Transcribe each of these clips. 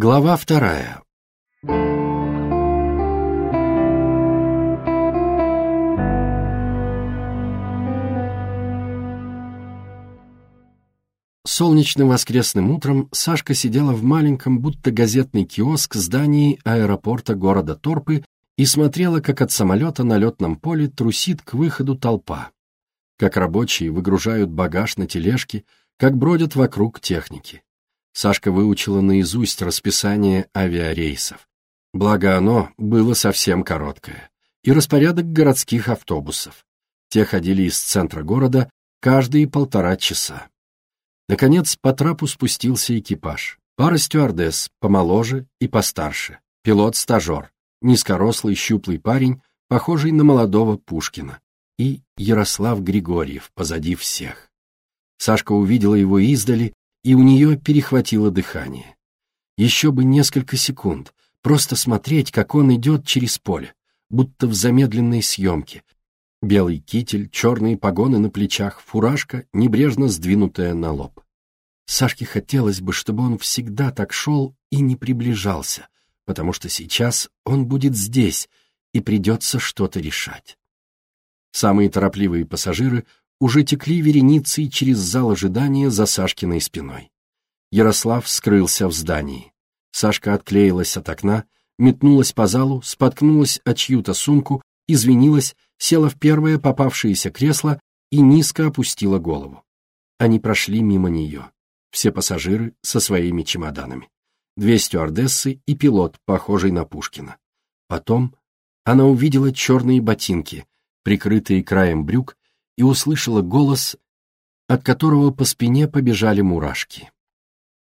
Глава вторая. Солнечным воскресным утром Сашка сидела в маленьком, будто газетный киоск здании аэропорта города Торпы и смотрела, как от самолета на летном поле трусит к выходу толпа, как рабочие выгружают багаж на тележки, как бродят вокруг техники. Сашка выучила наизусть расписание авиарейсов. Благо оно было совсем короткое. И распорядок городских автобусов. Те ходили из центра города каждые полтора часа. Наконец по трапу спустился экипаж. Пара стюардесс, помоложе и постарше. Пилот-стажер, низкорослый щуплый парень, похожий на молодого Пушкина. И Ярослав Григорьев позади всех. Сашка увидела его издали и у нее перехватило дыхание. Еще бы несколько секунд, просто смотреть, как он идет через поле, будто в замедленной съемке. Белый китель, черные погоны на плечах, фуражка, небрежно сдвинутая на лоб. Сашке хотелось бы, чтобы он всегда так шел и не приближался, потому что сейчас он будет здесь, и придется что-то решать. Самые торопливые пассажиры уже текли вереницей через зал ожидания за Сашкиной спиной. Ярослав скрылся в здании. Сашка отклеилась от окна, метнулась по залу, споткнулась о чью-то сумку, извинилась, села в первое попавшееся кресло и низко опустила голову. Они прошли мимо нее. Все пассажиры со своими чемоданами. Две стюардессы и пилот, похожий на Пушкина. Потом она увидела черные ботинки, прикрытые краем брюк, и услышала голос, от которого по спине побежали мурашки.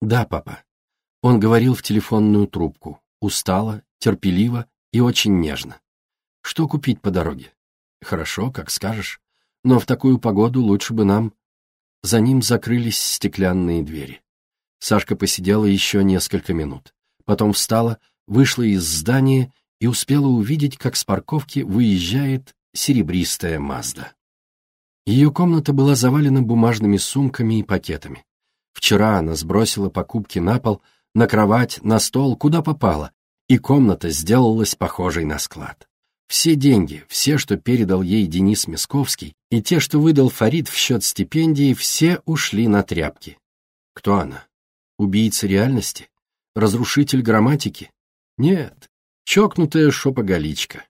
«Да, папа». Он говорил в телефонную трубку, устало, терпеливо и очень нежно. «Что купить по дороге?» «Хорошо, как скажешь, но в такую погоду лучше бы нам...» За ним закрылись стеклянные двери. Сашка посидела еще несколько минут. Потом встала, вышла из здания и успела увидеть, как с парковки выезжает серебристая Мазда. Ее комната была завалена бумажными сумками и пакетами. Вчера она сбросила покупки на пол, на кровать, на стол, куда попало, и комната сделалась похожей на склад. Все деньги, все, что передал ей Денис Мясковский, и те, что выдал Фарид в счет стипендии, все ушли на тряпки. Кто она? Убийца реальности? Разрушитель грамматики? Нет, чокнутая шопоголичка.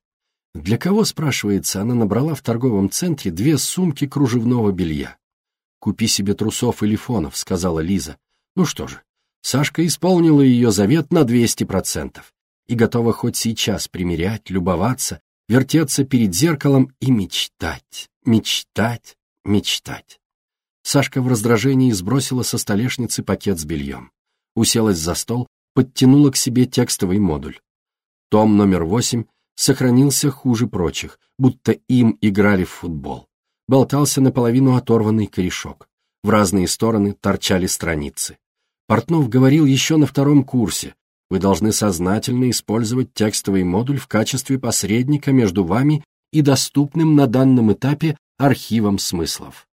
Для кого, спрашивается, она набрала в торговом центре две сумки кружевного белья? «Купи себе трусов или фонов», — сказала Лиза. Ну что же, Сашка исполнила ее завет на 200% и готова хоть сейчас примерять, любоваться, вертеться перед зеркалом и мечтать, мечтать, мечтать. Сашка в раздражении сбросила со столешницы пакет с бельем. Уселась за стол, подтянула к себе текстовый модуль. Том номер восемь сохранился хуже прочих, будто им играли в футбол. Болтался наполовину оторванный корешок. В разные стороны торчали страницы. Портнов говорил еще на втором курсе, вы должны сознательно использовать текстовый модуль в качестве посредника между вами и доступным на данном этапе архивом смыслов.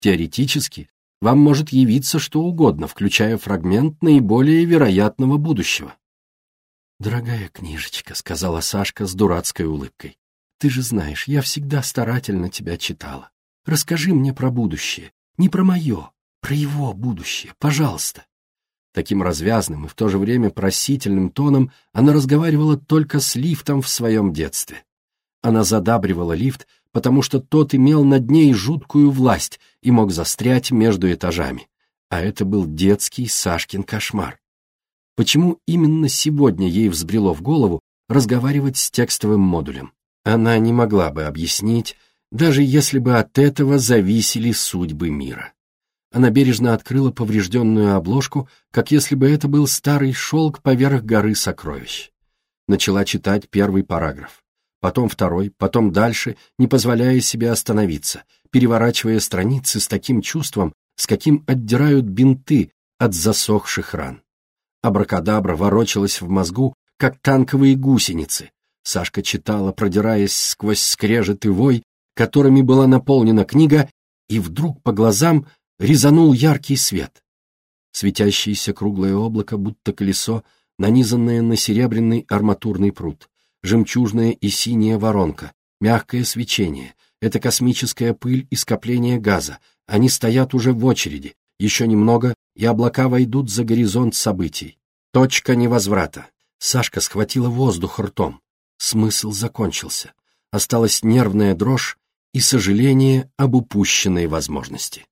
Теоретически, вам может явиться что угодно, включая фрагмент наиболее вероятного будущего. «Дорогая книжечка», — сказала Сашка с дурацкой улыбкой, — «ты же знаешь, я всегда старательно тебя читала. Расскажи мне про будущее, не про мое, про его будущее, пожалуйста». Таким развязным и в то же время просительным тоном она разговаривала только с лифтом в своем детстве. Она задабривала лифт, потому что тот имел над ней жуткую власть и мог застрять между этажами. А это был детский Сашкин кошмар. Почему именно сегодня ей взбрело в голову разговаривать с текстовым модулем? Она не могла бы объяснить, даже если бы от этого зависели судьбы мира. Она бережно открыла поврежденную обложку, как если бы это был старый шелк поверх горы сокровищ. Начала читать первый параграф, потом второй, потом дальше, не позволяя себе остановиться, переворачивая страницы с таким чувством, с каким отдирают бинты от засохших ран. Абракадабра ворочалась в мозгу, как танковые гусеницы. Сашка читала, продираясь сквозь скрежет и вой, которыми была наполнена книга, и вдруг по глазам резанул яркий свет. Светящееся круглое облако, будто колесо, нанизанная на серебряный арматурный пруд, жемчужная и синяя воронка, мягкое свечение. Это космическая пыль и скопление газа. Они стоят уже в очереди. Еще немного, и облака войдут за горизонт событий. Точка невозврата. Сашка схватила воздух ртом. Смысл закончился. Осталась нервная дрожь и сожаление об упущенной возможности.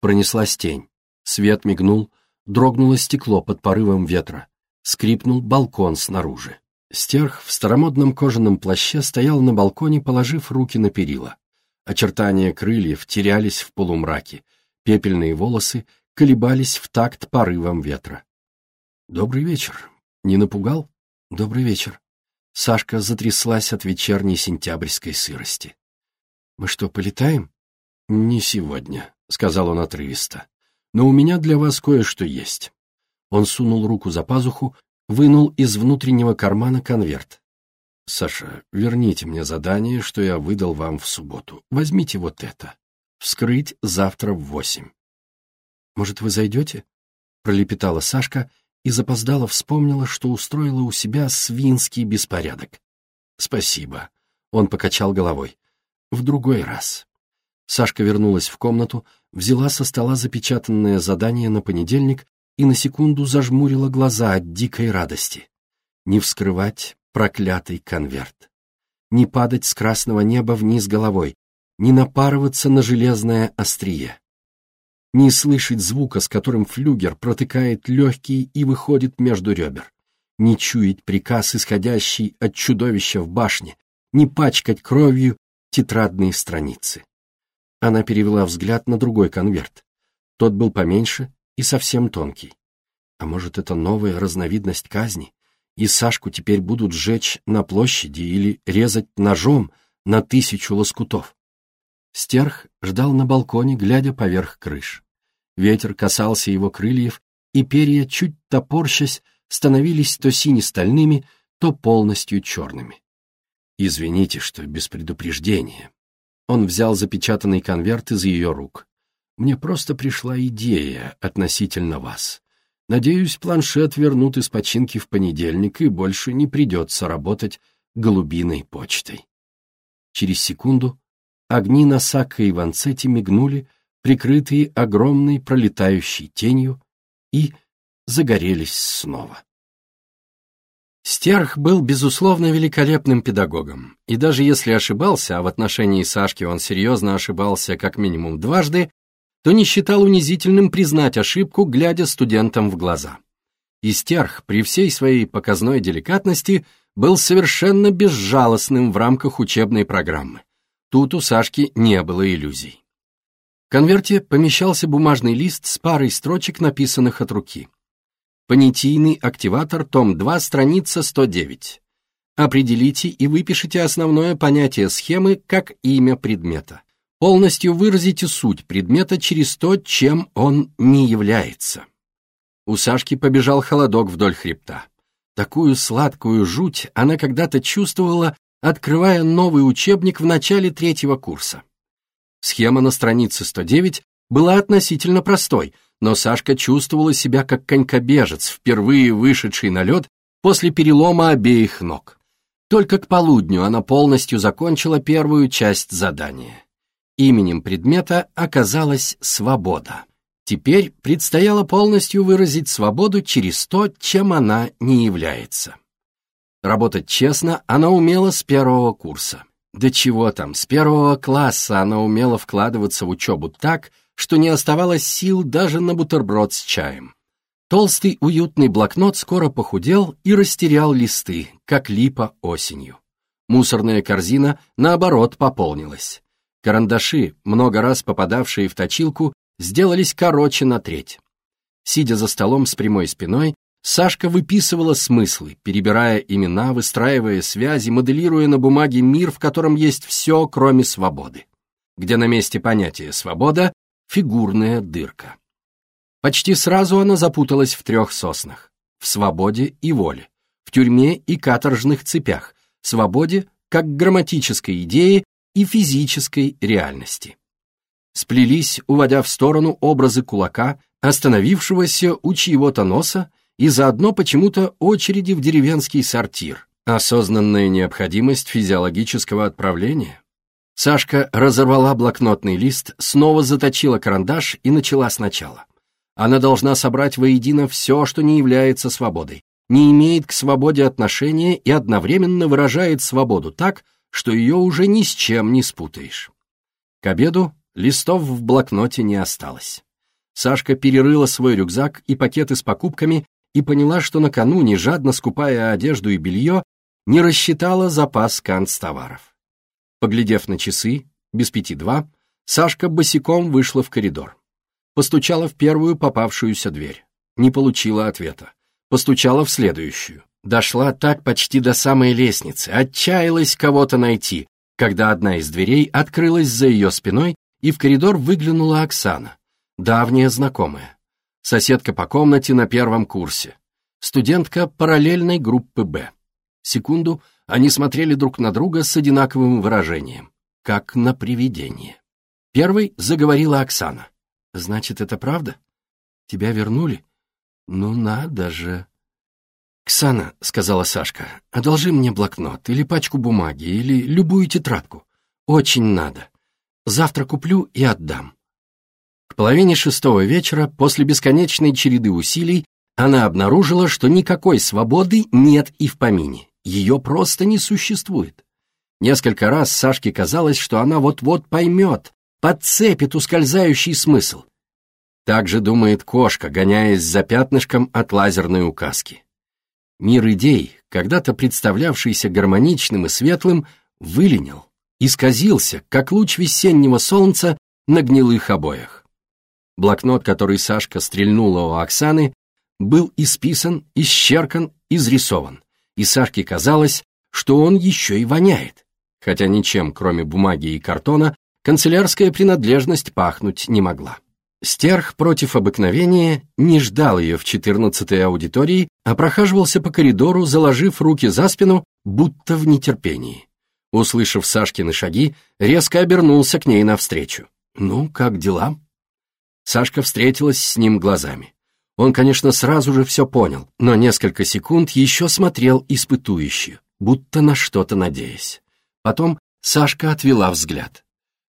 Пронеслась тень. Свет мигнул, дрогнуло стекло под порывом ветра. Скрипнул балкон снаружи. Стерх в старомодном кожаном плаще стоял на балконе, положив руки на перила. Очертания крыльев терялись в полумраке, пепельные волосы колебались в такт порывом ветра. «Добрый вечер. Не напугал? Добрый вечер». Сашка затряслась от вечерней сентябрьской сырости. «Мы что, полетаем?» «Не сегодня», — сказал он отрывисто. «Но у меня для вас кое-что есть». Он сунул руку за пазуху, вынул из внутреннего кармана конверт. «Саша, верните мне задание, что я выдал вам в субботу. Возьмите вот это. Вскрыть завтра в восемь». «Может, вы зайдете?» — пролепетала Сашка и запоздала вспомнила, что устроила у себя свинский беспорядок. «Спасибо», — он покачал головой. «В другой раз». Сашка вернулась в комнату, взяла со стола запечатанное задание на понедельник и на секунду зажмурила глаза от дикой радости. Не вскрывать проклятый конверт. Не падать с красного неба вниз головой, не напарываться на железное острие. Не слышать звука, с которым флюгер протыкает легкие и выходит между ребер. Не чуять приказ, исходящий от чудовища в башне, не пачкать кровью тетрадные страницы. Она перевела взгляд на другой конверт. Тот был поменьше и совсем тонкий. А может, это новая разновидность казни? И Сашку теперь будут сжечь на площади или резать ножом на тысячу лоскутов? Стерх ждал на балконе, глядя поверх крыш. Ветер касался его крыльев, и перья, чуть топорщась, становились то сине-стальными, то полностью черными. «Извините, что без предупреждения». Он взял запечатанный конверт из ее рук. Мне просто пришла идея относительно вас. Надеюсь, планшет вернут из починки в понедельник, и больше не придется работать голубиной почтой. Через секунду огни на Сакко и Ванцете мигнули, прикрытые огромной пролетающей тенью, и загорелись снова. Стерх был, безусловно, великолепным педагогом, и даже если ошибался, а в отношении Сашки он серьезно ошибался как минимум дважды, то не считал унизительным признать ошибку, глядя студентам в глаза. Истерх при всей своей показной деликатности был совершенно безжалостным в рамках учебной программы. Тут у Сашки не было иллюзий. В конверте помещался бумажный лист с парой строчек, написанных от руки. Понятийный активатор, том 2, страница 109. Определите и выпишите основное понятие схемы как имя предмета. Полностью выразите суть предмета через то, чем он не является. У Сашки побежал холодок вдоль хребта. Такую сладкую жуть она когда-то чувствовала, открывая новый учебник в начале третьего курса. Схема на странице 109 была относительно простой, но Сашка чувствовала себя как конькобежец, впервые вышедший на лед после перелома обеих ног. Только к полудню она полностью закончила первую часть задания. Именем предмета оказалась свобода. Теперь предстояло полностью выразить свободу через то, чем она не является. Работать честно она умела с первого курса. Да чего там, с первого класса она умела вкладываться в учебу так, что не оставалось сил даже на бутерброд с чаем. Толстый уютный блокнот скоро похудел и растерял листы, как липа осенью. Мусорная корзина, наоборот, пополнилась. Карандаши, много раз попадавшие в точилку, сделались короче на треть. Сидя за столом с прямой спиной, Сашка выписывала смыслы, перебирая имена, выстраивая связи, моделируя на бумаге мир, в котором есть все, кроме свободы. Где на месте понятия «свобода» — фигурная дырка. Почти сразу она запуталась в трех соснах — в свободе и воле, в тюрьме и каторжных цепях, свободе как грамматической идее и физической реальности. Сплелись, уводя в сторону образы кулака, остановившегося у чьего-то носа и заодно почему-то очереди в деревенский сортир. Осознанная необходимость физиологического отправления. Сашка разорвала блокнотный лист, снова заточила карандаш и начала сначала. Она должна собрать воедино все, что не является свободой, не имеет к свободе отношения и одновременно выражает свободу так, что ее уже ни с чем не спутаешь. К обеду листов в блокноте не осталось. Сашка перерыла свой рюкзак и пакеты с покупками и поняла, что накануне, жадно скупая одежду и белье, не рассчитала запас канцтоваров. Поглядев на часы, без пяти два, Сашка босиком вышла в коридор. Постучала в первую попавшуюся дверь. Не получила ответа. Постучала в следующую. Дошла так почти до самой лестницы, отчаялась кого-то найти, когда одна из дверей открылась за ее спиной, и в коридор выглянула Оксана, давняя знакомая. Соседка по комнате на первом курсе. Студентка параллельной группы «Б». Секунду они смотрели друг на друга с одинаковым выражением, как на привидение. Первой заговорила Оксана. «Значит, это правда? Тебя вернули? Ну надо же!» «Ксана», — сказала Сашка, — «одолжи мне блокнот или пачку бумаги или любую тетрадку. Очень надо. Завтра куплю и отдам». Половине шестого вечера, после бесконечной череды усилий, она обнаружила, что никакой свободы нет и в помине. Ее просто не существует. Несколько раз Сашке казалось, что она вот-вот поймет, подцепит ускользающий смысл. Так же думает кошка, гоняясь за пятнышком от лазерной указки. Мир идей, когда-то представлявшийся гармоничным и светлым, выленил, исказился, как луч весеннего солнца на гнилых обоях. Блокнот, который Сашка стрельнула у Оксаны, был исписан, исчеркан, изрисован, и Сашке казалось, что он еще и воняет, хотя ничем, кроме бумаги и картона, канцелярская принадлежность пахнуть не могла. Стерх против обыкновения не ждал ее в четырнадцатой аудитории, а прохаживался по коридору, заложив руки за спину, будто в нетерпении. Услышав Сашкины шаги, резко обернулся к ней навстречу. «Ну, как дела?» Сашка встретилась с ним глазами. Он, конечно, сразу же все понял, но несколько секунд еще смотрел испытующе, будто на что-то надеясь. Потом Сашка отвела взгляд.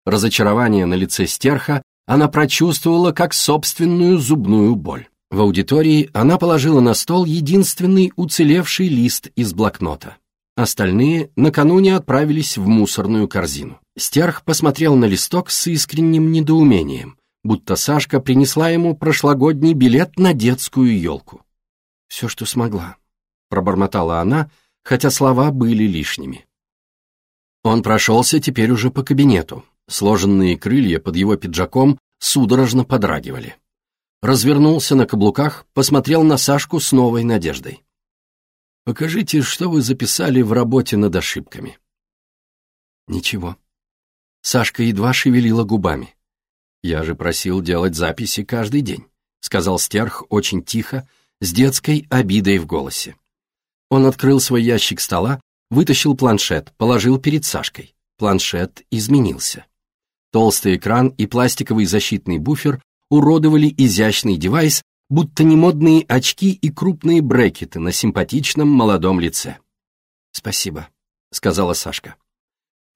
Разочарование на лице стерха она прочувствовала как собственную зубную боль. В аудитории она положила на стол единственный уцелевший лист из блокнота. Остальные накануне отправились в мусорную корзину. Стерх посмотрел на листок с искренним недоумением, будто Сашка принесла ему прошлогодний билет на детскую елку. «Все, что смогла», — пробормотала она, хотя слова были лишними. Он прошелся теперь уже по кабинету, Сложенные крылья под его пиджаком судорожно подрагивали. Развернулся на каблуках, посмотрел на Сашку с новой надеждой. «Покажите, что вы записали в работе над ошибками». «Ничего». Сашка едва шевелила губами. «Я же просил делать записи каждый день», — сказал Стерх очень тихо, с детской обидой в голосе. Он открыл свой ящик стола, вытащил планшет, положил перед Сашкой. Планшет изменился. Толстый экран и пластиковый защитный буфер уродовали изящный девайс, будто немодные очки и крупные брекеты на симпатичном молодом лице. «Спасибо», — сказала Сашка.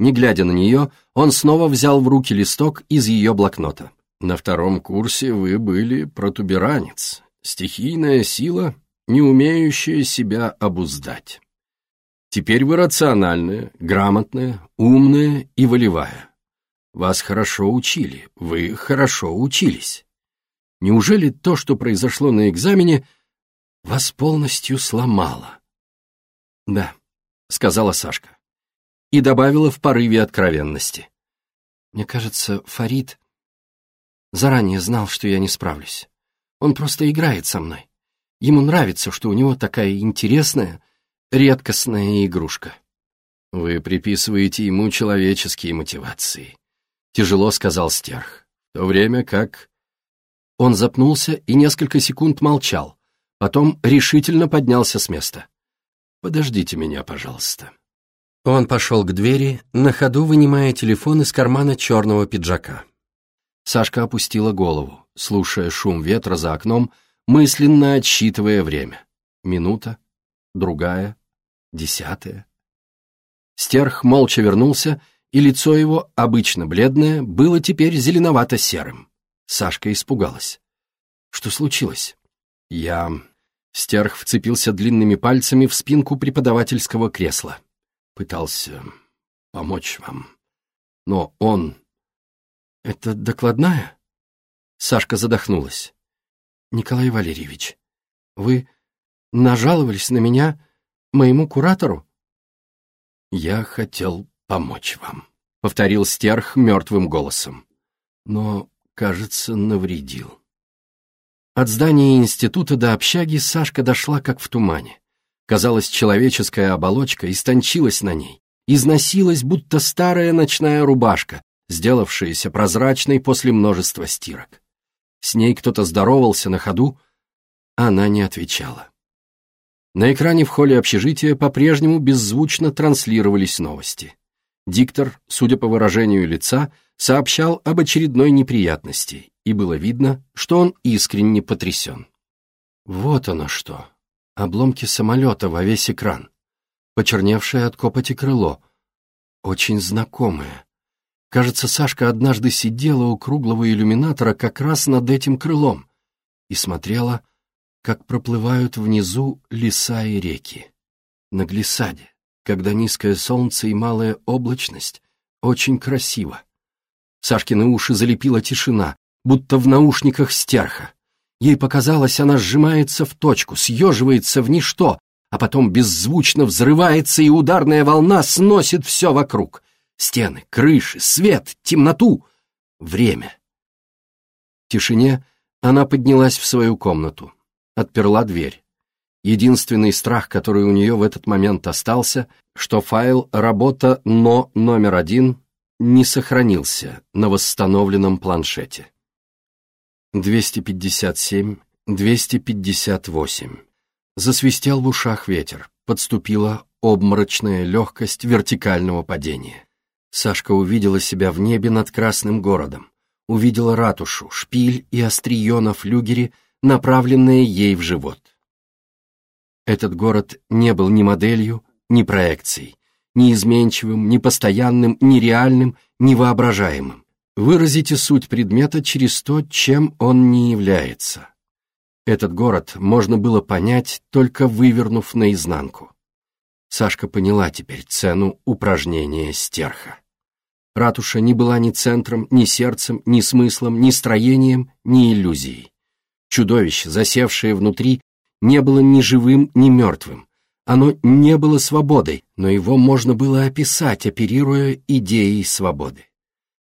Не глядя на нее, он снова взял в руки листок из ее блокнота. «На втором курсе вы были протуберанец, стихийная сила, не умеющая себя обуздать. Теперь вы рациональная, грамотная, умная и волевая. Вас хорошо учили, вы хорошо учились. Неужели то, что произошло на экзамене, вас полностью сломало? Да, сказала Сашка. И добавила в порыве откровенности. Мне кажется, Фарид заранее знал, что я не справлюсь. Он просто играет со мной. Ему нравится, что у него такая интересная, редкостная игрушка. Вы приписываете ему человеческие мотивации. — тяжело сказал Стерх, в то время как... Он запнулся и несколько секунд молчал, потом решительно поднялся с места. «Подождите меня, пожалуйста». Он пошел к двери, на ходу вынимая телефон из кармана черного пиджака. Сашка опустила голову, слушая шум ветра за окном, мысленно отсчитывая время. Минута, другая, десятая. Стерх молча вернулся, и лицо его, обычно бледное, было теперь зеленовато-серым. Сашка испугалась. Что случилось? Я... Стерх вцепился длинными пальцами в спинку преподавательского кресла. Пытался помочь вам. Но он... Это докладная? Сашка задохнулась. Николай Валерьевич, вы нажаловались на меня, моему куратору? Я хотел помочь вам, повторил Стерх мертвым голосом. Но, кажется, навредил. От здания института до общаги Сашка дошла как в тумане. Казалось, человеческая оболочка истончилась на ней, износилась, будто старая ночная рубашка, сделавшаяся прозрачной после множества стирок. С ней кто-то здоровался на ходу, она не отвечала. На экране в холле общежития по-прежнему беззвучно транслировались новости. Диктор, судя по выражению лица, сообщал об очередной неприятности, и было видно, что он искренне потрясен. Вот оно что. Обломки самолета во весь экран. Почерневшее от копоти крыло. Очень знакомое. Кажется, Сашка однажды сидела у круглого иллюминатора как раз над этим крылом и смотрела, как проплывают внизу леса и реки. На глиссаде, когда низкое солнце и малая облачность, очень красиво. Сашкины уши залепила тишина, будто в наушниках стерха. Ей показалось, она сжимается в точку, съеживается в ничто, а потом беззвучно взрывается, и ударная волна сносит все вокруг. Стены, крыши, свет, темноту, время. В тишине она поднялась в свою комнату, отперла дверь. Единственный страх, который у нее в этот момент остался, что файл «Работа НО номер один» не сохранился на восстановленном планшете. 257, 258. Засвистел в ушах ветер, подступила обморочная легкость вертикального падения. Сашка увидела себя в небе над Красным городом, увидела ратушу, шпиль и острие на флюгере, направленные ей в живот. Этот город не был ни моделью, ни проекцией ни изменчивым, ни постоянным, ни реальным, ни воображаемым. Выразите суть предмета через то, чем он не является. Этот город можно было понять, только вывернув наизнанку. Сашка поняла теперь цену упражнения стерха. Ратуша не была ни центром, ни сердцем, ни смыслом, ни строением, ни иллюзией. Чудовище, засевшее внутри, не было ни живым, ни мертвым. Оно не было свободой, но его можно было описать, оперируя идеей свободы.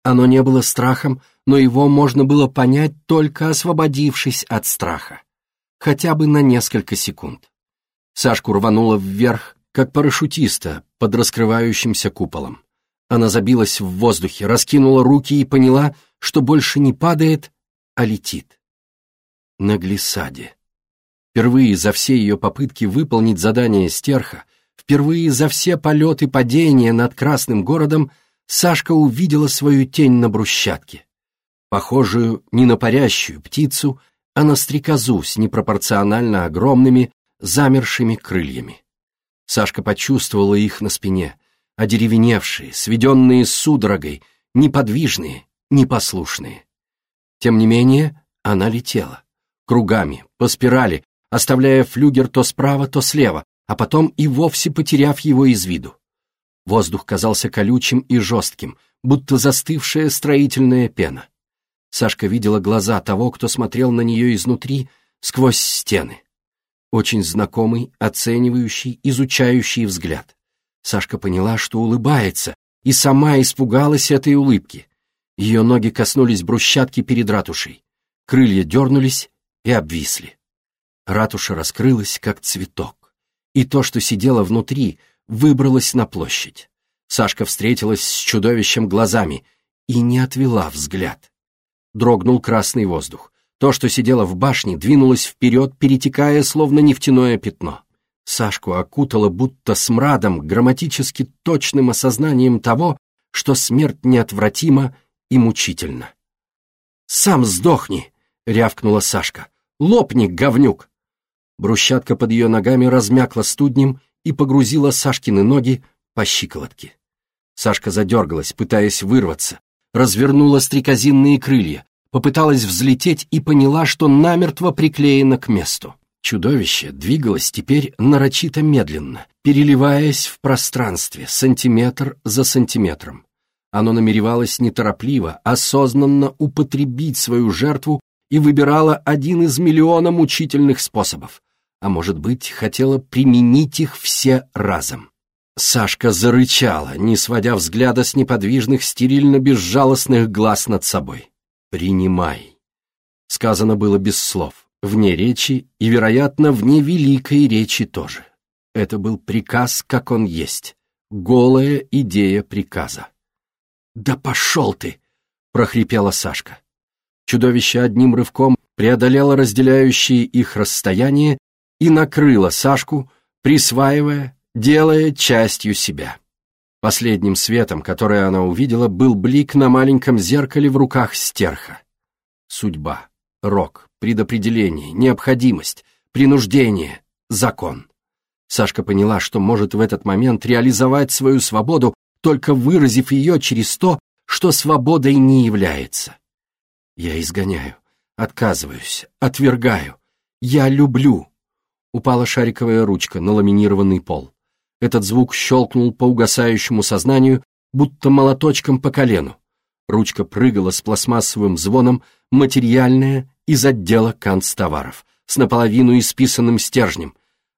Оно не было страхом, но его можно было понять, только освободившись от страха. Хотя бы на несколько секунд. Сашку рвануло вверх, как парашютиста под раскрывающимся куполом. Она забилась в воздухе, раскинула руки и поняла, что больше не падает, а летит. На глиссаде. Впервые за все ее попытки выполнить задание стерха, впервые за все полеты падения над Красным городом, Сашка увидела свою тень на брусчатке. Похожую не на парящую птицу, а на стрекозу с непропорционально огромными, замершими крыльями. Сашка почувствовала их на спине, одеревеневшие, сведенные судорогой, неподвижные, непослушные. Тем не менее, она летела. Кругами, по спирали, оставляя флюгер то справа, то слева, а потом и вовсе потеряв его из виду. Воздух казался колючим и жестким, будто застывшая строительная пена. Сашка видела глаза того, кто смотрел на нее изнутри, сквозь стены. Очень знакомый, оценивающий, изучающий взгляд. Сашка поняла, что улыбается, и сама испугалась этой улыбки. Ее ноги коснулись брусчатки перед ратушей. Крылья дернулись и обвисли. Ратуша раскрылась, как цветок, и то, что сидело внутри, выбралось на площадь. Сашка встретилась с чудовищем глазами и не отвела взгляд. Дрогнул красный воздух. То, что сидело в башне, двинулось вперед, перетекая, словно нефтяное пятно. Сашку окутало будто смрадом, грамматически точным осознанием того, что смерть неотвратима и мучительна. «Сам сдохни!» — рявкнула Сашка. Лопни, говнюк!» Брусчатка под ее ногами размякла студнем и погрузила Сашкины ноги по щиколотке. Сашка задергалась, пытаясь вырваться, развернула стрекозинные крылья, попыталась взлететь и поняла, что намертво приклеена к месту. Чудовище двигалось теперь нарочито медленно, переливаясь в пространстве, сантиметр за сантиметром. Оно намеревалось неторопливо, осознанно употребить свою жертву и выбирало один из миллиона мучительных способов, а может быть, хотела применить их все разом. Сашка зарычала, не сводя взгляда с неподвижных, стерильно-безжалостных глаз над собой. «Принимай». Сказано было без слов, вне речи и, вероятно, вне великой речи тоже. Это был приказ, как он есть, голая идея приказа. «Да пошел ты!» — прохрипела Сашка. Чудовище одним рывком преодолело разделяющие их расстояние и накрыло Сашку, присваивая, делая частью себя. Последним светом, который она увидела, был блик на маленьком зеркале в руках стерха. Судьба, рок, предопределение, необходимость, принуждение, закон. Сашка поняла, что может в этот момент реализовать свою свободу, только выразив ее через то, что свободой не является. Я изгоняю, отказываюсь, отвергаю. Я люблю. Упала шариковая ручка на ламинированный пол. Этот звук щелкнул по угасающему сознанию, будто молоточком по колену. Ручка прыгала с пластмассовым звоном, материальная, из отдела канцтоваров, с наполовину исписанным стержнем,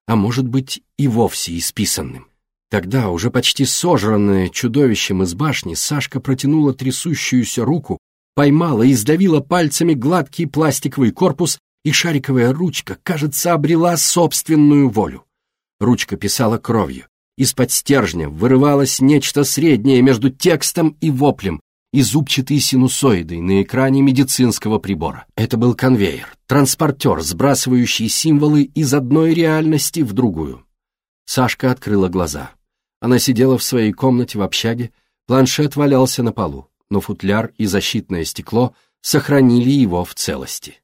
а может быть и вовсе исписанным. Тогда, уже почти сожранная чудовищем из башни, Сашка протянула трясущуюся руку поймала и сдавила пальцами гладкий пластиковый корпус, и шариковая ручка, кажется, обрела собственную волю. Ручка писала кровью. Из-под стержня вырывалось нечто среднее между текстом и воплем, и зубчатые синусоиды на экране медицинского прибора. Это был конвейер, транспортер, сбрасывающий символы из одной реальности в другую. Сашка открыла глаза. Она сидела в своей комнате в общаге, планшет валялся на полу но футляр и защитное стекло сохранили его в целости.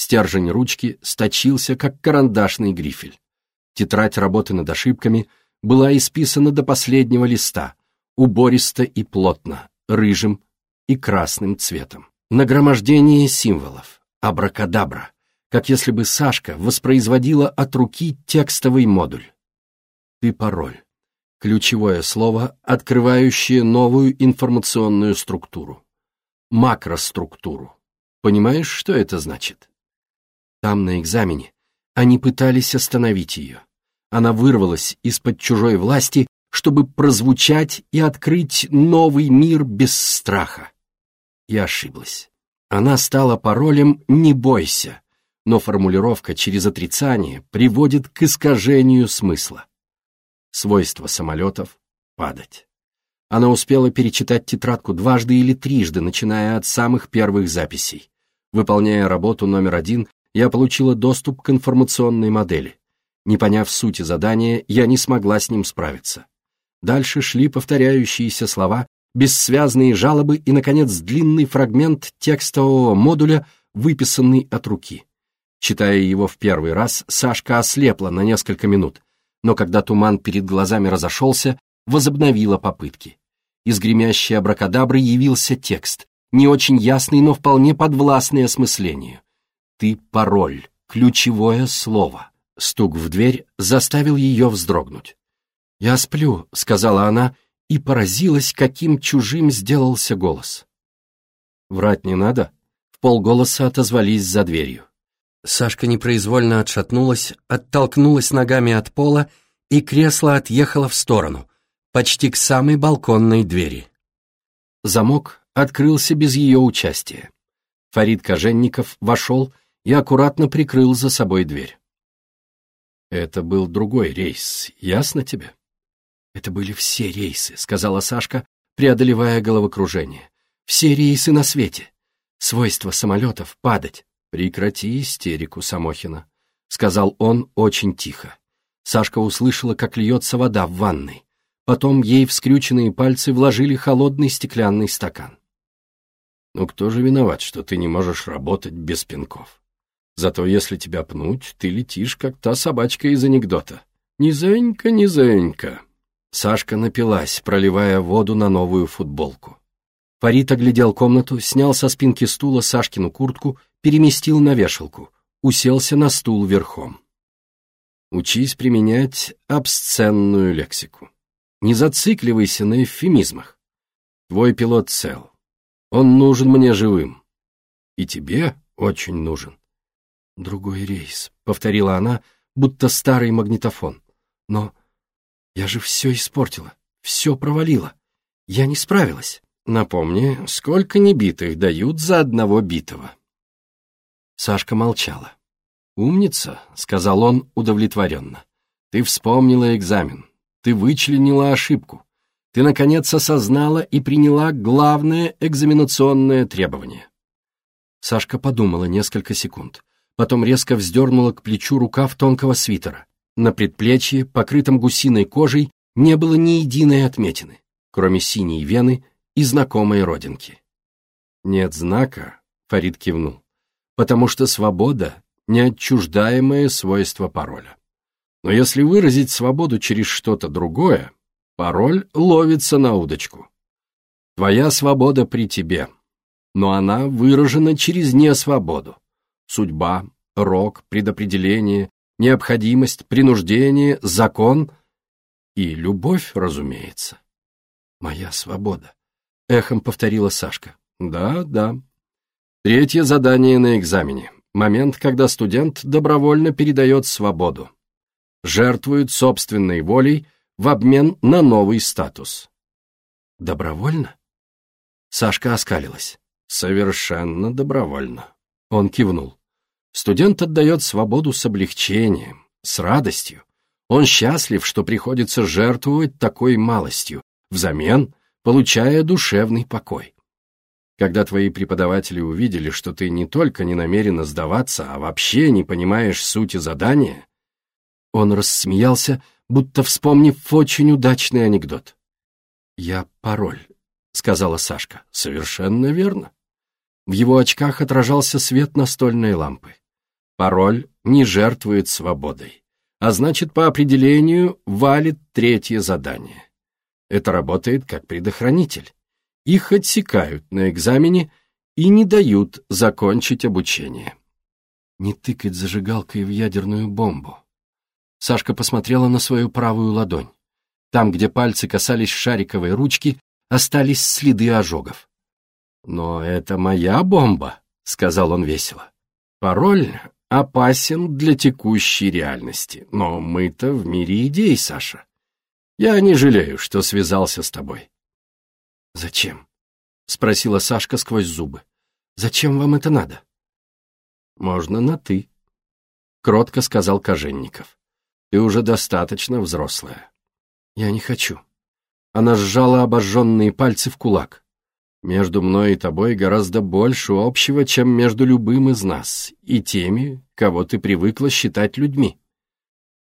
Стержень ручки сточился, как карандашный грифель. Тетрадь работы над ошибками была исписана до последнего листа, убористо и плотно, рыжим и красным цветом. Нагромождение символов, абракадабра, как если бы Сашка воспроизводила от руки текстовый модуль. Ты пароль. Ключевое слово, открывающее новую информационную структуру. Макроструктуру. Понимаешь, что это значит? Там, на экзамене, они пытались остановить ее. Она вырвалась из-под чужой власти, чтобы прозвучать и открыть новый мир без страха. И ошиблась. Она стала паролем «не бойся», но формулировка через отрицание приводит к искажению смысла. Свойство самолетов — падать. Она успела перечитать тетрадку дважды или трижды, начиная от самых первых записей. Выполняя работу номер один, я получила доступ к информационной модели. Не поняв сути задания, я не смогла с ним справиться. Дальше шли повторяющиеся слова, бессвязные жалобы и, наконец, длинный фрагмент текстового модуля, выписанный от руки. Читая его в первый раз, Сашка ослепла на несколько минут но когда туман перед глазами разошелся, возобновила попытки. Из гремящей абракадабры явился текст, не очень ясный, но вполне подвластный осмыслению. «Ты пароль, ключевое слово». Стук в дверь заставил ее вздрогнуть. «Я сплю», — сказала она, и поразилась, каким чужим сделался голос. «Врать не надо?» — в полголоса отозвались за дверью. Сашка непроизвольно отшатнулась, оттолкнулась ногами от пола, и кресло отъехало в сторону, почти к самой балконной двери. Замок открылся без ее участия. Фарид Коженников вошел и аккуратно прикрыл за собой дверь. «Это был другой рейс, ясно тебе?» «Это были все рейсы», — сказала Сашка, преодолевая головокружение. «Все рейсы на свете. Свойство самолетов — падать. «Прекрати истерику, Самохина», — сказал он очень тихо. Сашка услышала, как льется вода в ванной. Потом ей в скрюченные пальцы вложили холодный стеклянный стакан. «Ну кто же виноват, что ты не можешь работать без пинков? Зато если тебя пнуть, ты летишь, как та собачка из анекдота. Низенько, низенько. Сашка напилась, проливая воду на новую футболку. Фарид оглядел комнату, снял со спинки стула Сашкину куртку, переместил на вешалку, уселся на стул верхом. Учись применять обсценную лексику. Не зацикливайся на эвфемизмах. Твой пилот цел. Он нужен мне живым. И тебе очень нужен. Другой рейс, — повторила она, будто старый магнитофон. Но я же все испортила, все провалила. Я не справилась. Напомни, сколько небитых дают за одного битого. Сашка молчала. «Умница», — сказал он удовлетворенно. «Ты вспомнила экзамен. Ты вычленила ошибку. Ты, наконец, осознала и приняла главное экзаменационное требование». Сашка подумала несколько секунд. Потом резко вздернула к плечу рукав тонкого свитера. На предплечье, покрытом гусиной кожей, не было ни единой отметины, кроме синей вены и знакомой родинки. «Нет знака», — Фарид кивнул, «потому что свобода — неотчуждаемое свойство пароля. Но если выразить свободу через что-то другое, пароль ловится на удочку. Твоя свобода при тебе, но она выражена через несвободу. Судьба, рок, предопределение, необходимость, принуждение, закон и любовь, разумеется. Моя свобода. Эхом повторила Сашка. Да, да. Третье задание на экзамене. Момент, когда студент добровольно передает свободу. Жертвует собственной волей в обмен на новый статус. Добровольно? Сашка оскалилась. Совершенно добровольно. Он кивнул. Студент отдает свободу с облегчением, с радостью. Он счастлив, что приходится жертвовать такой малостью, взамен получая душевный покой. Когда твои преподаватели увидели, что ты не только не намерена сдаваться, а вообще не понимаешь сути задания, он рассмеялся, будто вспомнив очень удачный анекдот. «Я пароль», — сказала Сашка. «Совершенно верно». В его очках отражался свет настольной лампы. Пароль не жертвует свободой, а значит, по определению валит третье задание. Это работает как предохранитель. Их отсекают на экзамене и не дают закончить обучение. Не тыкать зажигалкой в ядерную бомбу. Сашка посмотрела на свою правую ладонь. Там, где пальцы касались шариковой ручки, остались следы ожогов. «Но это моя бомба», — сказал он весело. «Пароль опасен для текущей реальности, но мы-то в мире идей, Саша. Я не жалею, что связался с тобой. Зачем? Спросила Сашка сквозь зубы. Зачем вам это надо? Можно на «ты», — кротко сказал Коженников. Ты уже достаточно взрослая. Я не хочу. Она сжала обожженные пальцы в кулак. Между мной и тобой гораздо больше общего, чем между любым из нас и теми, кого ты привыкла считать людьми.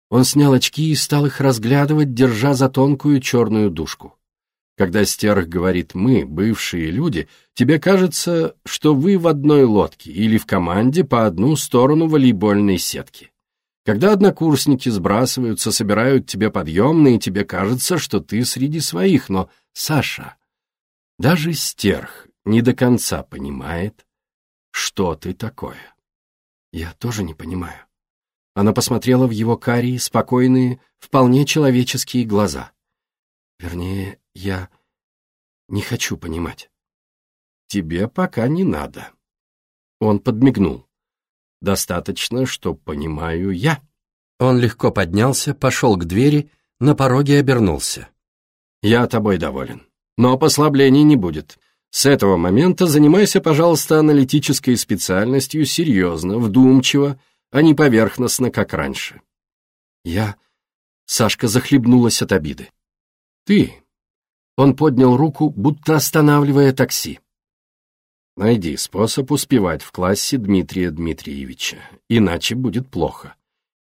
Он снял очки и стал их разглядывать, держа за тонкую черную дужку. Когда стерх говорит «мы», бывшие люди, тебе кажется, что вы в одной лодке или в команде по одну сторону волейбольной сетки. Когда однокурсники сбрасываются, собирают тебе подъемные, тебе кажется, что ты среди своих, но, Саша, даже стерх не до конца понимает, что ты такое. Я тоже не понимаю. Она посмотрела в его карие, спокойные, вполне человеческие глаза. Вернее, я не хочу понимать. Тебе пока не надо. Он подмигнул. Достаточно, что понимаю я. Он легко поднялся, пошел к двери, на пороге обернулся. Я тобой доволен. Но послаблений не будет. С этого момента занимайся, пожалуйста, аналитической специальностью серьезно, вдумчиво, а не поверхностно, как раньше. Я... Сашка захлебнулась от обиды. Ты... Он поднял руку, будто останавливая такси. Найди способ успевать в классе Дмитрия Дмитриевича, иначе будет плохо.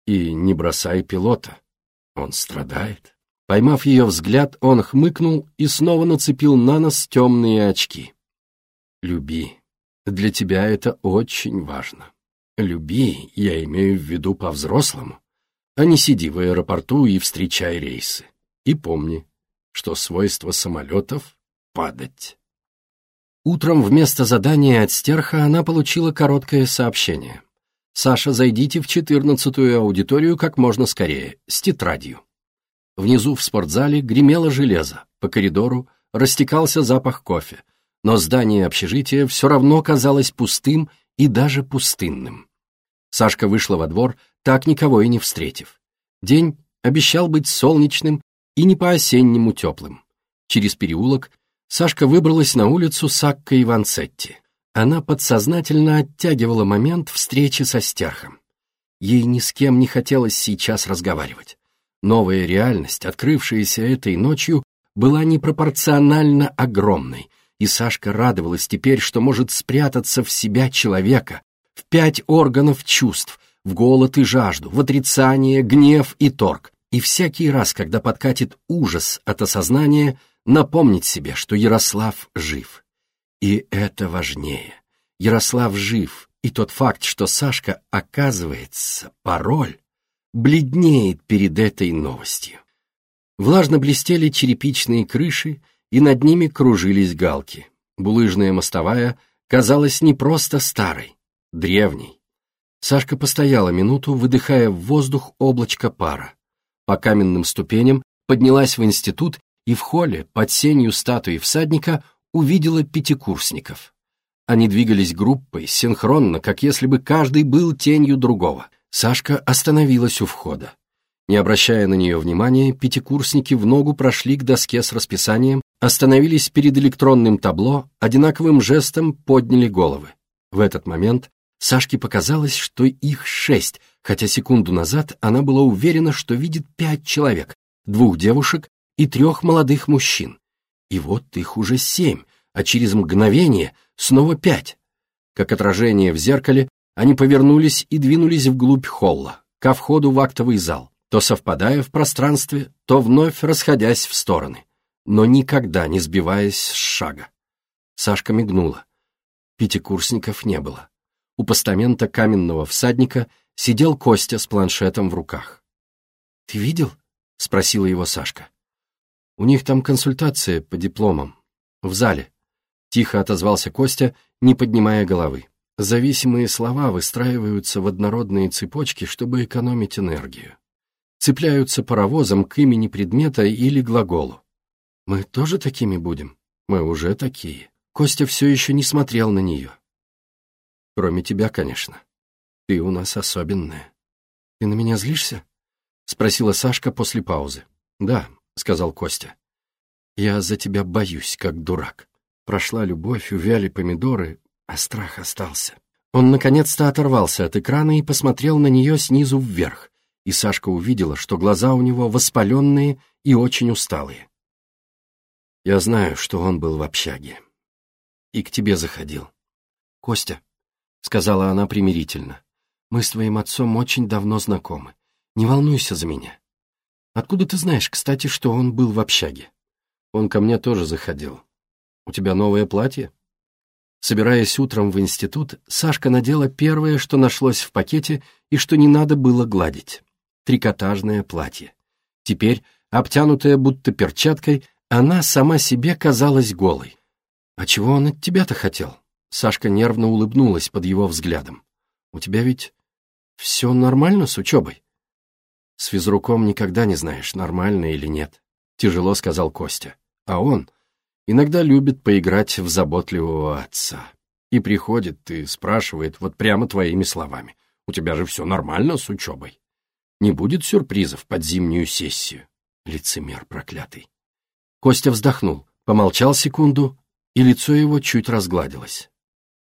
И не бросай пилота. Он страдает. Поймав ее взгляд, он хмыкнул и снова нацепил на нос темные очки. Люби. Для тебя это очень важно. Люби, я имею в виду по-взрослому, а не сиди в аэропорту и встречай рейсы. И помни, что свойство самолетов — падать. Утром вместо задания от стерха она получила короткое сообщение. «Саша, зайдите в четырнадцатую аудиторию как можно скорее, с тетрадью». Внизу в спортзале гремело железо, по коридору растекался запах кофе, но здание общежития все равно казалось пустым и даже пустынным. Сашка вышла во двор, так никого и не встретив. День обещал быть солнечным и не по-осеннему теплым. Через переулок Сашка выбралась на улицу Сакка и Ванцетти. Она подсознательно оттягивала момент встречи со стерхом. Ей ни с кем не хотелось сейчас разговаривать. Новая реальность, открывшаяся этой ночью, была непропорционально огромной, и Сашка радовалась теперь, что может спрятаться в себя человека, в пять органов чувств, в голод и жажду, в отрицание, гнев и торг. И всякий раз, когда подкатит ужас от осознания, напомнить себе, что Ярослав жив. И это важнее. Ярослав жив, и тот факт, что Сашка, оказывается, пароль, бледнеет перед этой новостью. Влажно блестели черепичные крыши, и над ними кружились галки. Булыжная мостовая казалась не просто старой, древней. Сашка постояла минуту, выдыхая в воздух облачко пара. По каменным ступеням поднялась в институт и в холле, под сенью статуи всадника, увидела пятикурсников. Они двигались группой, синхронно, как если бы каждый был тенью другого. Сашка остановилась у входа. Не обращая на нее внимания, пятикурсники в ногу прошли к доске с расписанием, остановились перед электронным табло, одинаковым жестом подняли головы. В этот момент Сашке показалось, что их шесть, хотя секунду назад она была уверена, что видит пять человек, двух девушек и трех молодых мужчин. И вот их уже семь, а через мгновение снова пять. Как отражение в зеркале, они повернулись и двинулись вглубь холла, ко входу в актовый зал то совпадая в пространстве, то вновь расходясь в стороны, но никогда не сбиваясь с шага. Сашка мигнула. Пятикурсников не было. У постамента каменного всадника сидел Костя с планшетом в руках. «Ты видел?» — спросила его Сашка. «У них там консультация по дипломам. В зале», — тихо отозвался Костя, не поднимая головы. Зависимые слова выстраиваются в однородные цепочки, чтобы экономить энергию цепляются паровозом к имени предмета или глаголу. Мы тоже такими будем? Мы уже такие. Костя все еще не смотрел на нее. Кроме тебя, конечно. Ты у нас особенная. Ты на меня злишься? Спросила Сашка после паузы. Да, сказал Костя. Я за тебя боюсь, как дурак. Прошла любовь, увяли помидоры, а страх остался. Он наконец-то оторвался от экрана и посмотрел на нее снизу вверх, и Сашка увидела, что глаза у него воспаленные и очень усталые. Я знаю, что он был в общаге. И к тебе заходил. Костя, — сказала она примирительно, — мы с твоим отцом очень давно знакомы. Не волнуйся за меня. Откуда ты знаешь, кстати, что он был в общаге? Он ко мне тоже заходил. У тебя новое платье? Собираясь утром в институт, Сашка надела первое, что нашлось в пакете и что не надо было гладить трикотажное платье. Теперь, обтянутая будто перчаткой, она сама себе казалась голой. «А чего он от тебя-то хотел?» Сашка нервно улыбнулась под его взглядом. «У тебя ведь все нормально с учебой?» «С физруком никогда не знаешь, нормально или нет», — тяжело сказал Костя. «А он иногда любит поиграть в заботливого отца. И приходит и спрашивает вот прямо твоими словами. У тебя же все нормально с учебой?» Не будет сюрпризов под зимнюю сессию. Лицемер проклятый. Костя вздохнул, помолчал секунду, и лицо его чуть разгладилось.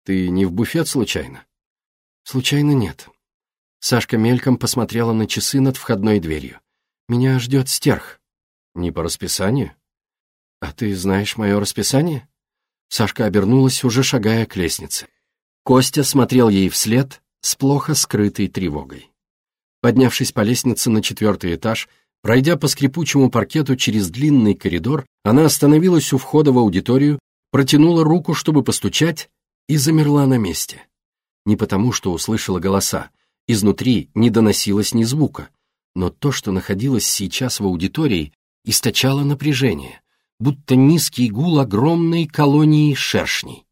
«Ты не в буфет случайно?» «Случайно нет». Сашка мельком посмотрела на часы над входной дверью. «Меня ждет стерх». «Не по расписанию?» «А ты знаешь мое расписание?» Сашка обернулась, уже шагая к лестнице. Костя смотрел ей вслед с плохо скрытой тревогой. Поднявшись по лестнице на четвертый этаж, пройдя по скрипучему паркету через длинный коридор, она остановилась у входа в аудиторию, протянула руку, чтобы постучать, и замерла на месте. Не потому, что услышала голоса. Изнутри не доносилось ни звука. Но то, что находилось сейчас в аудитории, источало напряжение, будто низкий гул огромной колонии шершней.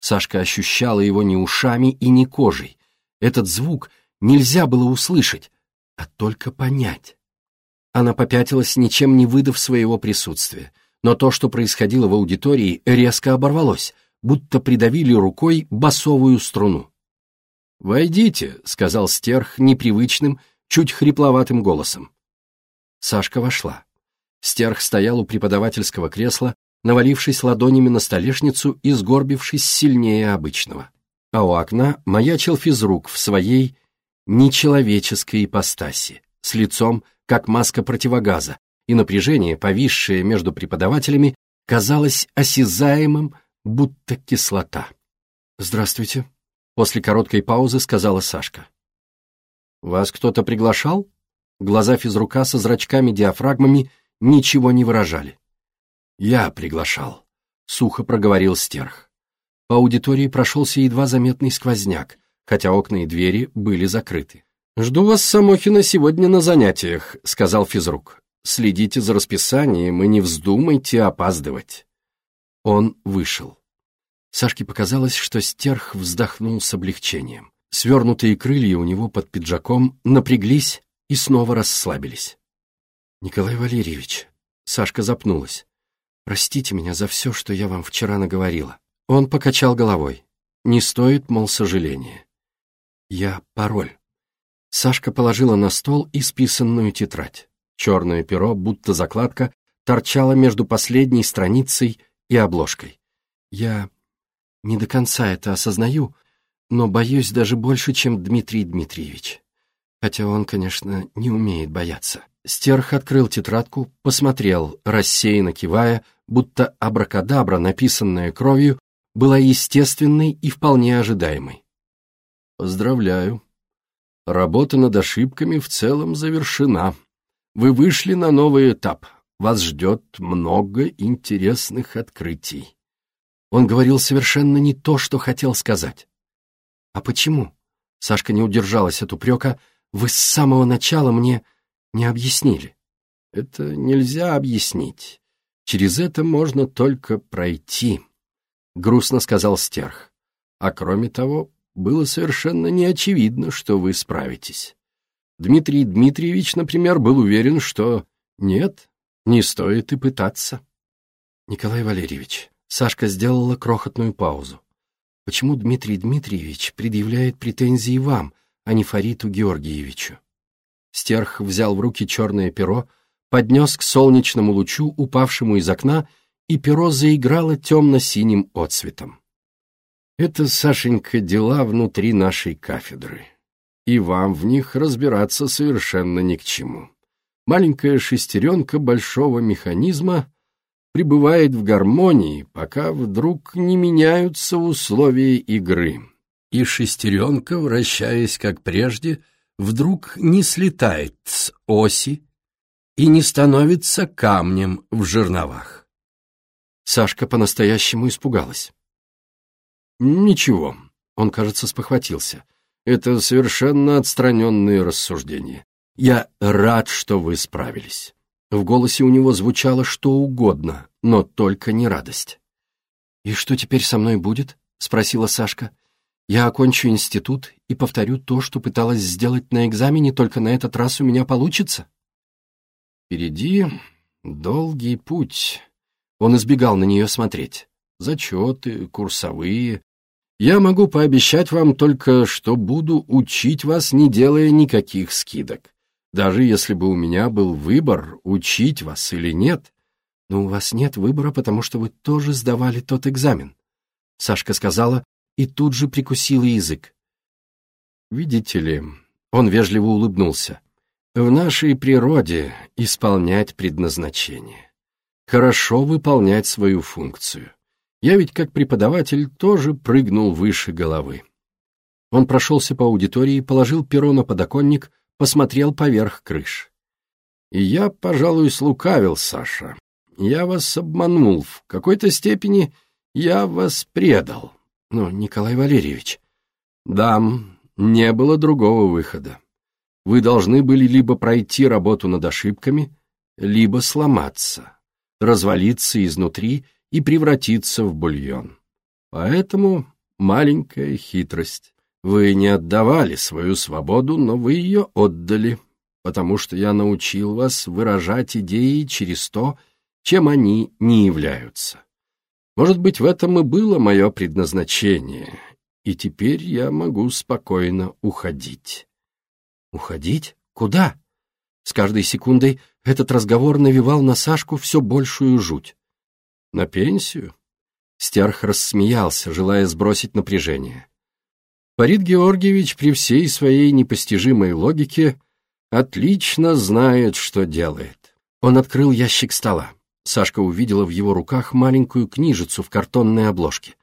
Сашка ощущала его не ушами и не кожей. Этот звук нельзя было услышать, а только понять. Она попятилась, ничем не выдав своего присутствия, но то, что происходило в аудитории, резко оборвалось, будто придавили рукой басовую струну. «Войдите», — сказал стерх непривычным, чуть хрипловатым голосом. Сашка вошла. Стерх стоял у преподавательского кресла, навалившись ладонями на столешницу и сгорбившись сильнее обычного. А у окна маячил физрук в своей нечеловеческой ипостаси, с лицом, как маска противогаза, и напряжение, повисшее между преподавателями, казалось осязаемым, будто кислота. «Здравствуйте», — после короткой паузы сказала Сашка. «Вас кто-то приглашал?» Глаза физрука со зрачками-диафрагмами ничего не выражали. «Я приглашал», — сухо проговорил стерх. По аудитории прошелся едва заметный сквозняк, хотя окна и двери были закрыты. «Жду вас, Самохина, сегодня на занятиях», — сказал физрук. «Следите за расписанием и не вздумайте опаздывать». Он вышел. Сашке показалось, что стерх вздохнул с облегчением. Свернутые крылья у него под пиджаком напряглись и снова расслабились. «Николай Валерьевич», — Сашка запнулась, — «простите меня за все, что я вам вчера наговорила». Он покачал головой. «Не стоит, мол, сожаления. Я пароль». Сашка положила на стол исписанную тетрадь. Черное перо, будто закладка, торчало между последней страницей и обложкой. Я не до конца это осознаю, но боюсь даже больше, чем Дмитрий Дмитриевич. Хотя он, конечно, не умеет бояться. Стерх открыл тетрадку, посмотрел, рассеянно кивая, будто абракадабра, написанная кровью, была естественной и вполне ожидаемой. «Поздравляю. Работа над ошибками в целом завершена. Вы вышли на новый этап. Вас ждет много интересных открытий». Он говорил совершенно не то, что хотел сказать. «А почему?» Сашка не удержалась от упрека. «Вы с самого начала мне не объяснили». «Это нельзя объяснить. Через это можно только пройти», — грустно сказал Стерх. «А кроме того, было совершенно неочевидно, что вы справитесь. Дмитрий Дмитриевич, например, был уверен, что нет, не стоит и пытаться». «Николай Валерьевич», Сашка сделала крохотную паузу. Почему Дмитрий Дмитриевич предъявляет претензии вам, а не Фариту Георгиевичу? Стерх взял в руки черное перо, поднес к солнечному лучу, упавшему из окна, и перо заиграло темно-синим отцветом. Это, Сашенька, дела внутри нашей кафедры, и вам в них разбираться совершенно ни к чему. Маленькая шестеренка большого механизма пребывает в гармонии, пока вдруг не меняются условия игры. И шестеренка, вращаясь как прежде, вдруг не слетает с оси и не становится камнем в жерновах. Сашка по-настоящему испугалась. «Ничего», — он, кажется, спохватился. «Это совершенно отстраненные рассуждения. Я рад, что вы справились». В голосе у него звучало что угодно, но только не радость. «И что теперь со мной будет?» — спросила Сашка. «Я окончу институт и повторю то, что пыталась сделать на экзамене, только на этот раз у меня получится?» «Впереди долгий путь». Он избегал на нее смотреть. «Зачеты, курсовые. Я могу пообещать вам только, что буду учить вас, не делая никаких скидок. Даже если бы у меня был выбор, учить вас или нет. Но у вас нет выбора, потому что вы тоже сдавали тот экзамен. Сашка сказала и тут же прикусила язык. Видите ли, он вежливо улыбнулся. В нашей природе исполнять предназначение. Хорошо выполнять свою функцию. Я ведь как преподаватель тоже прыгнул выше головы. Он прошелся по аудитории, положил перо на подоконник, посмотрел поверх крыш. И я, пожалуй, слукавил, Саша. Я вас обманул. В какой-то степени я вас предал. Но, Николай Валерьевич, Да, не было другого выхода. Вы должны были либо пройти работу над ошибками, либо сломаться, развалиться изнутри и превратиться в бульон. Поэтому маленькая хитрость. Вы не отдавали свою свободу, но вы ее отдали, потому что я научил вас выражать идеи через то, чем они не являются. Может быть, в этом и было мое предназначение, и теперь я могу спокойно уходить. Уходить? Куда? С каждой секундой этот разговор навевал на Сашку все большую жуть. На пенсию? Стерх рассмеялся, желая сбросить напряжение. Фарид Георгиевич при всей своей непостижимой логике отлично знает, что делает. Он открыл ящик стола. Сашка увидела в его руках маленькую книжицу в картонной обложке.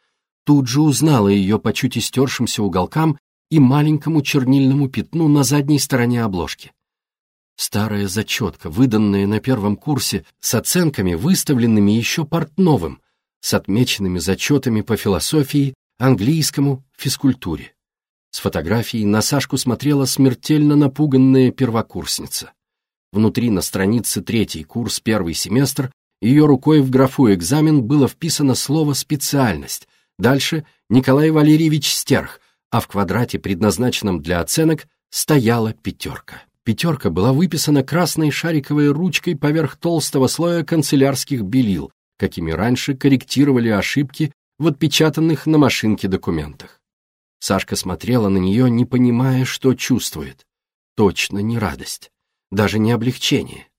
Тут же узнала ее по чуть истершимся уголкам и маленькому чернильному пятну на задней стороне обложки. Старая зачетка, выданная на первом курсе, с оценками, выставленными еще портновым, с отмеченными зачетами по философии, английскому, физкультуре. С фотографией на Сашку смотрела смертельно напуганная первокурсница. Внутри на странице третий курс, первый семестр, ее рукой в графу «экзамен» было вписано слово «специальность», дальше «Николай Валерьевич Стерх», а в квадрате, предназначенном для оценок, стояла пятерка. Пятерка была выписана красной шариковой ручкой поверх толстого слоя канцелярских белил, какими раньше корректировали ошибки в отпечатанных на машинке документах. Сашка смотрела на нее, не понимая, что чувствует. Точно не радость, даже не облегчение.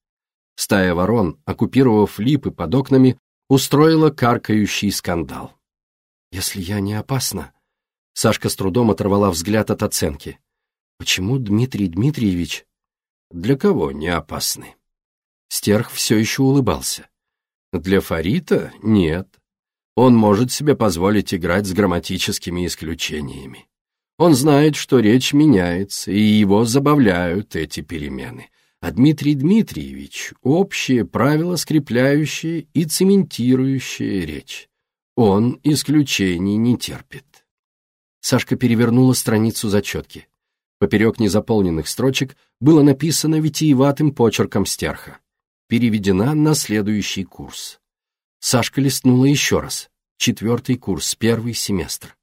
Стая ворон, оккупировав липы под окнами, устроила каркающий скандал. «Если я не опасна...» Сашка с трудом оторвала взгляд от оценки. «Почему Дмитрий Дмитриевич...» «Для кого не опасны?» Стерх все еще улыбался. «Для Фарита нет. Он может себе позволить играть с грамматическими исключениями. Он знает, что речь меняется, и его забавляют эти перемены а Дмитрий Дмитриевич — общие правила, скрепляющие и цементирующие речь. Он исключений не терпит. Сашка перевернула страницу зачетки. Поперек незаполненных строчек было написано витиеватым почерком стерха. Переведена на следующий курс. Сашка листнула еще раз. Четвертый курс, первый семестр.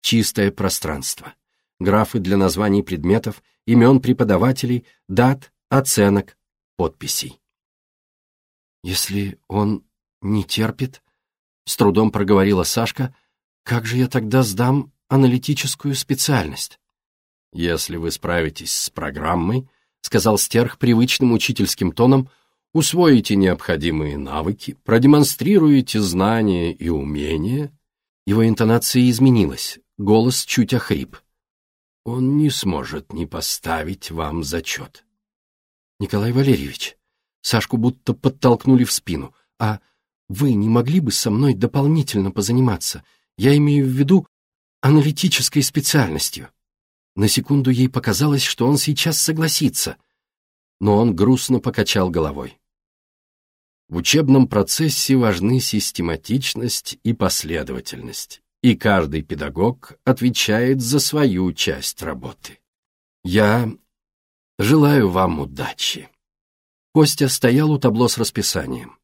Чистое пространство. Графы для названий предметов, имен преподавателей, дат, оценок, подписей. «Если он не терпит, — с трудом проговорила Сашка, — как же я тогда сдам аналитическую специальность?» «Если вы справитесь с программой, — сказал Стерх привычным учительским тоном, — усвоите необходимые навыки, продемонстрируете знания и умения». Его интонация изменилась, голос чуть охрип. «Он не сможет не поставить вам зачет». Николай Валерьевич, Сашку будто подтолкнули в спину. А вы не могли бы со мной дополнительно позаниматься? Я имею в виду аналитической специальностью. На секунду ей показалось, что он сейчас согласится, но он грустно покачал головой. В учебном процессе важны систематичность и последовательность, и каждый педагог отвечает за свою часть работы. Я Желаю вам удачи. Костя стоял у табло с расписанием.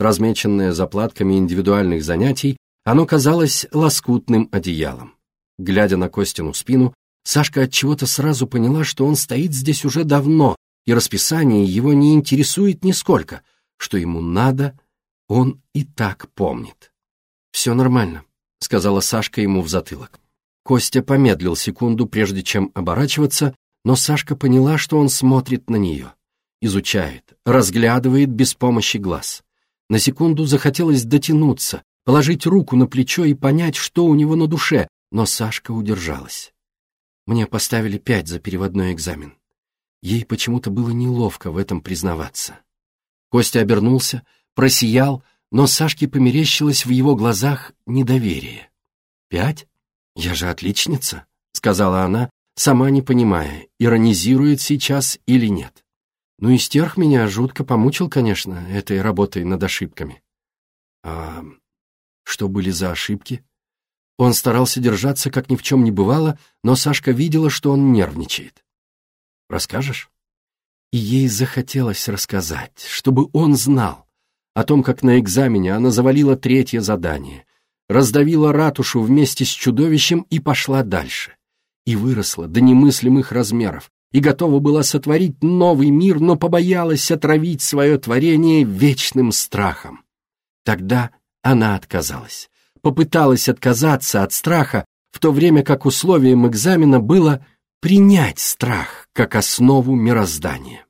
Размеченное заплатками индивидуальных занятий, оно казалось лоскутным одеялом. Глядя на Костину спину, Сашка от чего-то сразу поняла, что он стоит здесь уже давно, и расписание его не интересует нисколько, что ему надо, он и так помнит. «Все нормально», — сказала Сашка ему в затылок. Костя помедлил секунду, прежде чем оборачиваться, но Сашка поняла, что он смотрит на нее, изучает, разглядывает без помощи глаз. На секунду захотелось дотянуться, положить руку на плечо и понять, что у него на душе, но Сашка удержалась. Мне поставили пять за переводной экзамен. Ей почему-то было неловко в этом признаваться. Костя обернулся, просиял, но Сашке померещилось в его глазах недоверие. «Пять? Я же отличница», — сказала она, сама не понимая, иронизирует сейчас или нет. Ну и стерх меня жутко помучил, конечно, этой работой над ошибками. А что были за ошибки? Он старался держаться, как ни в чем не бывало, но Сашка видела, что он нервничает. «Расскажешь?» И ей захотелось рассказать, чтобы он знал о том, как на экзамене она завалила третье задание, раздавила ратушу вместе с чудовищем и пошла дальше. И выросла до немыслимых размеров, и готова была сотворить новый мир, но побоялась отравить свое творение вечным страхом. Тогда она отказалась попыталась отказаться от страха, в то время как условием экзамена было принять страх как основу мироздания.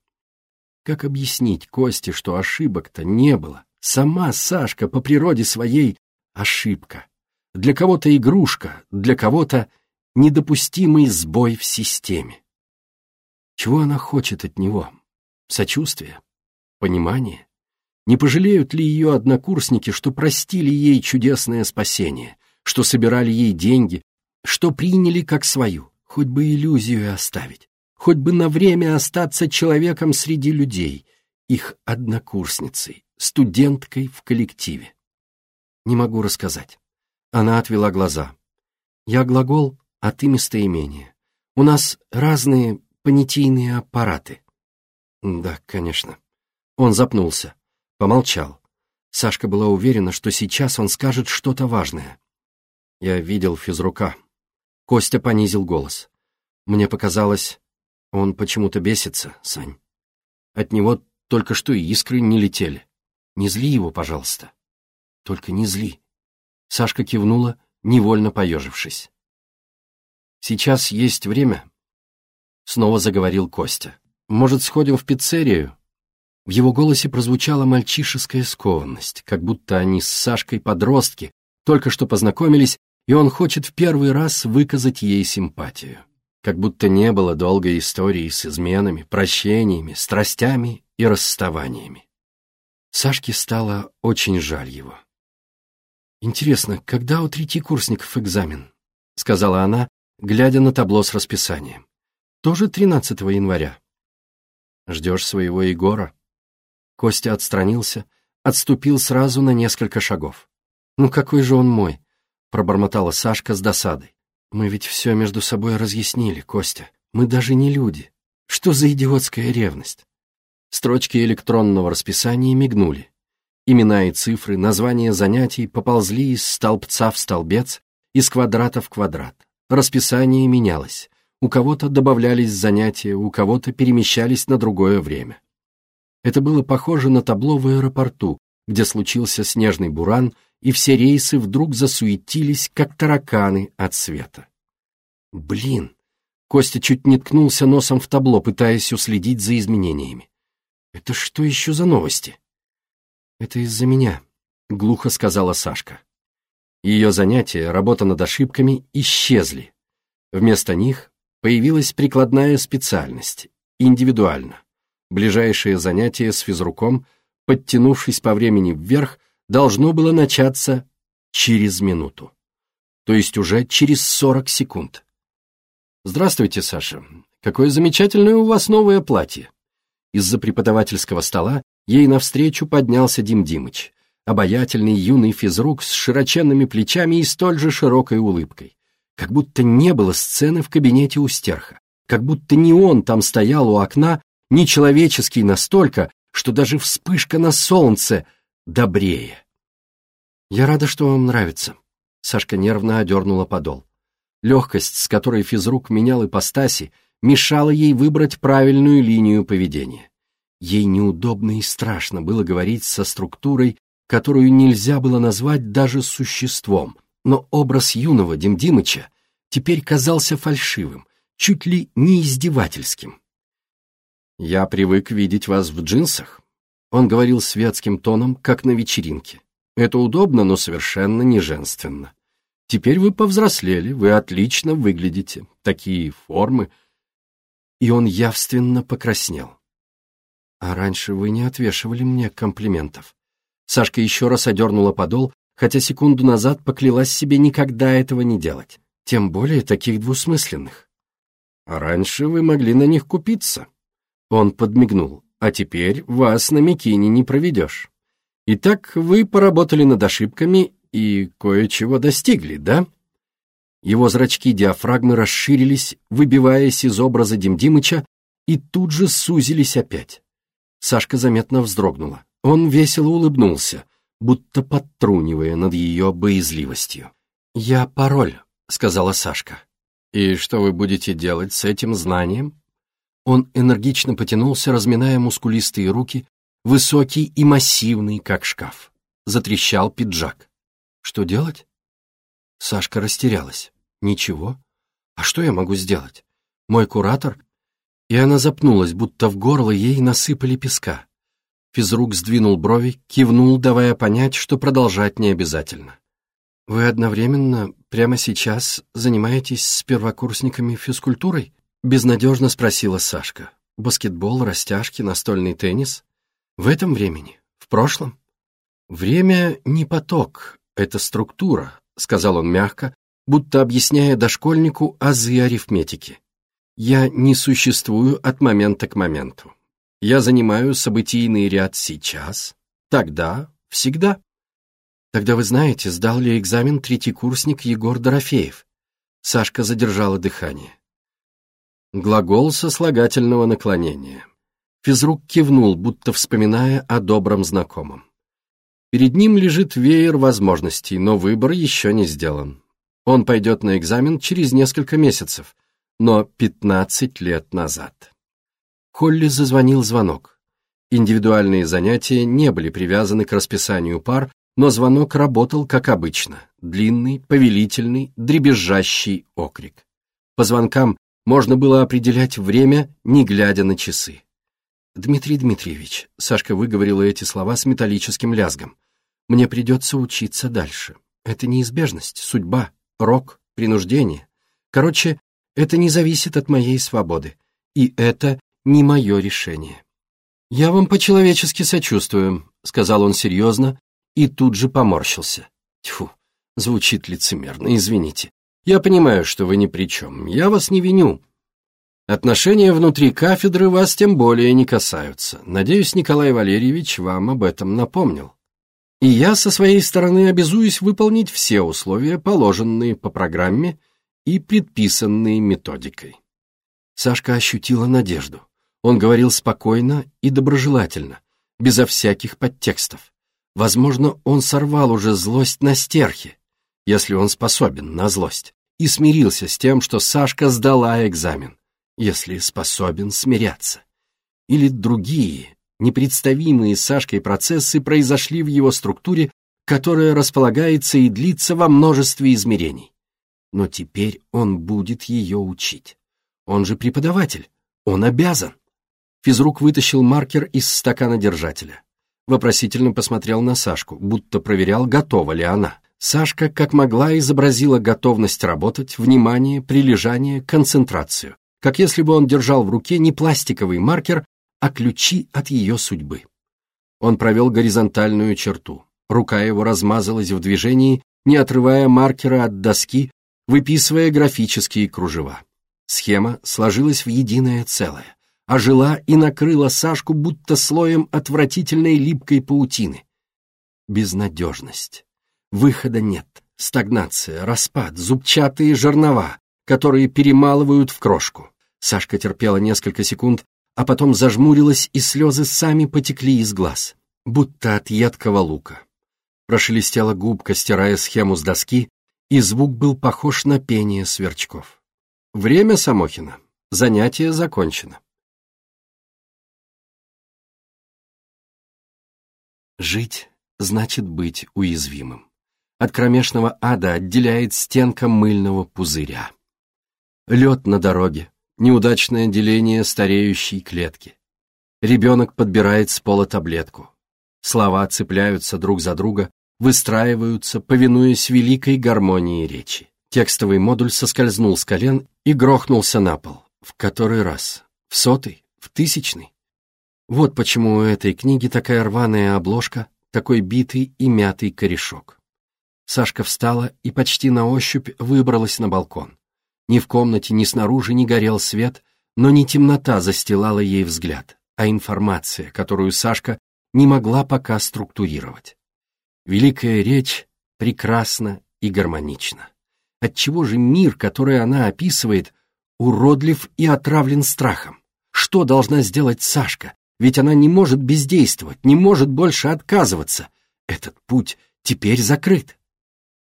Как объяснить Косте, что ошибок-то не было? Сама Сашка по природе своей ошибка. Для кого-то игрушка, для кого-то недопустимый сбой в системе. Чего она хочет от него? Сочувствие? Понимание? Не пожалеют ли ее однокурсники, что простили ей чудесное спасение, что собирали ей деньги, что приняли как свою, хоть бы иллюзию оставить, хоть бы на время остаться человеком среди людей, их однокурсницей, студенткой в коллективе. Не могу рассказать. Она отвела глаза. Я глагол, а ты местоимение. У нас разные понятийные аппараты. Да, конечно. Он запнулся. Помолчал. Сашка была уверена, что сейчас он скажет что-то важное. Я видел физрука. Костя понизил голос. Мне показалось, он почему-то бесится, Сань. От него только что искры не летели. Не зли его, пожалуйста. Только не зли. Сашка кивнула, невольно поежившись. «Сейчас есть время», — снова заговорил Костя. «Может, сходим в пиццерию? В его голосе прозвучала мальчишеская скованность, как будто они с Сашкой подростки, только что познакомились, и он хочет в первый раз выказать ей симпатию. Как будто не было долгой истории с изменами, прощениями, страстями и расставаниями. Сашке стало очень жаль его. «Интересно, когда у третьекурсников экзамен?» — сказала она, глядя на табло с расписанием. «Тоже 13 января?» «Ждешь своего Егора?» Костя отстранился, отступил сразу на несколько шагов. «Ну какой же он мой?» — пробормотала Сашка с досадой. «Мы ведь все между собой разъяснили, Костя. Мы даже не люди. Что за идиотская ревность?» Строчки электронного расписания мигнули. Имена и цифры, названия занятий поползли из столбца в столбец, из квадрата в квадрат. Расписание менялось. У кого-то добавлялись занятия, у кого-то перемещались на другое время. Это было похоже на табло в аэропорту, где случился снежный буран, и все рейсы вдруг засуетились, как тараканы от света. Блин! Костя чуть не ткнулся носом в табло, пытаясь уследить за изменениями. Это что еще за новости? Это из-за меня, глухо сказала Сашка. Ее занятия, работа над ошибками, исчезли. Вместо них появилась прикладная специальность, индивидуально. Ближайшее занятие с физруком, подтянувшись по времени вверх, должно было начаться через минуту. То есть уже через 40 секунд. «Здравствуйте, Саша. Какое замечательное у вас новое платье!» Из-за преподавательского стола ей навстречу поднялся Дим Димыч, обаятельный юный физрук с широченными плечами и столь же широкой улыбкой. Как будто не было сцены в кабинете у стерха, как будто не он там стоял у окна нечеловеческий настолько, что даже вспышка на солнце добрее. «Я рада, что вам нравится», — Сашка нервно одернула подол. Легкость, с которой физрук менял ипостаси, мешала ей выбрать правильную линию поведения. Ей неудобно и страшно было говорить со структурой, которую нельзя было назвать даже существом, но образ юного Демдимыча теперь казался фальшивым, чуть ли не издевательским. «Я привык видеть вас в джинсах», — он говорил светским тоном, как на вечеринке. «Это удобно, но совершенно не женственно. Теперь вы повзрослели, вы отлично выглядите. Такие формы...» И он явственно покраснел. «А раньше вы не отвешивали мне комплиментов». Сашка еще раз одернула подол, хотя секунду назад поклялась себе никогда этого не делать. Тем более таких двусмысленных. «А раньше вы могли на них купиться», он подмигнул. «А теперь вас на Микине не проведешь. Итак, вы поработали над ошибками и кое-чего достигли, да? Его зрачки диафрагмы расширились, выбиваясь из образа Демдимыча, и тут же сузились опять. Сашка заметно вздрогнула. Он весело улыбнулся, будто подтрунивая над ее боязливостью. «Я пароль», — сказала Сашка. «И что вы будете делать с этим знанием?» Он энергично потянулся, разминая мускулистые руки, высокий и массивный, как шкаф. Затрещал пиджак. «Что делать?» Сашка растерялась. «Ничего. А что я могу сделать? Мой куратор?» И она запнулась, будто в горло ей насыпали песка. Физрук сдвинул брови, кивнул, давая понять, что продолжать не обязательно. «Вы одновременно, прямо сейчас, занимаетесь с первокурсниками физкультурой?» Безнадежно спросила Сашка. «Баскетбол, растяжки, настольный теннис? В этом времени? В прошлом?» «Время не поток, это структура», — сказал он мягко, будто объясняя дошкольнику азы арифметики. «Я не существую от момента к моменту. Я занимаю событийный ряд сейчас, тогда, всегда. Тогда вы знаете, сдал ли экзамен третий курсник Егор Дорофеев? Сашка задержала дыхание. Глагол сослагательного наклонения. Физрук кивнул, будто вспоминая о добром знакомом. Перед ним лежит веер возможностей, но выбор еще не сделан. Он пойдет на экзамен через несколько месяцев, но 15 лет назад. Холли зазвонил звонок. Индивидуальные занятия не были привязаны к расписанию пар, но звонок работал как обычно. Длинный, повелительный, дребезжащий окрик. По звонкам можно было определять время, не глядя на часы. «Дмитрий Дмитриевич», — Сашка выговорила эти слова с металлическим лязгом, «мне придется учиться дальше. Это неизбежность, судьба, рок, принуждение. Короче, это не зависит от моей свободы. И это не мое решение. «Я вам по-человечески сочувствую», — сказал он серьезно и тут же поморщился. Тьфу, звучит лицемерно, извините. Я понимаю, что вы ни при чем, я вас не виню. Отношения внутри кафедры вас тем более не касаются. Надеюсь, Николай Валерьевич вам об этом напомнил. И я со своей стороны обязуюсь выполнить все условия, положенные по программе и предписанные методикой. Сашка ощутила надежду. Он говорил спокойно и доброжелательно, безо всяких подтекстов. Возможно, он сорвал уже злость на стерхе, если он способен на злость, и смирился с тем, что Сашка сдала экзамен, если способен смиряться. Или другие, непредставимые Сашкой процессы произошли в его структуре, которая располагается и длится во множестве измерений. Но теперь он будет ее учить. Он же преподаватель, он обязан. Физрук вытащил маркер из стакана держателя. Вопросительно посмотрел на Сашку, будто проверял, готова ли она. Сашка, как могла, изобразила готовность работать, внимание, прилежание, концентрацию, как если бы он держал в руке не пластиковый маркер, а ключи от ее судьбы. Он провел горизонтальную черту. Рука его размазалась в движении, не отрывая маркера от доски, выписывая графические кружева. Схема сложилась в единое целое ожила и накрыла Сашку будто слоем отвратительной липкой паутины. Безнадежность. Выхода нет. Стагнация, распад, зубчатые жернова, которые перемалывают в крошку. Сашка терпела несколько секунд, а потом зажмурилась, и слезы сами потекли из глаз, будто от едкого лука. Прошелестела губка, стирая схему с доски, и звук был похож на пение сверчков. Время Самохина. Занятие закончено. Жить значит быть уязвимым. От кромешного ада отделяет стенка мыльного пузыря. Лед на дороге, неудачное деление стареющей клетки. Ребенок подбирает с пола таблетку. Слова цепляются друг за друга, выстраиваются, повинуясь великой гармонии речи. Текстовый модуль соскользнул с колен и грохнулся на пол. В который раз? В сотый? В тысячный? Вот почему у этой книги такая рваная обложка, такой битый и мятый корешок. Сашка встала и почти на ощупь выбралась на балкон. Ни в комнате, ни снаружи не горел свет, но не темнота застилала ей взгляд, а информация, которую Сашка не могла пока структурировать. Великая речь прекрасна и гармонична. Отчего же мир, который она описывает, уродлив и отравлен страхом? Что должна сделать Сашка? Ведь она не может бездействовать, не может больше отказываться. Этот путь теперь закрыт.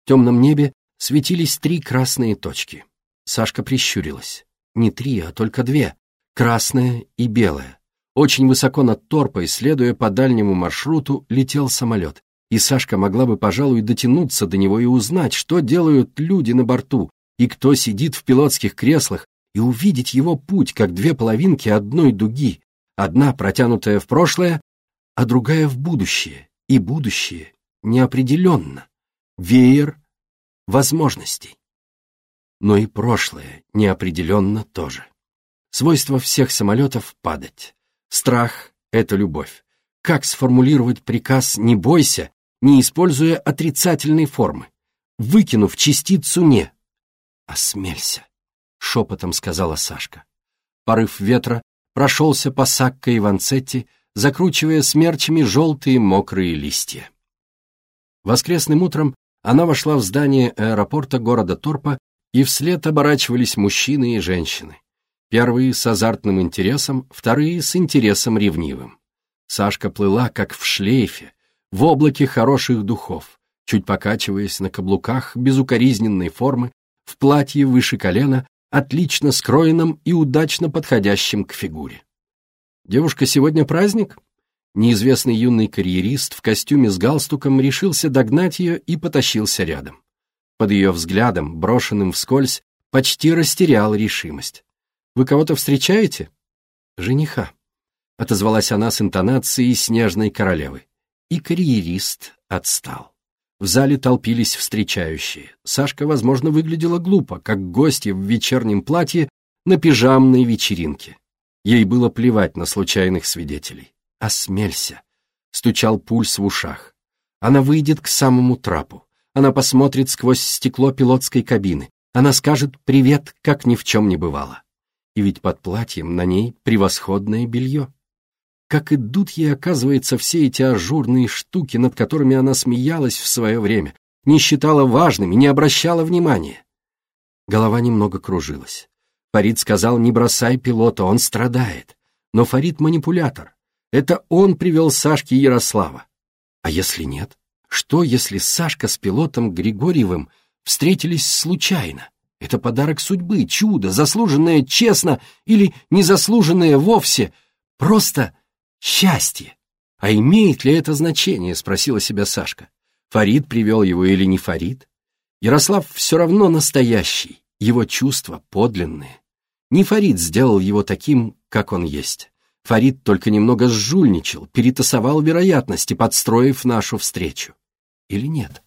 В темном небе светились три красные точки. Сашка прищурилась. Не три, а только две. Красная и белая. Очень высоко над торпой, следуя по дальнему маршруту, летел самолет. И Сашка могла бы, пожалуй, дотянуться до него и узнать, что делают люди на борту, и кто сидит в пилотских креслах, и увидеть его путь, как две половинки одной дуги, одна протянутая в прошлое, а другая в будущее, и будущее неопределенно, веер возможностей. Но и прошлое неопределенно тоже. Свойство всех самолетов — падать. Страх — это любовь. Как сформулировать приказ «не бойся», не используя отрицательной формы, выкинув частицу «не»? «Осмелься», — шепотом сказала Сашка. Порыв ветра прошелся по Сакко и Ванцетти, закручивая смерчами желтые мокрые листья. Воскресным утром она вошла в здание аэропорта города Торпа, и вслед оборачивались мужчины и женщины. Первые с азартным интересом, вторые с интересом ревнивым. Сашка плыла, как в шлейфе, в облаке хороших духов, чуть покачиваясь на каблуках безукоризненной формы, в платье выше колена, отлично скроенном и удачно подходящем к фигуре. «Девушка, сегодня праздник?» Неизвестный юный карьерист в костюме с галстуком решился догнать ее и потащился рядом. Под ее взглядом, брошенным вскользь, почти растерял решимость. «Вы кого-то встречаете?» «Жениха», — отозвалась она с интонацией снежной королевы и карьерист отстал. В зале толпились встречающие. Сашка, возможно, выглядела глупо, как гостья в вечернем платье на пижамной вечеринке. Ей было плевать на случайных свидетелей. «Осмелься!» — стучал пульс в ушах. Она выйдет к самому трапу. Она посмотрит сквозь стекло пилотской кабины. Она скажет «привет», как ни в чем не бывало. И ведь под платьем на ней превосходное белье. Как идут ей, оказывается, все эти ажурные штуки, над которыми она смеялась в свое время, не считала важными, не обращала внимания. Голова немного кружилась. Фарид сказал, не бросай пилота, он страдает. Но Фарид манипулятор. Это он привел Сашке Ярослава. А если нет? Что, если Сашка с пилотом Григорьевым встретились случайно? Это подарок судьбы, чудо, заслуженное честно или незаслуженное вовсе, просто Счастье! А имеет ли это значение, спросила себя Сашка. Фарид привел его или не Фарид? Ярослав все равно настоящий, его чувства подлинные. Не Фарид сделал его таким, как он есть. Фарид только немного сжульничал, перетасовал вероятности, подстроив нашу встречу. Или нет?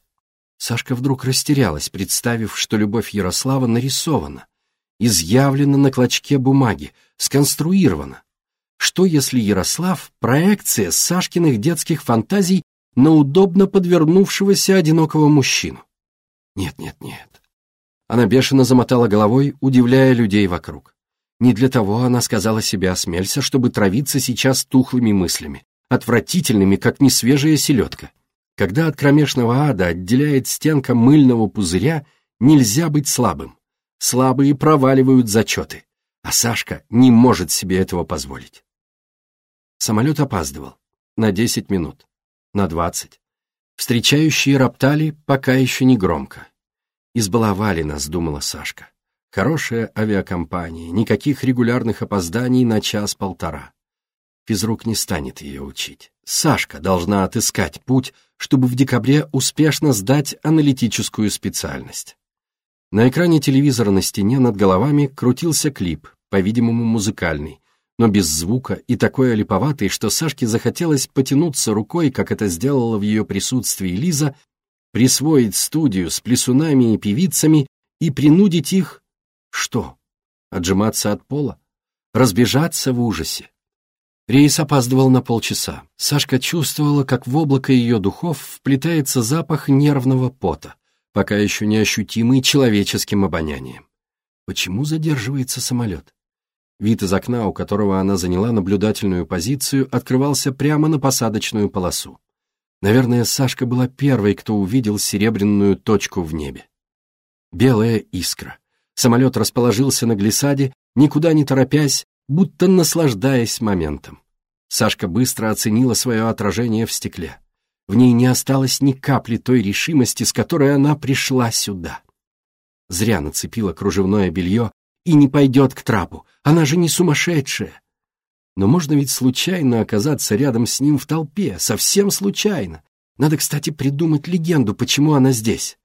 Сашка вдруг растерялась, представив, что любовь Ярослава нарисована, изъявлена на клочке бумаги, сконструирована. Что если Ярослав — проекция Сашкиных детских фантазий на удобно подвернувшегося одинокого мужчину? Нет, нет, нет. Она бешено замотала головой, удивляя людей вокруг. Не для того она сказала себе осмелься, чтобы травиться сейчас тухлыми мыслями, отвратительными, как несвежая селедка. Когда от кромешного ада отделяет стенка мыльного пузыря, нельзя быть слабым. Слабые проваливают зачеты, а Сашка не может себе этого позволить. Самолет опаздывал. На 10 минут. На 20. Встречающие роптали пока еще не громко. «Избаловали нас», — думала Сашка. «Хорошая авиакомпания, никаких регулярных опозданий на час-полтора». Физрук не станет ее учить. Сашка должна отыскать путь, чтобы в декабре успешно сдать аналитическую специальность. На экране телевизора на стене над головами крутился клип, по-видимому, музыкальный, но без звука и такой олиповатый, что Сашке захотелось потянуться рукой, как это сделала в ее присутствии Лиза, присвоить студию с плясунами и певицами и принудить их... Что? Отжиматься от пола? Разбежаться в ужасе? Рейс опаздывал на полчаса. Сашка чувствовала, как в облако ее духов вплетается запах нервного пота, пока еще не ощутимый человеческим обонянием. Почему задерживается самолет? Вид из окна, у которого она заняла наблюдательную позицию, открывался прямо на посадочную полосу. Наверное, Сашка была первой, кто увидел серебряную точку в небе. Белая искра. Самолет расположился на глиссаде, никуда не торопясь, будто наслаждаясь моментом. Сашка быстро оценила свое отражение в стекле. В ней не осталось ни капли той решимости, с которой она пришла сюда. Зря нацепила кружевное белье и не пойдет к трапу, она же не сумасшедшая. Но можно ведь случайно оказаться рядом с ним в толпе, совсем случайно. Надо, кстати, придумать легенду, почему она здесь.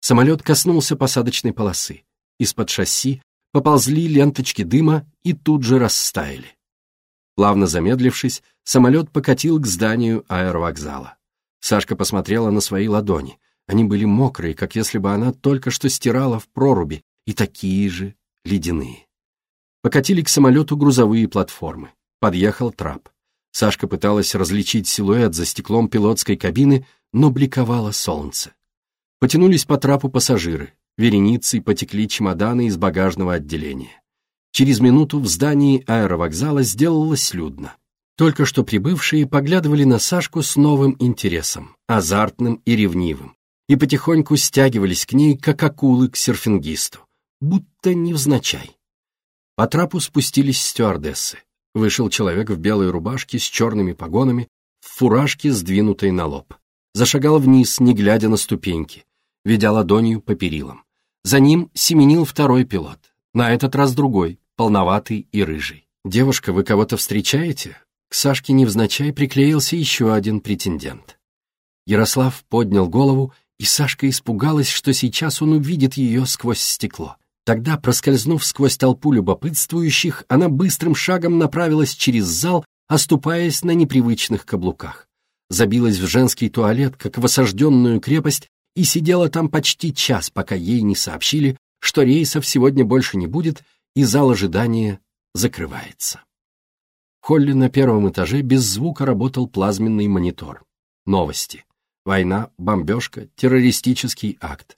Самолет коснулся посадочной полосы. Из-под шасси поползли ленточки дыма и тут же растаяли. Плавно замедлившись, самолет покатил к зданию аэровокзала. Сашка посмотрела на свои ладони. Они были мокрые, как если бы она только что стирала в проруби, и такие же ледяные. Покатили к самолету грузовые платформы. Подъехал трап. Сашка пыталась различить силуэт за стеклом пилотской кабины, но бликовало солнце. Потянулись по трапу пассажиры. Вереницей потекли чемоданы из багажного отделения. Через минуту в здании аэровокзала сделалось людно. Только что прибывшие поглядывали на Сашку с новым интересом, азартным и ревнивым, и потихоньку стягивались к ней, как акулы к серфингисту, будто невзначай. По трапу спустились стюардессы. Вышел человек в белой рубашке с черными погонами, в фуражке, сдвинутой на лоб. Зашагал вниз, не глядя на ступеньки, ведя ладонью по перилам. За ним семенил второй пилот, на этот раз другой, полноватый и рыжий. «Девушка, вы кого-то встречаете?» К Сашке невзначай приклеился еще один претендент. Ярослав поднял голову, и Сашка испугалась, что сейчас он увидит ее сквозь стекло. Тогда, проскользнув сквозь толпу любопытствующих, она быстрым шагом направилась через зал, оступаясь на непривычных каблуках. Забилась в женский туалет, как в осажденную крепость, и сидела там почти час, пока ей не сообщили, что рейсов сегодня больше не будет, и зал ожидания закрывается. В холле на первом этаже без звука работал плазменный монитор. Новости. Война, бомбежка, террористический акт.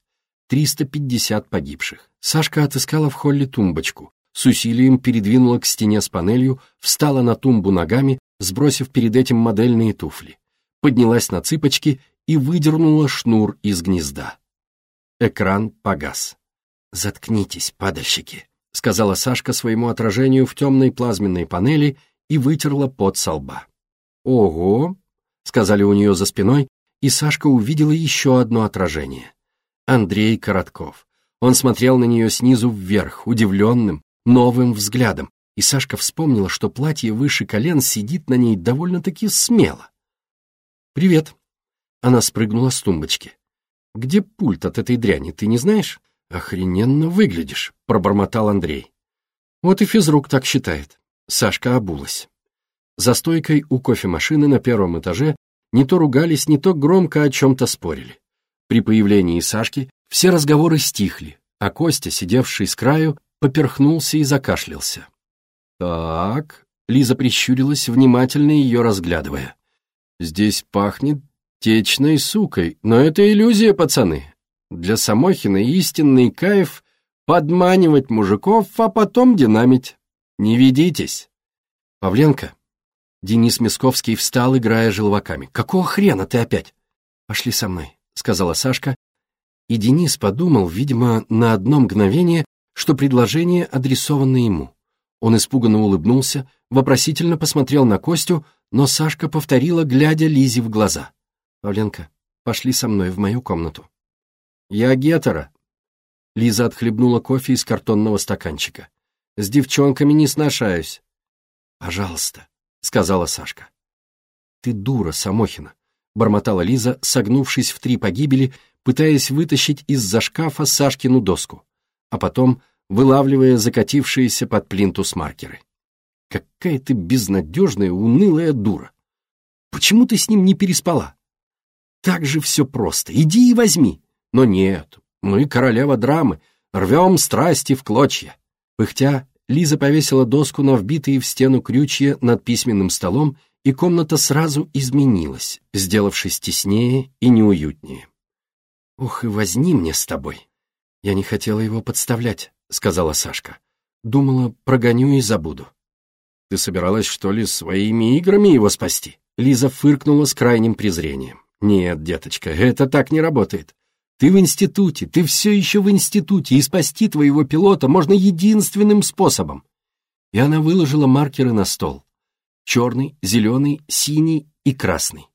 350 погибших. Сашка отыскала в холле тумбочку, с усилием передвинула к стене с панелью, встала на тумбу ногами, сбросив перед этим модельные туфли. Поднялась на цыпочки и выдернула шнур из гнезда. Экран погас. «Заткнитесь, падальщики», — сказала Сашка своему отражению в темной плазменной панели и вытерла пот со лба. «Ого!» — сказали у нее за спиной, и Сашка увидела еще одно отражение. Андрей Коротков. Он смотрел на нее снизу вверх, удивленным, новым взглядом, и Сашка вспомнила, что платье выше колен сидит на ней довольно-таки смело. «Привет!» Она спрыгнула с тумбочки. «Где пульт от этой дряни, ты не знаешь?» «Охрененно выглядишь», — пробормотал Андрей. «Вот и физрук так считает. Сашка обулась. За стойкой у кофемашины на первом этаже не то ругались, не то громко о чем-то спорили. При появлении Сашки все разговоры стихли, а Костя, сидевший с краю, поперхнулся и закашлялся. «Так», — Лиза прищурилась, внимательно ее разглядывая. «Здесь пахнет течной сукой, но это иллюзия, пацаны. Для Самохина истинный кайф — подманивать мужиков, а потом динамить. Не ведитесь. Павленко. Денис Мясковский встал, играя желваками. Какого хрена ты опять? Пошли со мной, сказала Сашка. И Денис подумал, видимо, на одно мгновение, что предложение адресовано ему. Он испуганно улыбнулся, вопросительно посмотрел на Костю, но Сашка повторила, глядя Лизе в глаза. «Павленко, пошли со мной в мою комнату». «Я гетера». Лиза отхлебнула кофе из картонного стаканчика. С девчонками не сношаюсь. Пожалуйста, сказала Сашка. Ты дура, Самохина, бормотала Лиза, согнувшись в три погибели, пытаясь вытащить из-за шкафа Сашкину доску, а потом вылавливая закатившиеся под плинтус маркеры. Какая ты безнадежная, унылая дура. Почему ты с ним не переспала? Так же все просто. Иди и возьми. Но нет, мы королева драмы, рвем страсти в клочья. Пыхтя, Лиза повесила доску на вбитые в стену крючья над письменным столом, и комната сразу изменилась, сделавшись теснее и неуютнее. «Ох, и возни мне с тобой!» «Я не хотела его подставлять», — сказала Сашка. «Думала, прогоню и забуду». «Ты собиралась, что ли, своими играми его спасти?» Лиза фыркнула с крайним презрением. «Нет, деточка, это так не работает. Ты в институте, ты все еще в институте, и спасти твоего пилота можно единственным способом. И она выложила маркеры на стол. Черный, зеленый, синий и красный.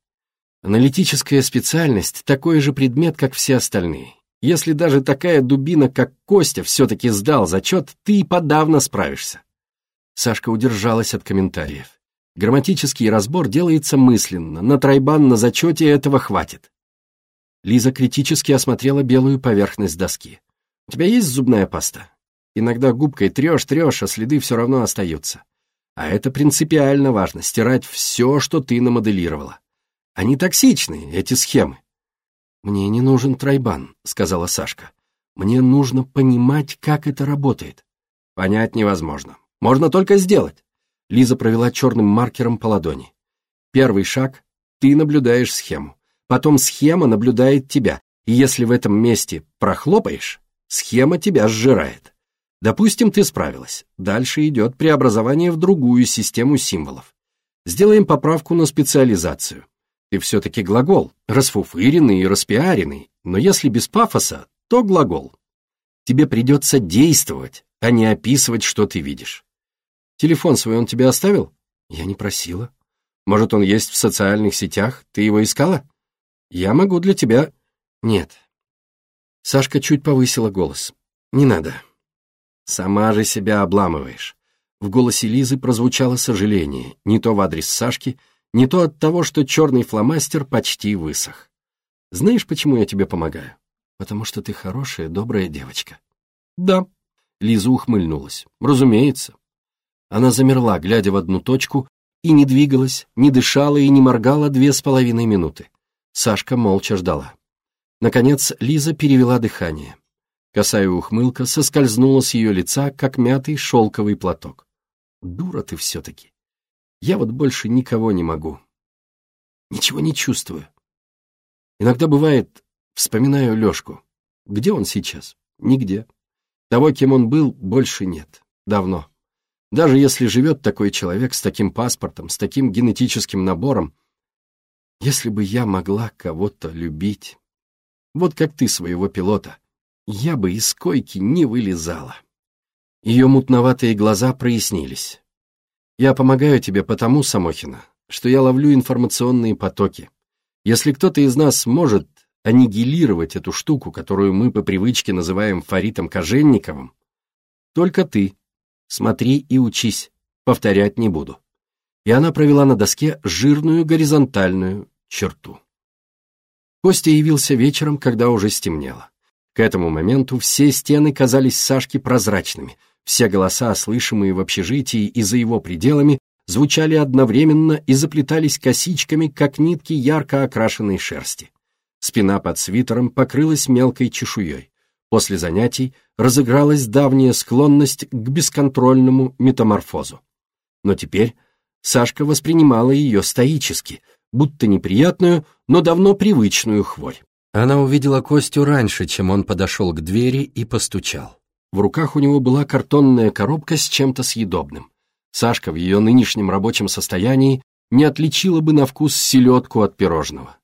Аналитическая специальность – такой же предмет, как все остальные. Если даже такая дубина, как Костя, все-таки сдал зачет, ты и подавно справишься. Сашка удержалась от комментариев. Грамматический разбор делается мысленно, на тройбан на зачете этого хватит. Лиза критически осмотрела белую поверхность доски. «У тебя есть зубная паста? Иногда губкой трешь-трешь, а следы все равно остаются. А это принципиально важно, стирать все, что ты намоделировала. Они токсичны, эти схемы. «Мне не нужен тройбан», — сказала Сашка. «Мне нужно понимать, как это работает». «Понять невозможно. Можно только сделать». Лиза провела черным маркером по ладони. «Первый шаг — ты наблюдаешь схему. Потом схема наблюдает тебя, и если в этом месте прохлопаешь, схема тебя сжирает. Допустим, ты справилась. Дальше идет преобразование в другую систему символов. Сделаем поправку на специализацию. Ты все-таки глагол, расфуфыренный и распиаренный, но если без пафоса, то глагол. Тебе придется действовать, а не описывать, что ты видишь. Телефон свой он тебе оставил? Я не просила. Может, он есть в социальных сетях? Ты его искала? Я могу для тебя...» «Нет». Сашка чуть повысила голос. «Не надо». «Сама же себя обламываешь». В голосе Лизы прозвучало сожаление, не то в адрес Сашки, не то от того, что черный фломастер почти высох. «Знаешь, почему я тебе помогаю?» «Потому что ты хорошая, добрая девочка». «Да». Лиза ухмыльнулась. «Разумеется». Она замерла, глядя в одну точку, и не двигалась, не дышала и не моргала две с половиной минуты. Сашка молча ждала. Наконец Лиза перевела дыхание. Косая ухмылка соскользнула с ее лица, как мятый шелковый платок. «Дура ты все-таки. Я вот больше никого не могу. Ничего не чувствую. Иногда бывает, вспоминаю Лешку. Где он сейчас? Нигде. Того, кем он был, больше нет. Давно. Даже если живет такой человек с таким паспортом, с таким генетическим набором, если бы я могла кого-то любить, вот как ты своего пилота, я бы из койки не вылезала. Ее мутноватые глаза прояснились. Я помогаю тебе потому, Самохина, что я ловлю информационные потоки. Если кто-то из нас может аннигилировать эту штуку, которую мы по привычке называем Фаритом Коженниковым, только ты. Смотри и учись, повторять не буду и она провела на доске жирную горизонтальную черту. Костя явился вечером, когда уже стемнело. К этому моменту все стены казались Сашке прозрачными, все голоса, слышимые в общежитии и за его пределами, звучали одновременно и заплетались косичками, как нитки ярко окрашенной шерсти. Спина под свитером покрылась мелкой чешуей. После занятий разыгралась давняя склонность к бесконтрольному метаморфозу. Но теперь Сашка воспринимала ее стоически, будто неприятную, но давно привычную хворь. Она увидела Костю раньше, чем он подошел к двери и постучал. В руках у него была картонная коробка с чем-то съедобным. Сашка в ее нынешнем рабочем состоянии не отличила бы на вкус селедку от пирожного.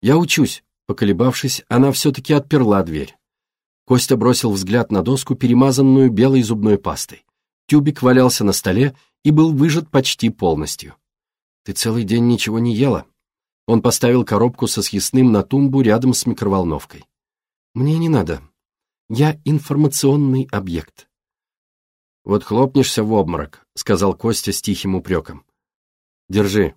«Я учусь», — поколебавшись, она все-таки отперла дверь. Костя бросил взгляд на доску, перемазанную белой зубной пастой. Тюбик валялся на столе и был выжат почти полностью. «Ты целый день ничего не ела?» Он поставил коробку со съестным на тумбу рядом с микроволновкой. «Мне не надо. Я информационный объект». «Вот хлопнешься в обморок», — сказал Костя с тихим упреком. «Держи».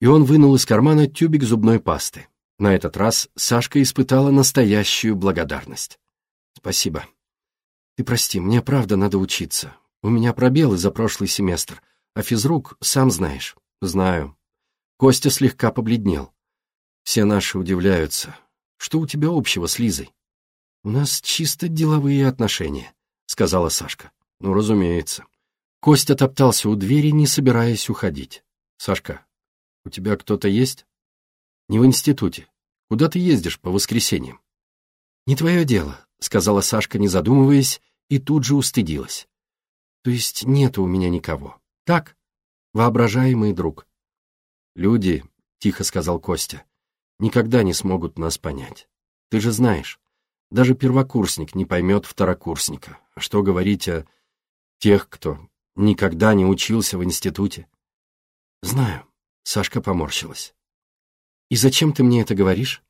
И он вынул из кармана тюбик зубной пасты. На этот раз Сашка испытала настоящую благодарность. «Спасибо. Ты прости, мне правда надо учиться. У меня пробелы за прошлый семестр, а физрук, сам знаешь. Знаю. Костя слегка побледнел. Все наши удивляются. Что у тебя общего с Лизой? У нас чисто деловые отношения, сказала Сашка. Ну, разумеется. Костя топтался у двери, не собираясь уходить. Сашка, у тебя кто-то есть? Не в институте. Куда ты ездишь по воскресеньям? Не твое дело, сказала Сашка, не задумываясь, и тут же устыдилась. То есть нет у меня никого. Так, воображаемый друг. Люди, тихо сказал Костя, никогда не смогут нас понять. Ты же знаешь, даже первокурсник не поймет второкурсника. А что говорить о тех, кто никогда не учился в институте? Знаю. Сашка поморщилась. И зачем ты мне это говоришь?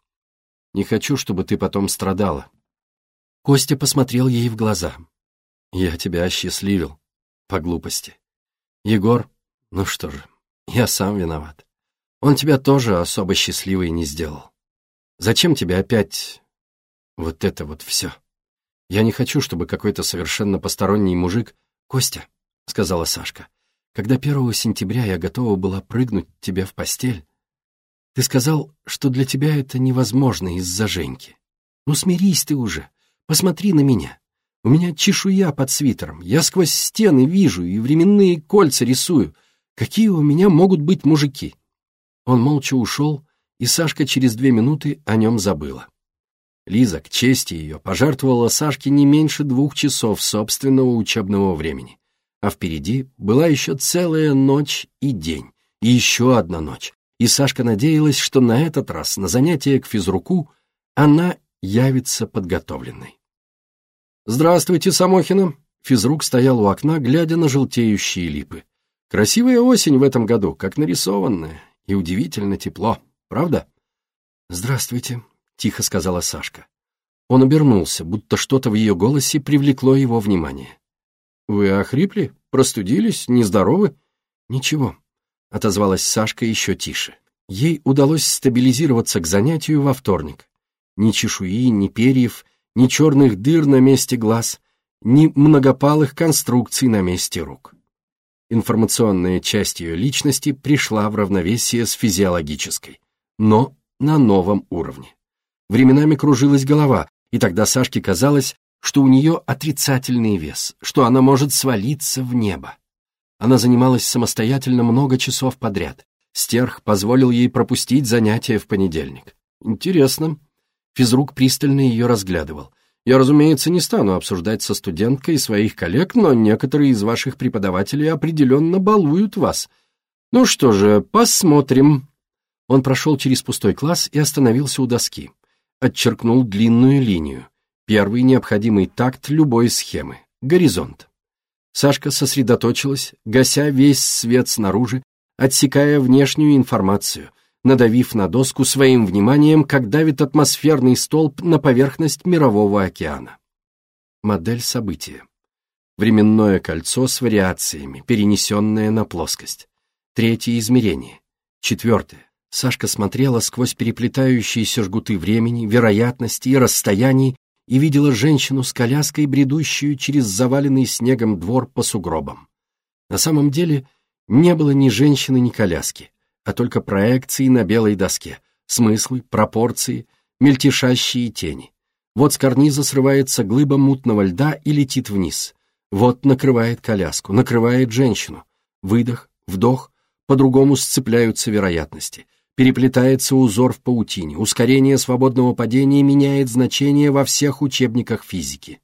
Не хочу, чтобы ты потом страдала. Костя посмотрел ей в глаза. Я тебя осчастливил. По глупости. Егор, ну что же, я сам виноват. Он тебя тоже особо счастливой не сделал. Зачем тебе опять вот это вот все? Я не хочу, чтобы какой-то совершенно посторонний мужик... Костя, — сказала Сашка, — когда первого сентября я готова была прыгнуть тебе в постель, ты сказал, что для тебя это невозможно из-за Женьки. Ну смирись ты уже, посмотри на меня. У меня чешуя под свитером, я сквозь стены вижу и временные кольца рисую. Какие у меня могут быть мужики? Он молча ушел, и Сашка через две минуты о нем забыла. Лиза, к чести ее, пожертвовала Сашке не меньше двух часов собственного учебного времени. А впереди была еще целая ночь и день, и еще одна ночь. И Сашка надеялась, что на этот раз на занятие к физруку она явится подготовленной. «Здравствуйте, Самохина!» Физрук стоял у окна, глядя на желтеющие липы. «Красивая осень в этом году, как нарисованная, и удивительно тепло, правда?» «Здравствуйте», — тихо сказала Сашка. Он обернулся, будто что-то в ее голосе привлекло его внимание. «Вы охрипли? Простудились? Нездоровы?» «Ничего», — отозвалась Сашка еще тише. Ей удалось стабилизироваться к занятию во вторник. Ни чешуи, ни перьев, ни черных дыр на месте глаз, ни многопалых конструкций на месте рук. Информационная часть ее личности пришла в равновесие с физиологической, но на новом уровне. Временами кружилась голова, и тогда Сашке казалось, что у нее отрицательный вес, что она может свалиться в небо. Она занималась самостоятельно много часов подряд. Стерх позволил ей пропустить занятия в понедельник. Интересно, Физрук пристально ее разглядывал. «Я, разумеется, не стану обсуждать со студенткой своих коллег, но некоторые из ваших преподавателей определенно балуют вас. Ну что же, посмотрим». Он прошел через пустой класс и остановился у доски. Отчеркнул длинную линию. Первый необходимый такт любой схемы — горизонт. Сашка сосредоточилась, гася весь свет снаружи, отсекая внешнюю информацию, надавив на доску своим вниманием, как давит атмосферный столб на поверхность мирового океана. Модель события. Временное кольцо с вариациями, перенесенное на плоскость. Третье измерение. Четвертое. Сашка смотрела сквозь переплетающиеся жгуты времени, вероятности и расстояний и видела женщину с коляской, бредущую через заваленный снегом двор по сугробам. На самом деле не было ни женщины, ни коляски а только проекции на белой доске, смыслы, пропорции, мельтешащие тени. Вот с карниза срывается глыба мутного льда и летит вниз. Вот накрывает коляску, накрывает женщину. Выдох, вдох, по-другому сцепляются вероятности. Переплетается узор в паутине, ускорение свободного падения меняет значение во всех учебниках физики.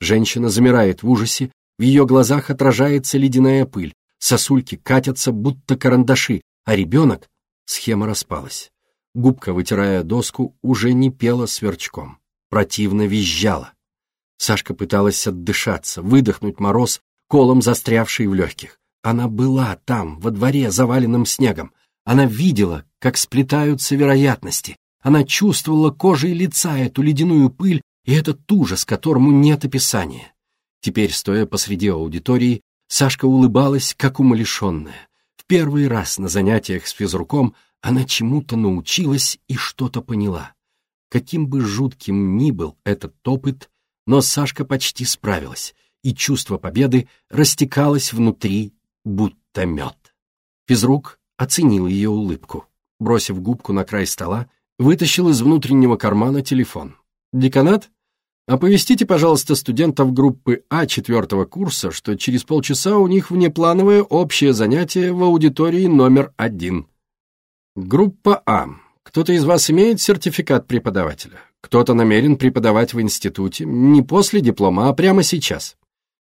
Женщина замирает в ужасе, в ее глазах отражается ледяная пыль, сосульки катятся, будто карандаши, а ребенок... Схема распалась. Губка, вытирая доску, уже не пела сверчком. Противно визжала. Сашка пыталась отдышаться, выдохнуть мороз, колом застрявший в легких. Она была там, во дворе, заваленным снегом. Она видела, как сплетаются вероятности. Она чувствовала кожей лица эту ледяную пыль и этот ужас, которому нет описания. Теперь, стоя посреди аудитории, Сашка улыбалась, как умалишенная первый раз на занятиях с физруком она чему-то научилась и что-то поняла. Каким бы жутким ни был этот опыт, но Сашка почти справилась, и чувство победы растекалось внутри, будто мед. Физрук оценил ее улыбку. Бросив губку на край стола, вытащил из внутреннего кармана телефон. «Деканат?» Оповестите, пожалуйста, студентов группы А четвертого курса, что через полчаса у них внеплановое общее занятие в аудитории номер один. Группа А. Кто-то из вас имеет сертификат преподавателя? Кто-то намерен преподавать в институте не после диплома, а прямо сейчас?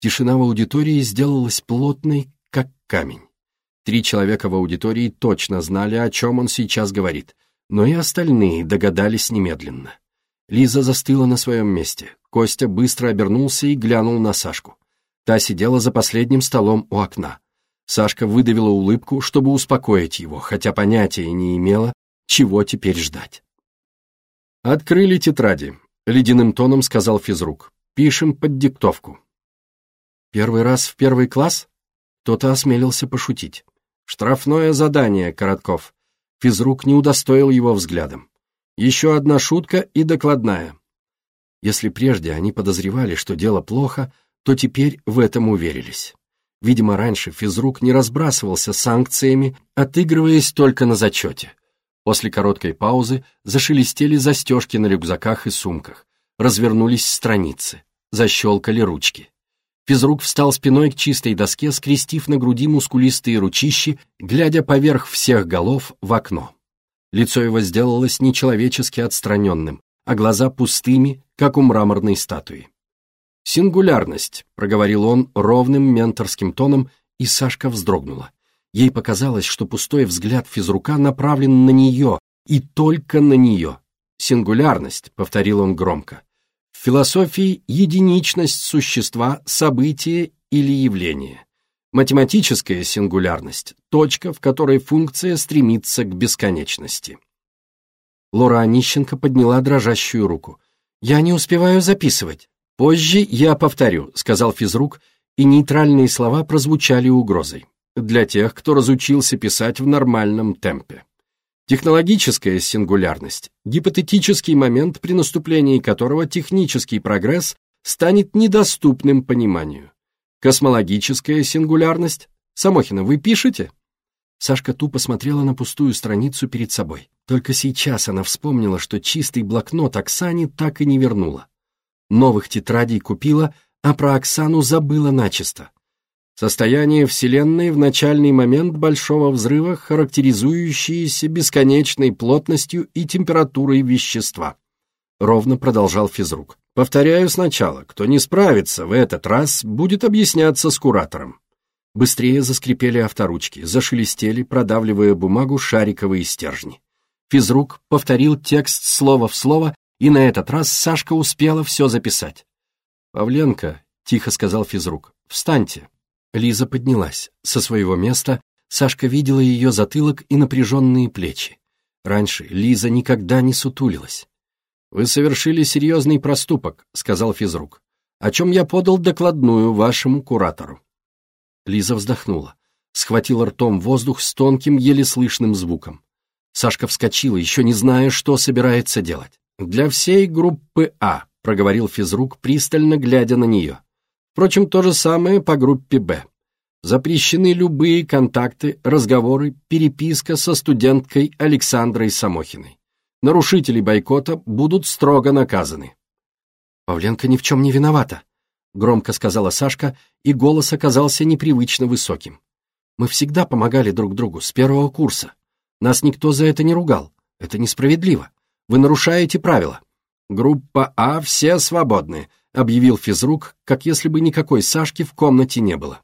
Тишина в аудитории сделалась плотной, как камень. Три человека в аудитории точно знали, о чем он сейчас говорит, но и остальные догадались немедленно. Лиза застыла на своем месте. Костя быстро обернулся и глянул на Сашку. Та сидела за последним столом у окна. Сашка выдавила улыбку, чтобы успокоить его, хотя понятия не имела, чего теперь ждать. «Открыли тетради», — ледяным тоном сказал физрук. «Пишем под диктовку». «Первый раз в первый класс?» Кто-то осмелился пошутить. «Штрафное задание, Коротков». Физрук не удостоил его взглядом. «Еще одна шутка и докладная». Если прежде они подозревали, что дело плохо, то теперь в этом уверились. Видимо, раньше физрук не разбрасывался санкциями, отыгрываясь только на зачете. После короткой паузы зашелестели застежки на рюкзаках и сумках, развернулись страницы, защелкали ручки. Физрук встал спиной к чистой доске, скрестив на груди мускулистые ручищи, глядя поверх всех голов в окно. Лицо его сделалось нечеловечески отстраненным, а глаза пустыми, как у мраморной статуи. «Сингулярность», — проговорил он ровным менторским тоном, и Сашка вздрогнула. Ей показалось, что пустой взгляд физрука направлен на нее, и только на нее. «Сингулярность», — повторил он громко. В философии единичность существа, события или явления. Математическая сингулярность – точка, в которой функция стремится к бесконечности. Лора Онищенко подняла дрожащую руку. «Я не успеваю записывать. Позже я повторю», — сказал физрук, и нейтральные слова прозвучали угрозой для тех, кто разучился писать в нормальном темпе. Технологическая сингулярность – гипотетический момент, при наступлении которого технический прогресс станет недоступным пониманию. Космологическая сингулярность – Самохина, вы пишете? Сашка тупо смотрела на пустую страницу перед собой. Только сейчас она вспомнила, что чистый блокнот Оксане так и не вернула. Новых тетрадей купила, а про Оксану забыла начисто. Состояние Вселенной в начальный момент Большого Взрыва, характеризующееся бесконечной плотностью и температурой вещества. Ровно продолжал физрук. Повторяю сначала, кто не справится в этот раз, будет объясняться с куратором. Быстрее заскрипели авторучки, зашелестели, продавливая бумагу шариковые стержни. Физрук повторил текст слово в слово, и на этот раз Сашка успела все записать. «Павленко», — тихо сказал физрук, — «встаньте». Лиза поднялась. Со своего места Сашка видела ее затылок и напряженные плечи. Раньше Лиза никогда не сутулилась. «Вы совершили серьезный проступок», — сказал физрук, «о чем я подал докладную вашему куратору». Лиза вздохнула, схватила ртом воздух с тонким, еле слышным звуком. Сашка вскочила, еще не зная, что собирается делать. «Для всей группы А», — проговорил физрук, пристально глядя на нее. Впрочем, то же самое по группе «Б». Запрещены любые контакты, разговоры, переписка со студенткой Александрой Самохиной. Нарушители бойкота будут строго наказаны. «Павленко ни в чем не виновата», — громко сказала Сашка, и голос оказался непривычно высоким. «Мы всегда помогали друг другу с первого курса. Нас никто за это не ругал. Это несправедливо. Вы нарушаете правила. Группа А все свободны», — объявил физрук, как если бы никакой Сашки в комнате не было.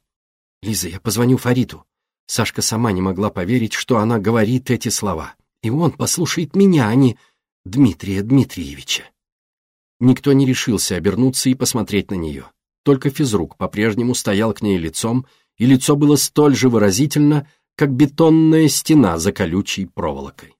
«Лиза, я позвоню Фариту». Сашка сама не могла поверить, что она говорит эти слова. И он послушает меня, а не Дмитрия Дмитриевича. Никто не решился обернуться и посмотреть на нее. Только физрук по-прежнему стоял к ней лицом, и лицо было столь же выразительно, как бетонная стена за колючей проволокой.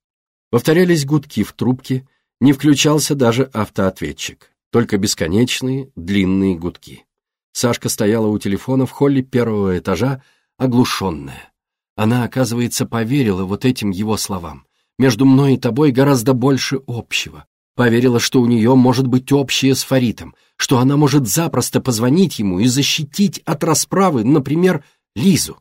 Повторялись гудки в трубке, не включался даже автоответчик только бесконечные длинные гудки. Сашка стояла у телефона в холле первого этажа, оглушенная. Она, оказывается, поверила вот этим его словам. Между мной и тобой гораздо больше общего. Поверила, что у нее может быть общее с Фаритом, что она может запросто позвонить ему и защитить от расправы, например, Лизу.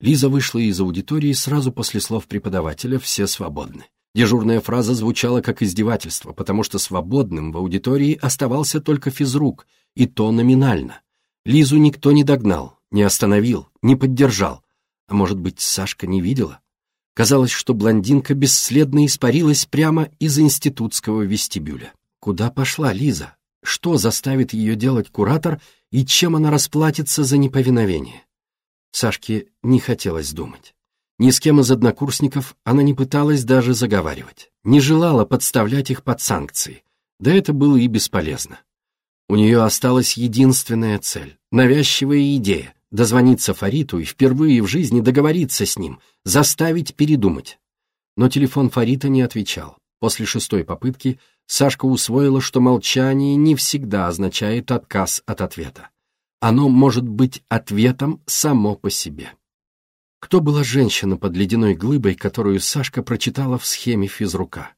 Лиза вышла из аудитории сразу после слов преподавателя «все свободны». Дежурная фраза звучала как издевательство, потому что свободным в аудитории оставался только физрук, и то номинально. Лизу никто не догнал, не остановил, не поддержал. А может быть, Сашка не видела? Казалось, что блондинка бесследно испарилась прямо из институтского вестибюля. Куда пошла Лиза? Что заставит ее делать куратор и чем она расплатится за неповиновение? Сашке не хотелось думать. Ни с кем из однокурсников она не пыталась даже заговаривать, не желала подставлять их под санкции. Да это было и бесполезно. У нее осталась единственная цель, навязчивая идея — дозвониться Фариту и впервые в жизни договориться с ним, заставить передумать. Но телефон Фарита не отвечал. После шестой попытки Сашка усвоила, что молчание не всегда означает отказ от ответа. Оно может быть ответом само по себе. Кто была женщина под ледяной глыбой, которую Сашка прочитала в схеме физрука?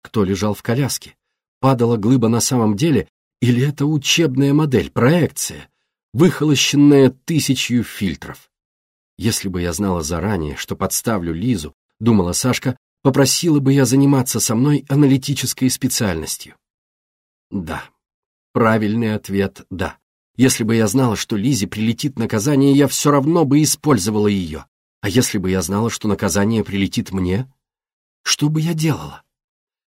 Кто лежал в коляске? Падала глыба на самом деле, или это учебная модель, проекция, выхолощенная тысячью фильтров? Если бы я знала заранее, что подставлю Лизу, думала Сашка, попросила бы я заниматься со мной аналитической специальностью. Да. Правильный ответ — да. Если бы я знала, что Лизе прилетит наказание, я все равно бы использовала ее. А если бы я знала, что наказание прилетит мне, что бы я делала?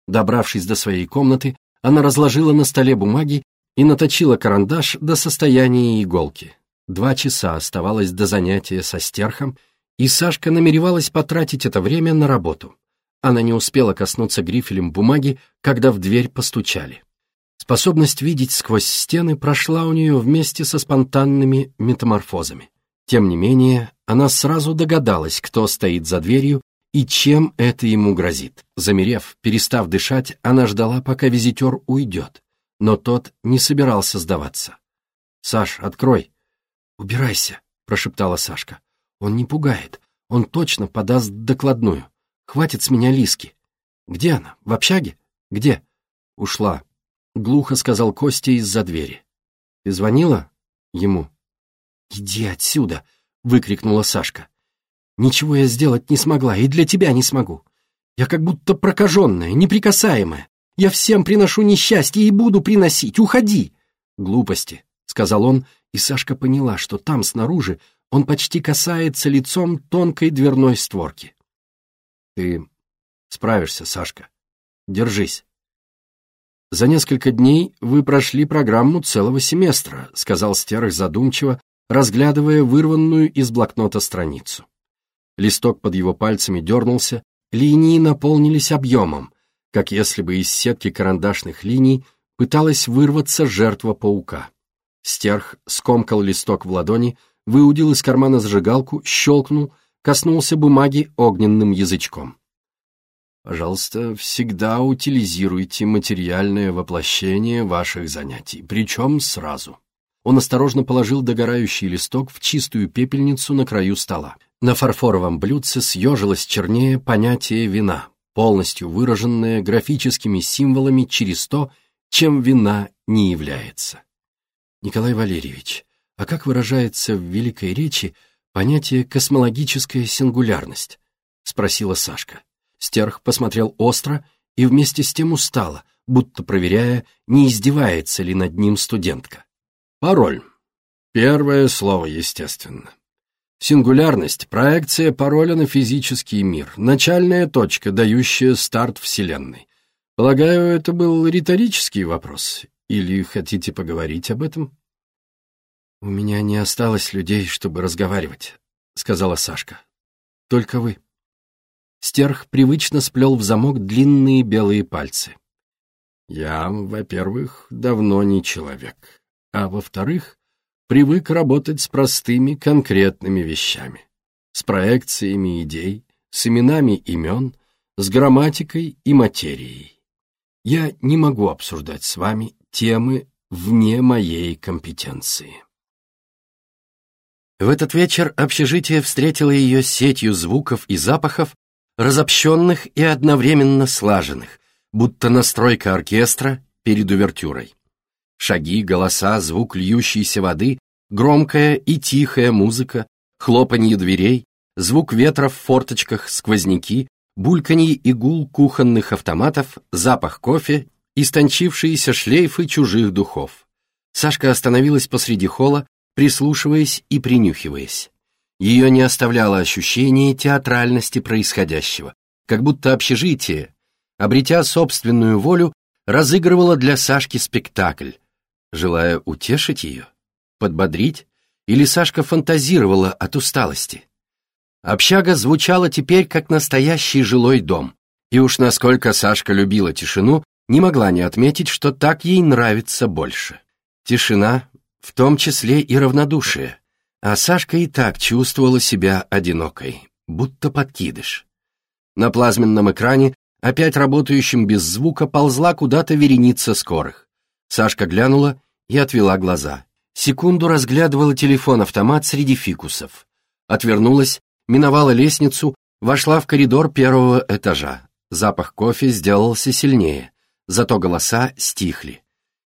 Добравшись до своей комнаты, она разложила на столе бумаги и наточила карандаш до состояния иголки. Два часа оставалось до занятия со стерхом, и Сашка намеревалась потратить это время на работу. Она не успела коснуться грифелем бумаги, когда в дверь постучали. Способность видеть сквозь стены прошла у нее вместе со спонтанными метаморфозами. Тем не менее, она сразу догадалась, кто стоит за дверью и чем это ему грозит. Замерев, перестав дышать, она ждала, пока визитер уйдет, но тот не собирался сдаваться. «Саш, открой!» «Убирайся!» — прошептала Сашка. «Он не пугает, он точно подаст докладную. Хватит с меня Лиски. Где она? В общаге? Где?» «Ушла», — глухо сказал Костя из-за двери. «Ты звонила?» ему. «Иди отсюда!» — выкрикнула Сашка. «Ничего я сделать не смогла, и для тебя не смогу. Я как будто прокаженная, неприкасаемая. Я всем приношу несчастье и буду приносить. Уходи!» «Глупости», — сказал он, и Сашка поняла, что там, снаружи, он почти касается лицом тонкой дверной створки. «Ты справишься, Сашка. Держись». «За несколько дней вы прошли программу целого семестра», — сказал Стерх задумчиво, разглядывая вырванную из блокнота страницу. Листок под его пальцами дернулся, линии наполнились объемом, как если бы из сетки карандашных линий пыталась вырваться жертва паука. Стерх скомкал листок в ладони, выудил из кармана зажигалку, щелкнул, коснулся бумаги огненным язычком. Пожалуйста, всегда утилизируйте материальное воплощение ваших занятий, причем сразу. Он осторожно положил догорающий листок в чистую пепельницу на краю стола. На фарфоровом блюдце съежилось чернее понятие вина, полностью выраженное графическими символами через то, чем вина не является. Николай Валерьевич, а как выражается в великой речи понятие «космологическая сингулярность»? — спросила Сашка. Стерх посмотрел остро и вместе с тем устало, будто проверяя, не издевается ли над ним студентка. Пароль. Первое слово, естественно. Сингулярность – проекция пароля на физический мир, начальная точка, дающая старт Вселенной. Полагаю, это был риторический вопрос. Или хотите поговорить об этом? «У меня не осталось людей, чтобы разговаривать», — сказала Сашка. «Только вы». Стерх привычно сплел в замок длинные белые пальцы. «Я, во-первых, давно не человек а во-вторых, привык работать с простыми конкретными вещами, с проекциями идей, с именами имен, с грамматикой и материей. Я не могу обсуждать с вами темы вне моей компетенции. В этот вечер общежитие встретило ее сетью звуков и запахов, разобщенных и одновременно слаженных, будто настройка оркестра перед увертюрой. Шаги, голоса, звук льющейся воды, громкая и тихая музыка, хлопанье дверей, звук ветра в форточках, сквозняки, бульканье и гул кухонных автоматов, запах кофе, истончившиеся шлейфы чужих духов. Сашка остановилась посреди холла, прислушиваясь и принюхиваясь. Ее не оставляло ощущение театральности происходящего, как будто общежитие, обретя собственную волю, разыгрывало для Сашки спектакль, желая утешить ее, подбодрить, или Сашка фантазировала от усталости. Общага звучала теперь как настоящий жилой дом, и уж насколько Сашка любила тишину, не могла не отметить, что так ей нравится больше. Тишина, в том числе и равнодушие. А Сашка и так чувствовала себя одинокой, будто подкидыш. На плазменном экране, опять работающем без звука, ползла куда-то вереница скорых. Сашка глянула и отвела глаза. Секунду разглядывала телефон-автомат среди фикусов. Отвернулась, миновала лестницу, вошла в коридор первого этажа. Запах кофе сделался сильнее, зато голоса стихли.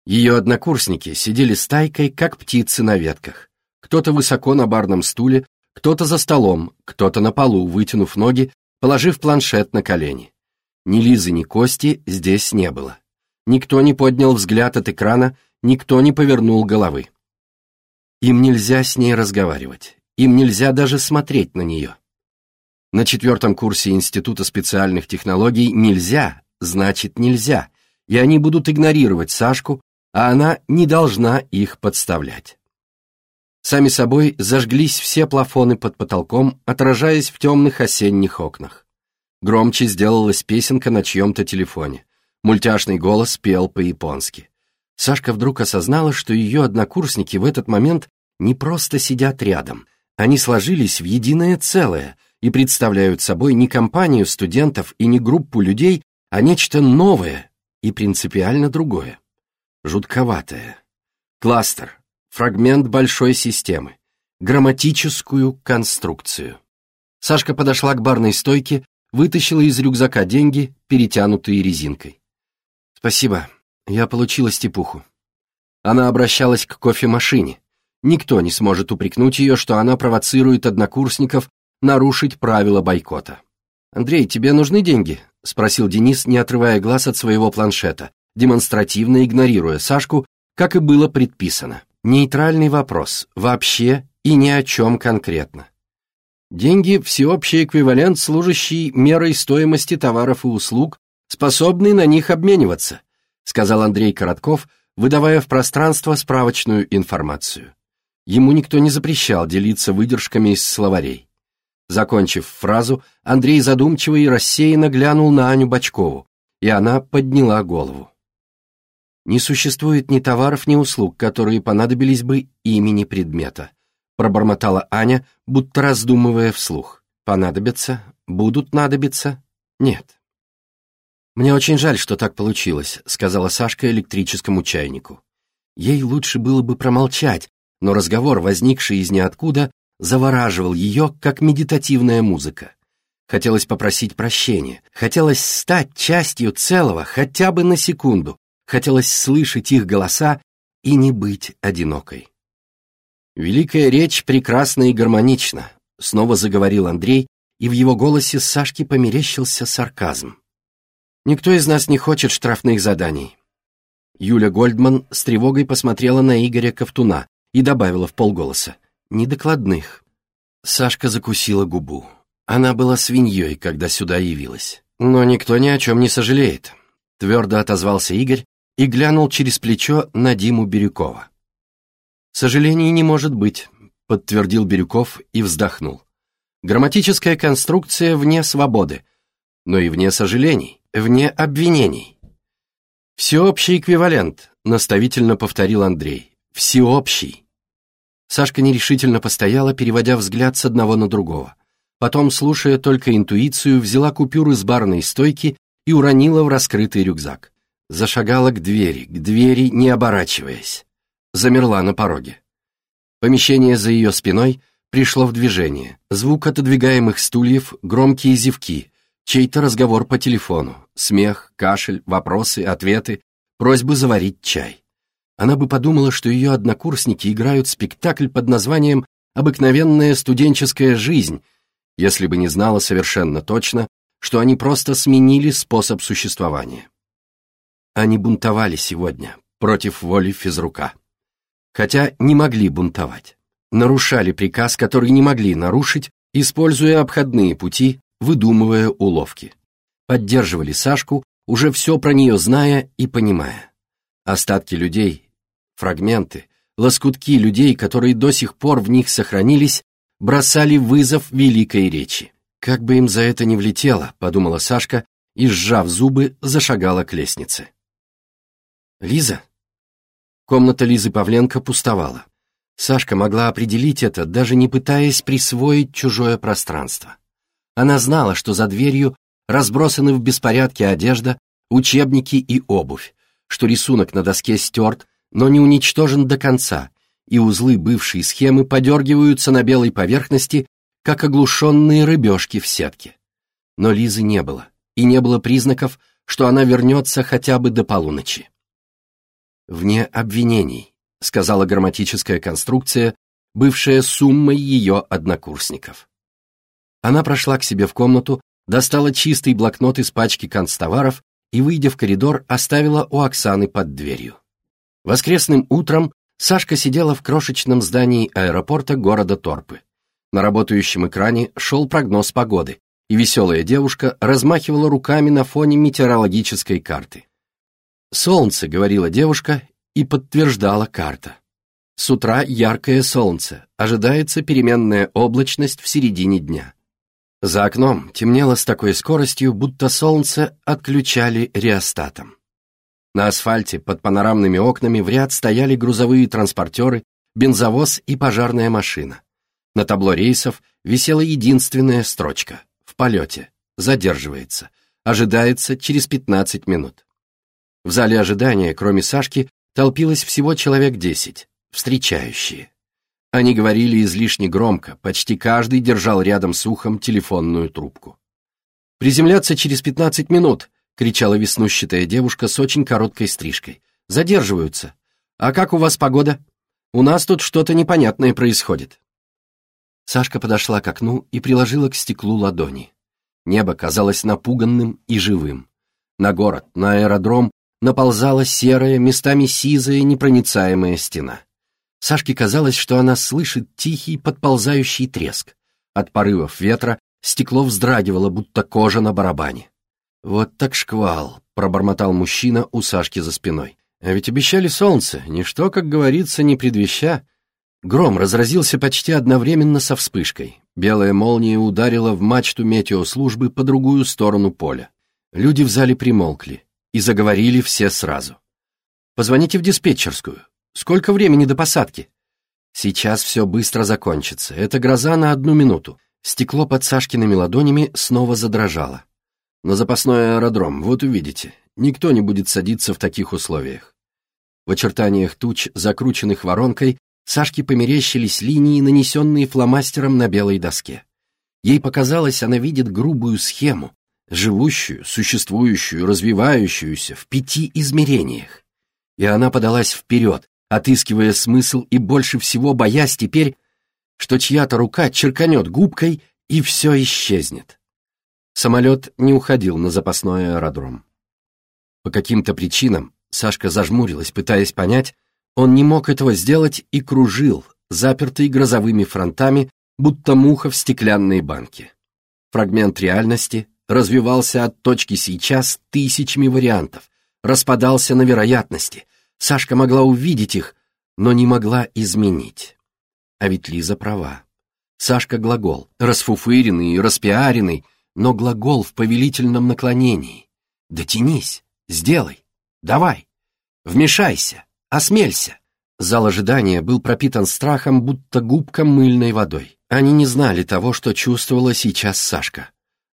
Ее однокурсники сидели стайкой, как птицы на ветках. Кто-то высоко на барном стуле, кто-то за столом, кто-то на полу, вытянув ноги, положив планшет на колени. Ни Лизы, ни Кости здесь не было. Никто не поднял взгляд от экрана, никто не повернул головы. Им нельзя с ней разговаривать, им нельзя даже смотреть на нее. На четвертом курсе Института специальных технологий нельзя, значит нельзя, и они будут игнорировать Сашку, а она не должна их подставлять. Сами собой зажглись все плафоны под потолком, отражаясь в темных осенних окнах. Громче сделалась песенка на чьем-то телефоне. Мультяшный голос пел по-японски. Сашка вдруг осознала, что ее однокурсники в этот момент не просто сидят рядом. Они сложились в единое целое и представляют собой не компанию студентов и не группу людей, а нечто новое и принципиально другое. Жутковатое. Кластер, фрагмент большой системы, грамматическую конструкцию. Сашка подошла к барной стойке, вытащила из рюкзака деньги, перетянутые резинкой. «Спасибо, я получила степуху». Она обращалась к кофемашине. Никто не сможет упрекнуть ее, что она провоцирует однокурсников нарушить правила бойкота. «Андрей, тебе нужны деньги?» — спросил Денис, не отрывая глаз от своего планшета, демонстративно игнорируя Сашку, как и было предписано. Нейтральный вопрос, вообще и ни о чем конкретно. Деньги – всеобщий эквивалент, служащий мерой стоимости товаров и услуг, способный на них обмениваться, сказал Андрей Коротков, выдавая в пространство справочную информацию. Ему никто не запрещал делиться выдержками из словарей. Закончив фразу, Андрей задумчиво и рассеянно глянул на Аню Бочкову, и она подняла голову. Не существует ни товаров, ни услуг, которые понадобились бы имени предмета, пробормотала Аня, будто раздумывая вслух. Понадобятся? Будут надобиться? Нет. «Мне очень жаль, что так получилось», — сказала Сашка электрическому чайнику. Ей лучше было бы промолчать, но разговор, возникший из ниоткуда, завораживал ее, как медитативная музыка. Хотелось попросить прощения, хотелось стать частью целого хотя бы на секунду, Хотелось слышать их голоса и не быть одинокой. «Великая речь прекрасна и гармонична», — снова заговорил Андрей, и в его голосе Сашке померещился сарказм. «Никто из нас не хочет штрафных заданий». Юля Гольдман с тревогой посмотрела на Игоря Ковтуна и добавила в полголоса «недокладных». Сашка закусила губу. Она была свиньей, когда сюда явилась. «Но никто ни о чем не сожалеет», — твердо отозвался Игорь, и глянул через плечо на Диму Бирюкова. «Сожалений не может быть», — подтвердил Бирюков и вздохнул. «Грамматическая конструкция вне свободы, но и вне сожалений, вне обвинений». «Всеобщий эквивалент», — наставительно повторил Андрей. «Всеобщий». Сашка нерешительно постояла, переводя взгляд с одного на другого. Потом, слушая только интуицию, взяла купюры с барной стойки и уронила в раскрытый рюкзак зашагала к двери, к двери, не оборачиваясь. Замерла на пороге. Помещение за ее спиной пришло в движение. Звук отодвигаемых стульев, громкие зевки, чей-то разговор по телефону, смех, кашель, вопросы, ответы, просьбы заварить чай. Она бы подумала, что ее однокурсники играют спектакль под названием «Обыкновенная студенческая жизнь», если бы не знала совершенно точно, что они просто сменили способ существования. Они бунтовали сегодня против воли физрука. Хотя не могли бунтовать. Нарушали приказ, который не могли нарушить, используя обходные пути, выдумывая уловки. Поддерживали Сашку, уже все про нее зная и понимая. Остатки людей, фрагменты, лоскутки людей, которые до сих пор в них сохранились, бросали вызов великой речи. «Как бы им за это не влетело», — подумала Сашка и, сжав зубы, зашагала к лестнице. «Лиза?» Комната Лизы Павленко пустовала. Сашка могла определить это, даже не пытаясь присвоить чужое пространство. Она знала, что за дверью разбросаны в беспорядке одежда, учебники и обувь, что рисунок на доске стерт, но не уничтожен до конца, и узлы бывшей схемы подергиваются на белой поверхности, как оглушенные рыбешки в сетке. Но Лизы не было, и не было признаков, что она вернется хотя бы до полуночи. «Вне обвинений», — сказала грамматическая конструкция, бывшая суммой ее однокурсников. Она прошла к себе в комнату, достала чистый блокнот из пачки канцтоваров и, выйдя в коридор, оставила у Оксаны под дверью. Воскресным утром Сашка сидела в крошечном здании аэропорта города Торпы. На работающем экране шел прогноз погоды, и веселая девушка размахивала руками на фоне метеорологической карты. «Солнце», — говорила девушка, и подтверждала карта. С утра яркое солнце, ожидается переменная облачность в середине дня. За окном темнело с такой скоростью, будто солнце отключали реостатом. На асфальте под панорамными окнами в ряд стояли грузовые транспортеры, бензовоз и пожарная машина. На табло рейсов висела единственная строчка «В полете», задерживается, ожидается через 15 минут. В зале ожидания, кроме Сашки, толпилось всего человек десять, встречающие. Они говорили излишне громко, почти каждый держал рядом с ухом телефонную трубку. «Приземляться через пятнадцать минут!» — кричала веснущатая девушка с очень короткой стрижкой. «Задерживаются. А как у вас погода? У нас тут что-то непонятное происходит». Сашка подошла к окну и приложила к стеклу ладони. Небо казалось напуганным и живым. На город, на аэродром наползала серая, местами сизая, непроницаемая стена. Сашке казалось, что она слышит тихий подползающий треск. От порывов ветра стекло вздрагивало, будто кожа на барабане. «Вот так шквал», — пробормотал мужчина у Сашки за спиной. «А ведь обещали солнце, ничто, как говорится, не предвеща». Гром разразился почти одновременно со вспышкой. Белая молния ударила в мачту метеослужбы по другую сторону поля. Люди в зале примолкли и заговорили все сразу. «Позвоните в диспетчерскую. Сколько времени до посадки?» «Сейчас все быстро закончится. Это гроза на одну минуту». Стекло под Сашкиными ладонями снова задрожало. «На запасной аэродром, вот увидите. Никто не будет садиться в таких условиях». В очертаниях туч, закрученных воронкой, Сашке померещились линии, нанесенные фломастером на белой доске. Ей показалось, она видит грубую схему, живущую, существующую, развивающуюся в пяти измерениях. И она подалась вперед, отыскивая смысл и больше всего боясь теперь, что чья-то рука черканет губкой и все исчезнет. Самолет не уходил на запасной аэродром. По каким-то причинам Сашка зажмурилась, пытаясь понять, он не мог этого сделать и кружил, запертый грозовыми фронтами, будто муха в стеклянной банке. Фрагмент реальности развивался от точки сейчас тысячами вариантов, распадался на вероятности. Сашка могла увидеть их, но не могла изменить. А ведь Лиза права. Сашка глагол, расфуфыренный и распиаренный, но глагол в повелительном наклонении. Дотянись, сделай, давай, вмешайся, осмелься. Зал ожидания был пропитан страхом, будто губка мыльной водой. Они не знали того, что чувствовала сейчас Сашка.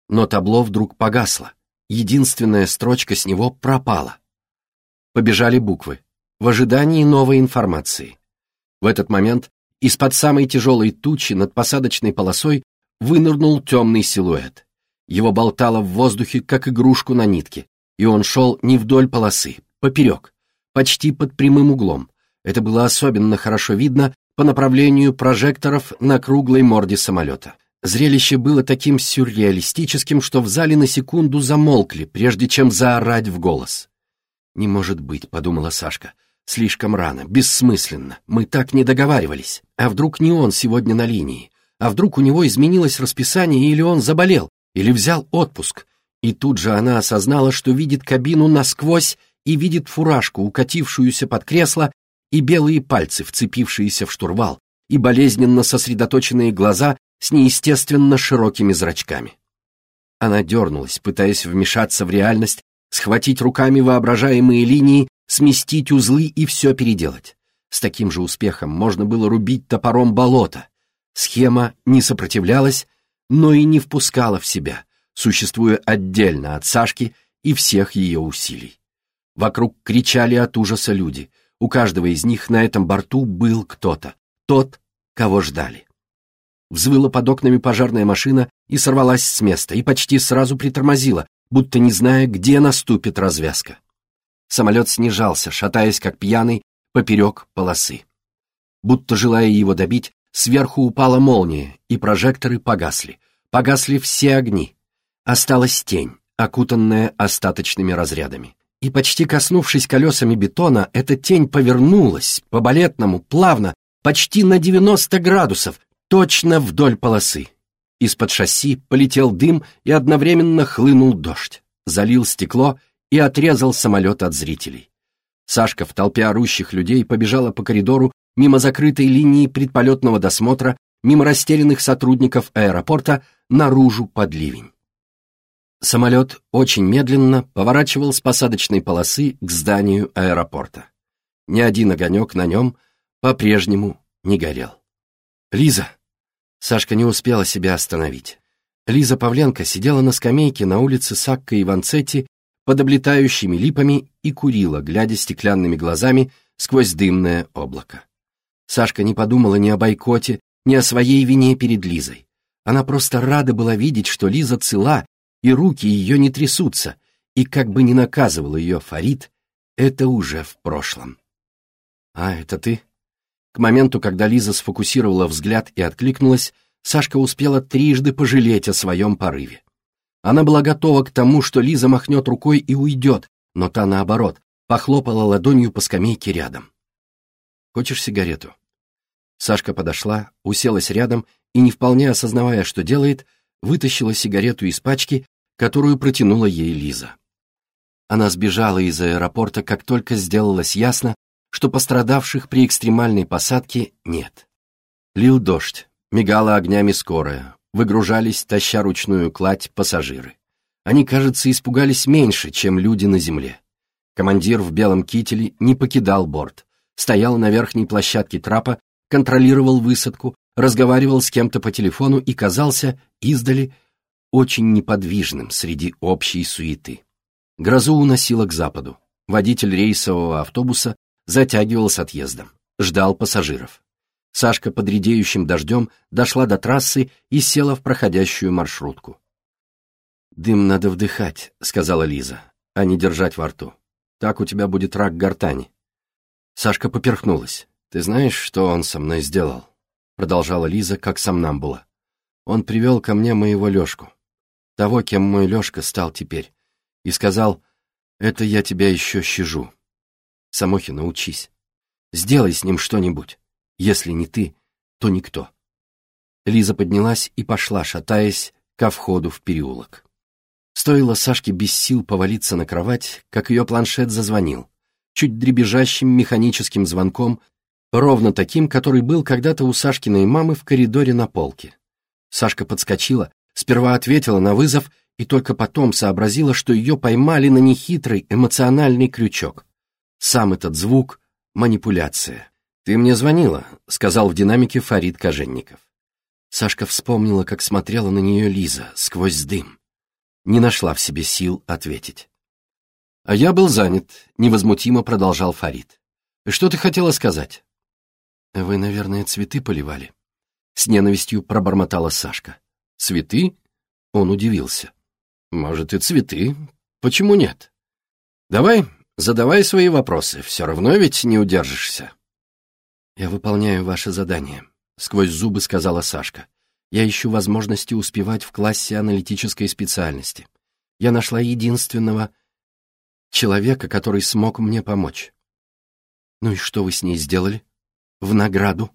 Но табло вдруг погасло. Единственная строчка с него пропала. Побежали буквы. В ожидании новой информации. В этот момент из-под самой тяжелой тучи над посадочной полосой вынырнул темный силуэт. Его болтало в воздухе, как игрушку на нитке, и он шел не вдоль полосы, поперек, почти под прямым углом. Это было особенно хорошо видно по направлению прожекторов на круглой морде самолета. Зрелище было таким сюрреалистическим, что в зале на секунду замолкли, прежде чем заорать в голос. «Не может быть», — подумала Сашка. «Слишком рано, бессмысленно. Мы так не договаривались. А вдруг не он сегодня на линии? А вдруг у него изменилось расписание, или он заболел, или взял отпуск?» И тут же она осознала, что видит кабину насквозь и видит фуражку, укатившуюся под кресло, и белые пальцы, вцепившиеся в штурвал, и болезненно сосредоточенные глаза, с неестественно широкими зрачками. Она дернулась, пытаясь вмешаться в реальность, схватить руками воображаемые линии, сместить узлы и все переделать. С таким же успехом можно было рубить топором болото. Схема не сопротивлялась, но и не впускала в себя, существуя отдельно от Сашки и всех ее усилий. Вокруг кричали от ужаса люди. У каждого из них на этом борту был кто-то. Тот, кого ждали. Взвыла под окнами пожарная машина и сорвалась с места, и почти сразу притормозила, будто не зная, где наступит развязка. Самолет снижался, шатаясь как пьяный, поперек полосы. Будто желая его добить, сверху упала молния, и прожекторы погасли. Погасли все огни. Осталась тень, окутанная остаточными разрядами. И почти коснувшись колесами бетона, эта тень повернулась, по-балетному, плавно, почти на 90 градусов, точно вдоль полосы. Из-под шасси полетел дым и одновременно хлынул дождь, залил стекло и отрезал самолет от зрителей. Сашка в толпе орущих людей побежала по коридору мимо закрытой линии предполетного досмотра, мимо растерянных сотрудников аэропорта, наружу под ливень. Самолет очень медленно поворачивал с посадочной полосы к зданию аэропорта. Ни один огонек на нем по-прежнему не горел. «Лиза!» Сашка не успела себя остановить. Лиза Павленко сидела на скамейке на улице Сакка и Ванцетти под облетающими липами и курила, глядя стеклянными глазами сквозь дымное облако. Сашка не подумала ни о бойкоте, ни о своей вине перед Лизой. Она просто рада была видеть, что Лиза цела, и руки ее не трясутся, и как бы ни наказывал ее Фарид, это уже в прошлом. «А, это ты?» К моменту, когда Лиза сфокусировала взгляд и откликнулась, Сашка успела трижды пожалеть о своем порыве. Она была готова к тому, что Лиза махнет рукой и уйдет, но та, наоборот, похлопала ладонью по скамейке рядом. «Хочешь сигарету?» Сашка подошла, уселась рядом и, не вполне осознавая, что делает, вытащила сигарету из пачки, которую протянула ей Лиза. Она сбежала из аэропорта, как только сделалось ясно, что пострадавших при экстремальной посадке нет. Лил дождь, мигала огнями скорая, выгружались, таща ручную кладь, пассажиры. Они, кажется, испугались меньше, чем люди на земле. Командир в белом кителе не покидал борт, стоял на верхней площадке трапа, контролировал высадку, разговаривал с кем-то по телефону и казался, издали, очень неподвижным среди общей суеты. Грозу уносило к западу. Водитель рейсового автобуса затягивал с отъездом, ждал пассажиров. Сашка под редеющим дождем дошла до трассы и села в проходящую маршрутку. «Дым надо вдыхать», — сказала Лиза, — «а не держать во рту. Так у тебя будет рак гортани». Сашка поперхнулась. «Ты знаешь, что он со мной сделал?» Продолжала Лиза, как сомнамбула. «Он привел ко мне моего Лешку, того, кем мой Лешка стал теперь, и сказал, «Это я тебя еще щажу, Самохина, учись. Сделай с ним что-нибудь. Если не ты, то никто. Лиза поднялась и пошла, шатаясь, ко входу в переулок. Стоило Сашке без сил повалиться на кровать, как ее планшет зазвонил, чуть дребезжащим механическим звонком, ровно таким, который был когда-то у Сашкиной мамы в коридоре на полке. Сашка подскочила, сперва ответила на вызов и только потом сообразила, что ее поймали на нехитрый эмоциональный крючок. Сам этот звук — манипуляция. «Ты мне звонила», — сказал в динамике Фарид Коженников. Сашка вспомнила, как смотрела на нее Лиза сквозь дым. Не нашла в себе сил ответить. «А я был занят», — невозмутимо продолжал Фарид. «Что ты хотела сказать?» «Вы, наверное, цветы поливали?» С ненавистью пробормотала Сашка. «Цветы?» Он удивился. «Может, и цветы. Почему нет? Давай Задавай свои вопросы, все равно ведь не удержишься. Я выполняю ваше задание, сквозь зубы сказала Сашка. Я ищу возможности успевать в классе аналитической специальности. Я нашла единственного человека, который смог мне помочь. Ну и что вы с ней сделали? В награду?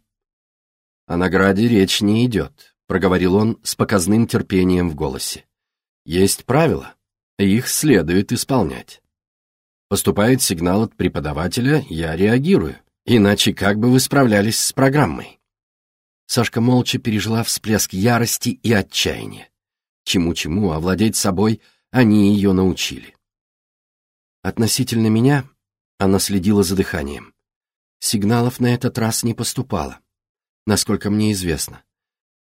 О награде речь не идет, проговорил он с показным терпением в голосе. Есть правила, их следует исполнять. Поступает сигнал от преподавателя, я реагирую. Иначе как бы вы справлялись с программой? Сашка молча пережила всплеск ярости и отчаяния. Чему-чему овладеть собой они ее научили. Относительно меня, Она следила за дыханием. Сигналов на этот раз не поступало, насколько мне известно.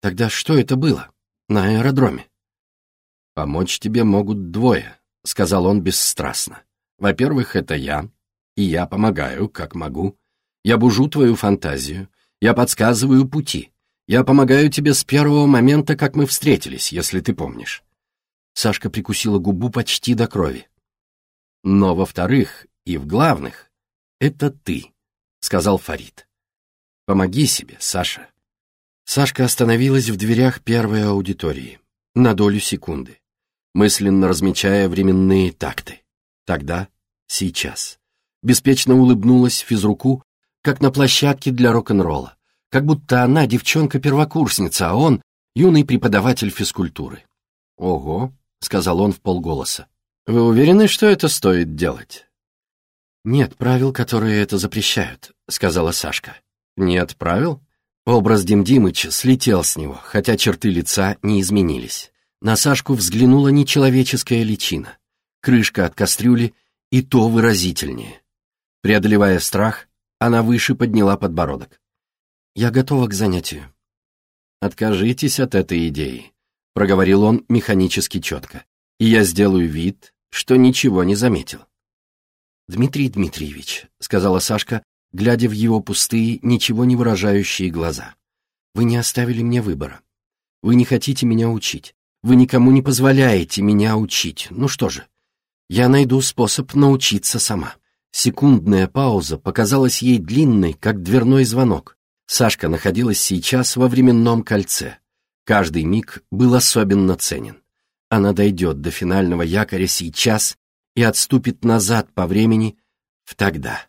Тогда что это было? На аэродроме? «Помочь тебе могут двое», — сказал он бесстрастно. «Во-первых, это я, и я помогаю, как могу. Я бужу твою фантазию, я подсказываю пути. Я помогаю тебе с первого момента, как мы встретились, если ты помнишь». Сашка прикусила губу почти до крови. «Но, во-вторых, и в главных, это ты», — сказал Фарид. «Помоги себе, Саша». Сашка остановилась в дверях первой аудитории на долю секунды мысленно размечая временные такты. Тогда, сейчас. Беспечно улыбнулась физруку, как на площадке для рок-н-ролла, как будто она девчонка-первокурсница, а он юный преподаватель физкультуры. «Ого», — сказал он в полголоса, — «вы уверены, что это стоит делать?» «Нет правил, которые это запрещают», — сказала Сашка. «Нет правил?» Образ Дим Димыч слетел с него, хотя черты лица не изменились. На Сашку взглянула нечеловеческая личина. Крышка от кастрюли и то выразительнее. Преодолевая страх, она выше подняла подбородок. «Я готова к занятию». «Откажитесь от этой идеи», — проговорил он механически четко, «и я сделаю вид, что ничего не заметил». «Дмитрий Дмитриевич», — сказала Сашка, глядя в его пустые, ничего не выражающие глаза, «вы не оставили мне выбора. Вы не хотите меня учить. Вы никому не позволяете меня учить. Ну что же, я найду способ научиться сама». Секундная пауза показалась ей длинной, как дверной звонок. Сашка находилась сейчас во временном кольце. Каждый миг был особенно ценен. Она дойдет до финального якоря сейчас и отступит назад по времени в тогда.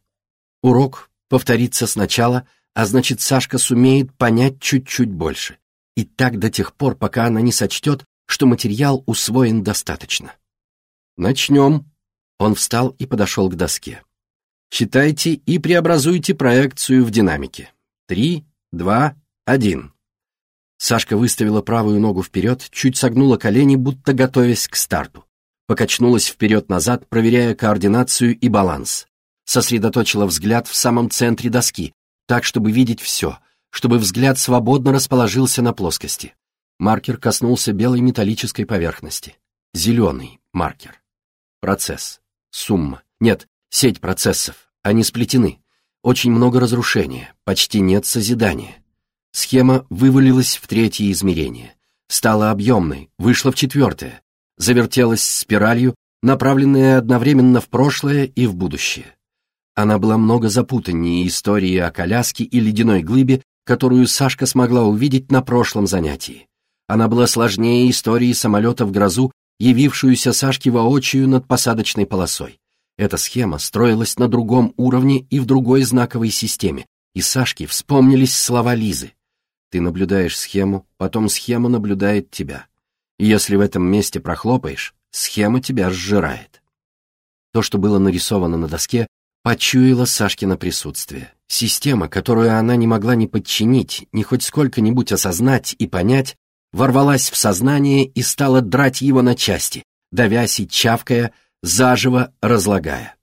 Урок повторится сначала, а значит, Сашка сумеет понять чуть-чуть больше. И так до тех пор, пока она не сочтет, что материал усвоен достаточно. Начнем. Он встал и подошел к доске. Считайте и преобразуйте проекцию в динамике. Три, два, один. Сашка выставила правую ногу вперед, чуть согнула колени, будто готовясь к старту. Покачнулась вперед-назад, проверяя координацию и баланс. Сосредоточила взгляд в самом центре доски, так, чтобы видеть все, чтобы взгляд свободно расположился на плоскости. Маркер коснулся белой металлической поверхности. Зеленый маркер. Процесс. Сумма. Нет, сеть процессов. Они сплетены. Очень много разрушения. Почти нет созидания. Схема вывалилась в третье измерение. Стала объемной, вышла в четвертое. Завертелась спиралью, направленная одновременно в прошлое и в будущее. Она была много запутаннее истории о коляске и ледяной глыбе, которую Сашка смогла увидеть на прошлом занятии. Она была сложнее истории самолета в грозу, явившуюся Сашке воочию над посадочной полосой. Эта схема строилась на другом уровне и в другой знаковой системе, и Сашке вспомнились слова Лизы. «Ты наблюдаешь схему, потом схема наблюдает тебя. И если в этом месте прохлопаешь, схема тебя сжирает». То, что было нарисовано на доске, почуяло Сашкино присутствие. Система, которую она не могла ни подчинить, ни хоть сколько-нибудь осознать и понять, ворвалась в сознание и стала драть его на части, давясь и чавкая, заживо разлагая.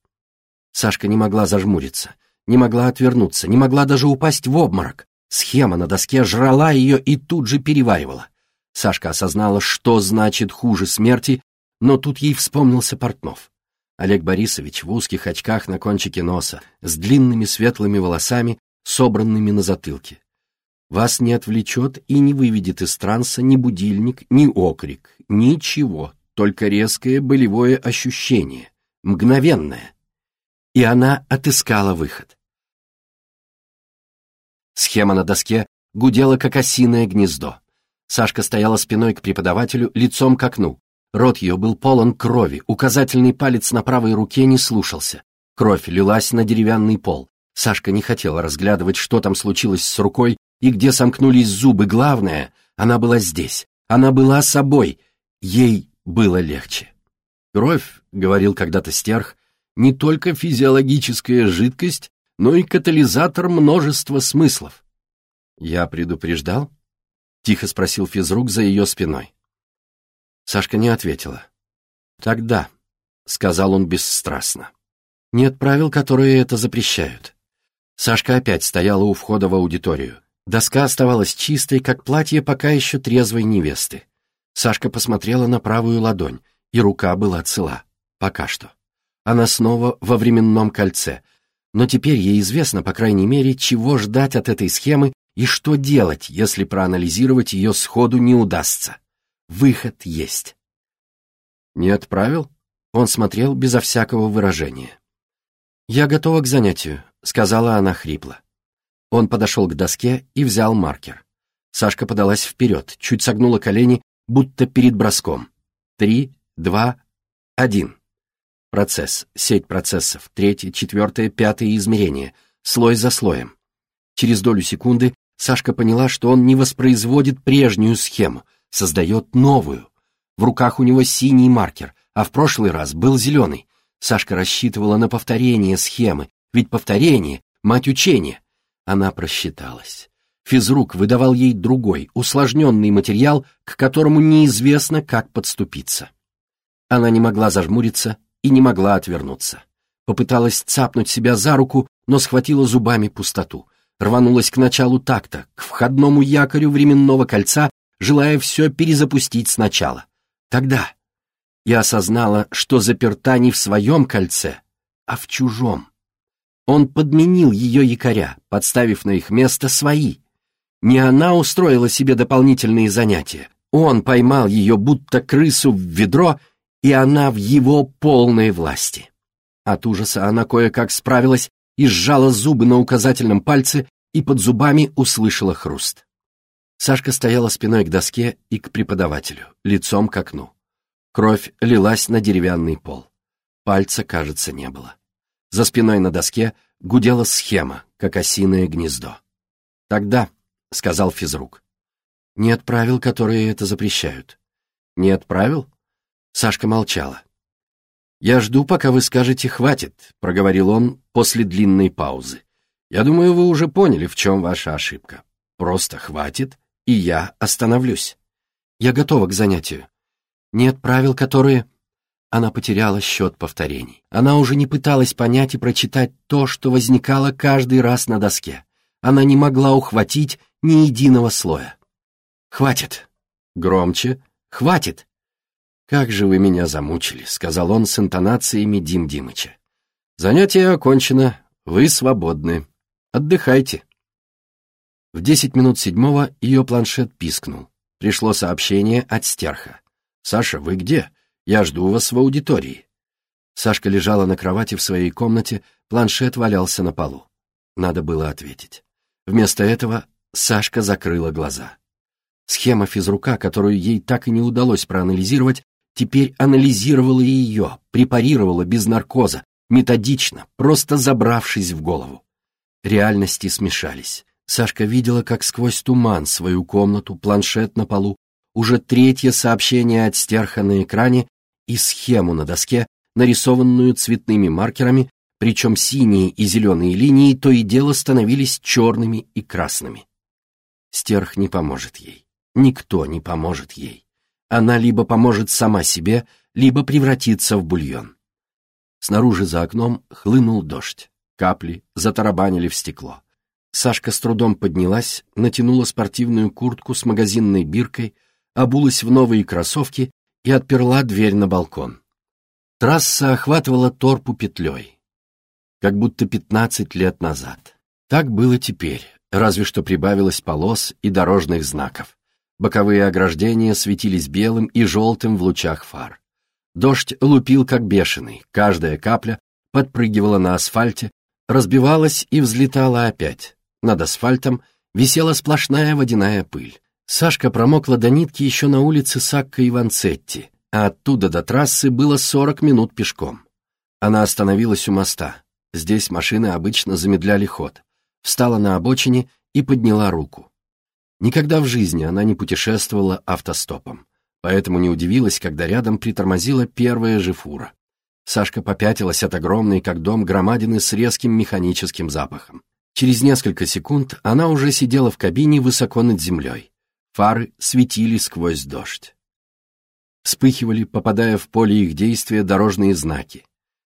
Сашка не могла зажмуриться, не могла отвернуться, не могла даже упасть в обморок. Схема на доске жрала ее и тут же переваривала. Сашка осознала, что значит хуже смерти, но тут ей вспомнился Портнов. Олег Борисович в узких очках на кончике носа, с длинными светлыми волосами, собранными на затылке. Вас не отвлечет и не выведет из транса ни будильник, ни окрик, ничего, только резкое болевое ощущение, мгновенное. И она отыскала выход. Схема на доске гудела, как осиное гнездо. Сашка стояла спиной к преподавателю, лицом к окну. Рот ее был полон крови, указательный палец на правой руке не слушался. Кровь лилась на деревянный пол. Сашка не хотела разглядывать, что там случилось с рукой, и где сомкнулись зубы, главное, она была здесь, она была собой, ей было легче. Кровь, говорил когда-то стерх, не только физиологическая жидкость, но и катализатор множества смыслов. «Я предупреждал?» — тихо спросил физрук за ее спиной. Сашка не ответила. «Тогда», — сказал он бесстрастно. Нет правил, которые это запрещают. Сашка опять стояла у входа в аудиторию. Доска оставалась чистой, как платье пока еще трезвой невесты. Сашка посмотрела на правую ладонь, и рука была цела. Пока что. Она снова во временном кольце. Но теперь ей известно, по крайней мере, чего ждать от этой схемы и что делать, если проанализировать ее сходу не удастся. Выход есть. «Не отправил?» Он смотрел безо всякого выражения. «Я готова к занятию», — сказала она хрипло. Он подошел к доске и взял маркер. Сашка подалась вперед, чуть согнула колени, будто перед броском. Три, два, один. Процесс, сеть процессов, третье, четвертое, пятое измерение, слой за слоем. Через долю секунды Сашка поняла, что он не воспроизводит прежнюю схему, создает новую. В руках у него синий маркер, а в прошлый раз был зеленый. Сашка рассчитывала на повторение схемы, ведь повторение — мать учения. Она просчиталась. Физрук выдавал ей другой, усложненный материал, к которому неизвестно, как подступиться. Она не могла зажмуриться и не могла отвернуться. Попыталась цапнуть себя за руку, но схватила зубами пустоту. Рванулась к началу такта, к входному якорю временного кольца, желая все перезапустить сначала. Тогда я осознала, что заперта не в своем кольце, а в чужом. Он подменил ее якоря, подставив на их место свои. Не она устроила себе дополнительные занятия. Он поймал ее, будто крысу в ведро, и она в его полной власти. От ужаса она кое-как справилась и сжала зубы на указательном пальце и под зубами услышала хруст. Сашка стояла спиной к доске и к преподавателю, лицом к окну. Кровь лилась на деревянный пол. Пальца, кажется, не было. За спиной на доске гудела схема, как осиное гнездо. «Тогда», — сказал физрук, — «нет правил, которые это запрещают». «Нет правил?» Сашка молчала. «Я жду, пока вы скажете «хватит», — проговорил он после длинной паузы. «Я думаю, вы уже поняли, в чем ваша ошибка. Просто хватит, и я остановлюсь. Я готова к занятию. Нет правил, которые...» Она потеряла счет повторений. Она уже не пыталась понять и прочитать то, что возникало каждый раз на доске. Она не могла ухватить ни единого слоя. «Хватит!» «Громче! Хватит!» «Как же вы меня замучили», — сказал он с интонациями Дим Димыча. «Занятие окончено, вы свободны. Отдыхайте». В десять минут седьмого ее планшет пискнул. Пришло сообщение от стерха. «Саша, вы где? Я жду вас в аудитории». Сашка лежала на кровати в своей комнате, планшет валялся на полу. Надо было ответить. Вместо этого Сашка закрыла глаза. Схема физрука, которую ей так и не удалось проанализировать, теперь анализировала ее, препарировала без наркоза, методично, просто забравшись в голову. Реальности смешались. Сашка видела, как сквозь туман свою комнату, планшет на полу, уже третье сообщение от стерха на экране и схему на доске, нарисованную цветными маркерами, причем синие и зеленые линии то и дело становились черными и красными. Стерх не поможет ей. Никто не поможет ей. Она либо поможет сама себе, либо превратится в бульон. Снаружи за окном хлынул дождь. Капли затарабанили в стекло. Сашка с трудом поднялась, натянула спортивную куртку с магазинной биркой, обулась в новые кроссовки и отперла дверь на балкон. Трасса охватывала торпу петлей, как будто пятнадцать лет назад. Так было теперь, разве что прибавилось полос и дорожных знаков. Боковые ограждения светились белым и желтым в лучах фар. Дождь лупил как бешеный, каждая капля подпрыгивала на асфальте, разбивалась и взлетала опять. Над асфальтом висела сплошная водяная пыль. Сашка промокла до нитки еще на улице Сакка и Ванцетти, а оттуда до трассы было 40 минут пешком. Она остановилась у моста. Здесь машины обычно замедляли ход. Встала на обочине и подняла руку. Никогда в жизни она не путешествовала автостопом, поэтому не удивилась, когда рядом притормозила первая же фура. Сашка попятилась от огромной, как дом, громадины с резким механическим запахом. Через несколько секунд она уже сидела в кабине высоко над землей. Фары светили сквозь дождь. Вспыхивали, попадая в поле их действия, дорожные знаки.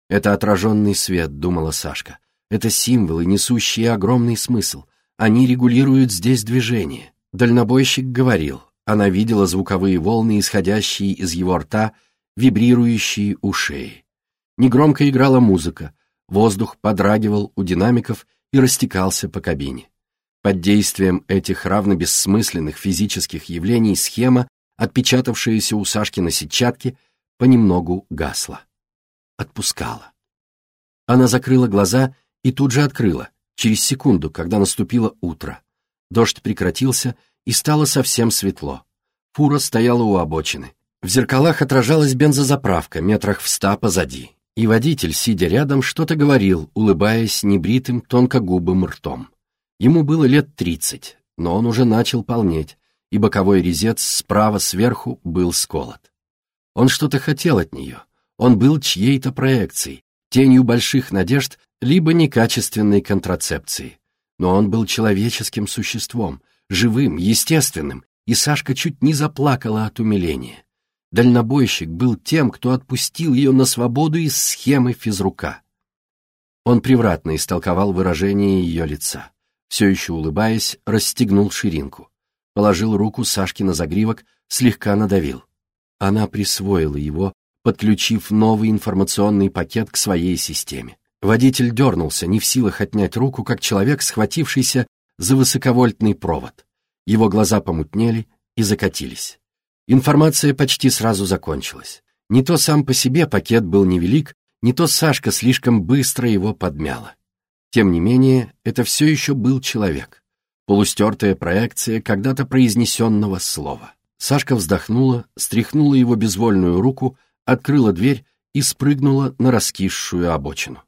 Это отраженный свет, думала Сашка. Это символы, несущие огромный смысл. Они регулируют здесь движение. Дальнобойщик говорил, она видела звуковые волны, исходящие из его рта, вибрирующие у шеи. Негромко играла музыка, воздух подрагивал у динамиков и растекался по кабине. Под действием этих равно бессмысленных физических явлений схема, отпечатавшаяся у Сашки на сетчатке, понемногу гасла. Отпускала. Она закрыла глаза и тут же открыла, через секунду, когда наступило утро. Дождь прекратился, и стало совсем светло. Фура стояла у обочины. В зеркалах отражалась бензозаправка метрах в ста позади, и водитель, сидя рядом, что-то говорил, улыбаясь небритым, тонкогубым ртом. Ему было лет тридцать, но он уже начал полнеть, и боковой резец справа сверху был сколот. Он что-то хотел от нее, он был чьей-то проекцией, тенью больших надежд, либо некачественной контрацепции. Но он был человеческим существом, живым, естественным, и Сашка чуть не заплакала от умиления. Дальнобойщик был тем, кто отпустил ее на свободу из схемы физрука. Он превратно истолковал выражение ее лица. Все еще улыбаясь, расстегнул ширинку. Положил руку Сашке на загривок, слегка надавил. Она присвоила его, подключив новый информационный пакет к своей системе. Водитель дернулся, не в силах отнять руку, как человек, схватившийся за высоковольтный провод. Его глаза помутнели и закатились. Информация почти сразу закончилась. Не то сам по себе пакет был невелик, не то Сашка слишком быстро его подмяла. Тем не менее, это все еще был человек. Полустертая проекция когда-то произнесенного слова. Сашка вздохнула, стряхнула его безвольную руку, открыла дверь и спрыгнула на раскисшую обочину.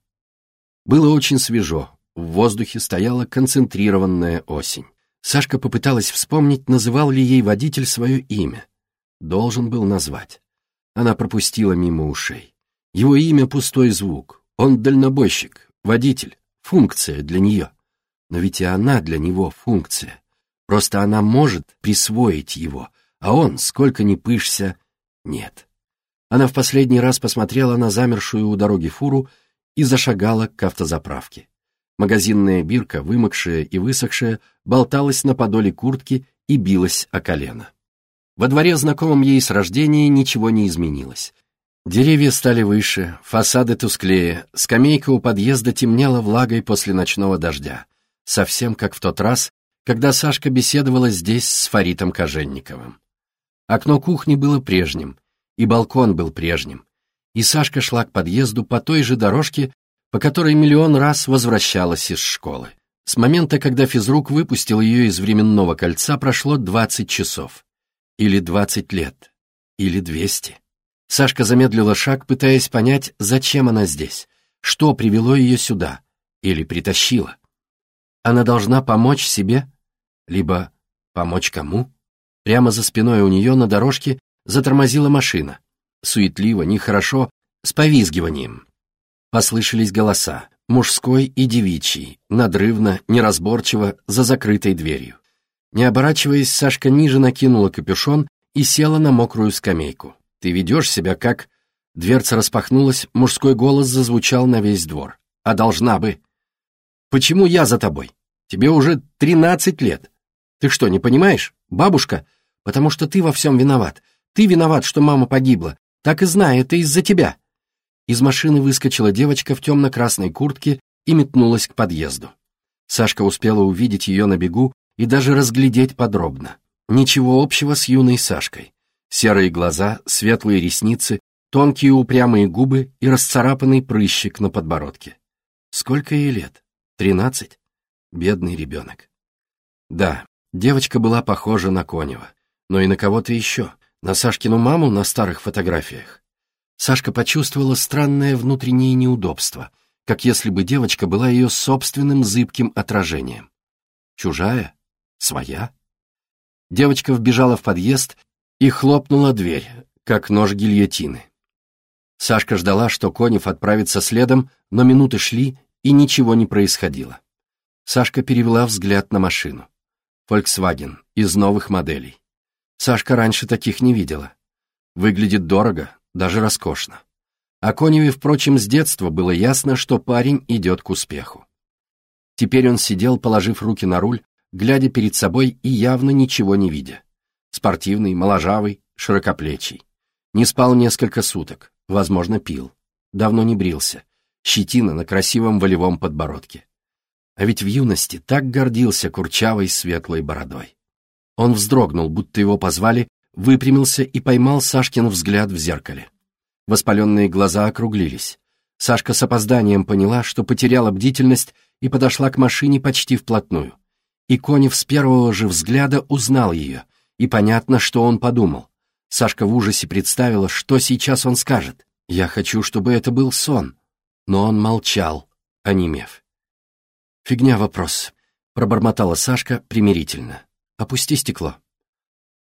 Было очень свежо, в воздухе стояла концентрированная осень. Сашка попыталась вспомнить, называл ли ей водитель свое имя. Должен был назвать. Она пропустила мимо ушей. Его имя — пустой звук. Он дальнобойщик, водитель, функция для нее. Но ведь и она для него функция. Просто она может присвоить его, а он, сколько ни пышься, нет. Она в последний раз посмотрела на замершую у дороги фуру и зашагала к автозаправке. Магазинная бирка, вымокшая и высохшая, болталась на подоле куртки и билась о колено. Во дворе, знакомом ей с рождения, ничего не изменилось. Деревья стали выше, фасады тусклее, скамейка у подъезда темнела влагой после ночного дождя, совсем как в тот раз, когда Сашка беседовала здесь с Фаритом Коженниковым. Окно кухни было прежним, и балкон был прежним, и Сашка шла к подъезду по той же дорожке, по которой миллион раз возвращалась из школы. С момента, когда физрук выпустил ее из временного кольца, прошло 20 часов. Или 20 лет. Или 200. Сашка замедлила шаг, пытаясь понять, зачем она здесь, что привело ее сюда, или притащило. Она должна помочь себе, либо помочь кому? Прямо за спиной у нее на дорожке затормозила машина. Суетливо, нехорошо, с повизгиванием. Послышались голоса, мужской и девичий, надрывно, неразборчиво, за закрытой дверью. Не оборачиваясь, Сашка ниже накинула капюшон и села на мокрую скамейку. «Ты ведешь себя как...» Дверца распахнулась, мужской голос зазвучал на весь двор. «А должна бы...» «Почему я за тобой? Тебе уже тринадцать лет. Ты что, не понимаешь? Бабушка? Потому что ты во всем виноват. Ты виноват, что мама погибла. Так и знай, это из-за тебя. Из машины выскочила девочка в темно-красной куртке и метнулась к подъезду. Сашка успела увидеть ее на бегу и даже разглядеть подробно. Ничего общего с юной Сашкой. Серые глаза, светлые ресницы, тонкие упрямые губы и расцарапанный прыщик на подбородке. Сколько ей лет? Тринадцать? Бедный ребенок. Да, девочка была похожа на Конева, но и на кого-то еще, на Сашкину маму на старых фотографиях. Сашка почувствовала странное внутреннее неудобство, как если бы девочка была ее собственным зыбким отражением. Чужая? Своя? Девочка вбежала в подъезд и хлопнула дверь, как нож гильотины. Сашка ждала, что Конев отправится следом, но минуты шли, и ничего не происходило. Сашка перевела взгляд на машину. Volkswagen из новых моделей. Сашка раньше таких не видела. Выглядит дорого, даже роскошно. А Коневе, впрочем, с детства было ясно, что парень идет к успеху. Теперь он сидел, положив руки на руль, глядя перед собой и явно ничего не видя. Спортивный, моложавый, широкоплечий. Не спал несколько суток, возможно, пил. Давно не брился. Щетина на красивом волевом подбородке. А ведь в юности так гордился курчавой светлой бородой. Он вздрогнул, будто его позвали, выпрямился и поймал Сашкин взгляд в зеркале. Воспаленные глаза округлились. Сашка с опозданием поняла, что потеряла бдительность и подошла к машине почти вплотную. И Конев с первого же взгляда узнал ее, и понятно, что он подумал. Сашка в ужасе представила, что сейчас он скажет. «Я хочу, чтобы это был сон». Но он молчал, онемев. «Фигня вопрос», — пробормотала Сашка примирительно. «Опусти стекло».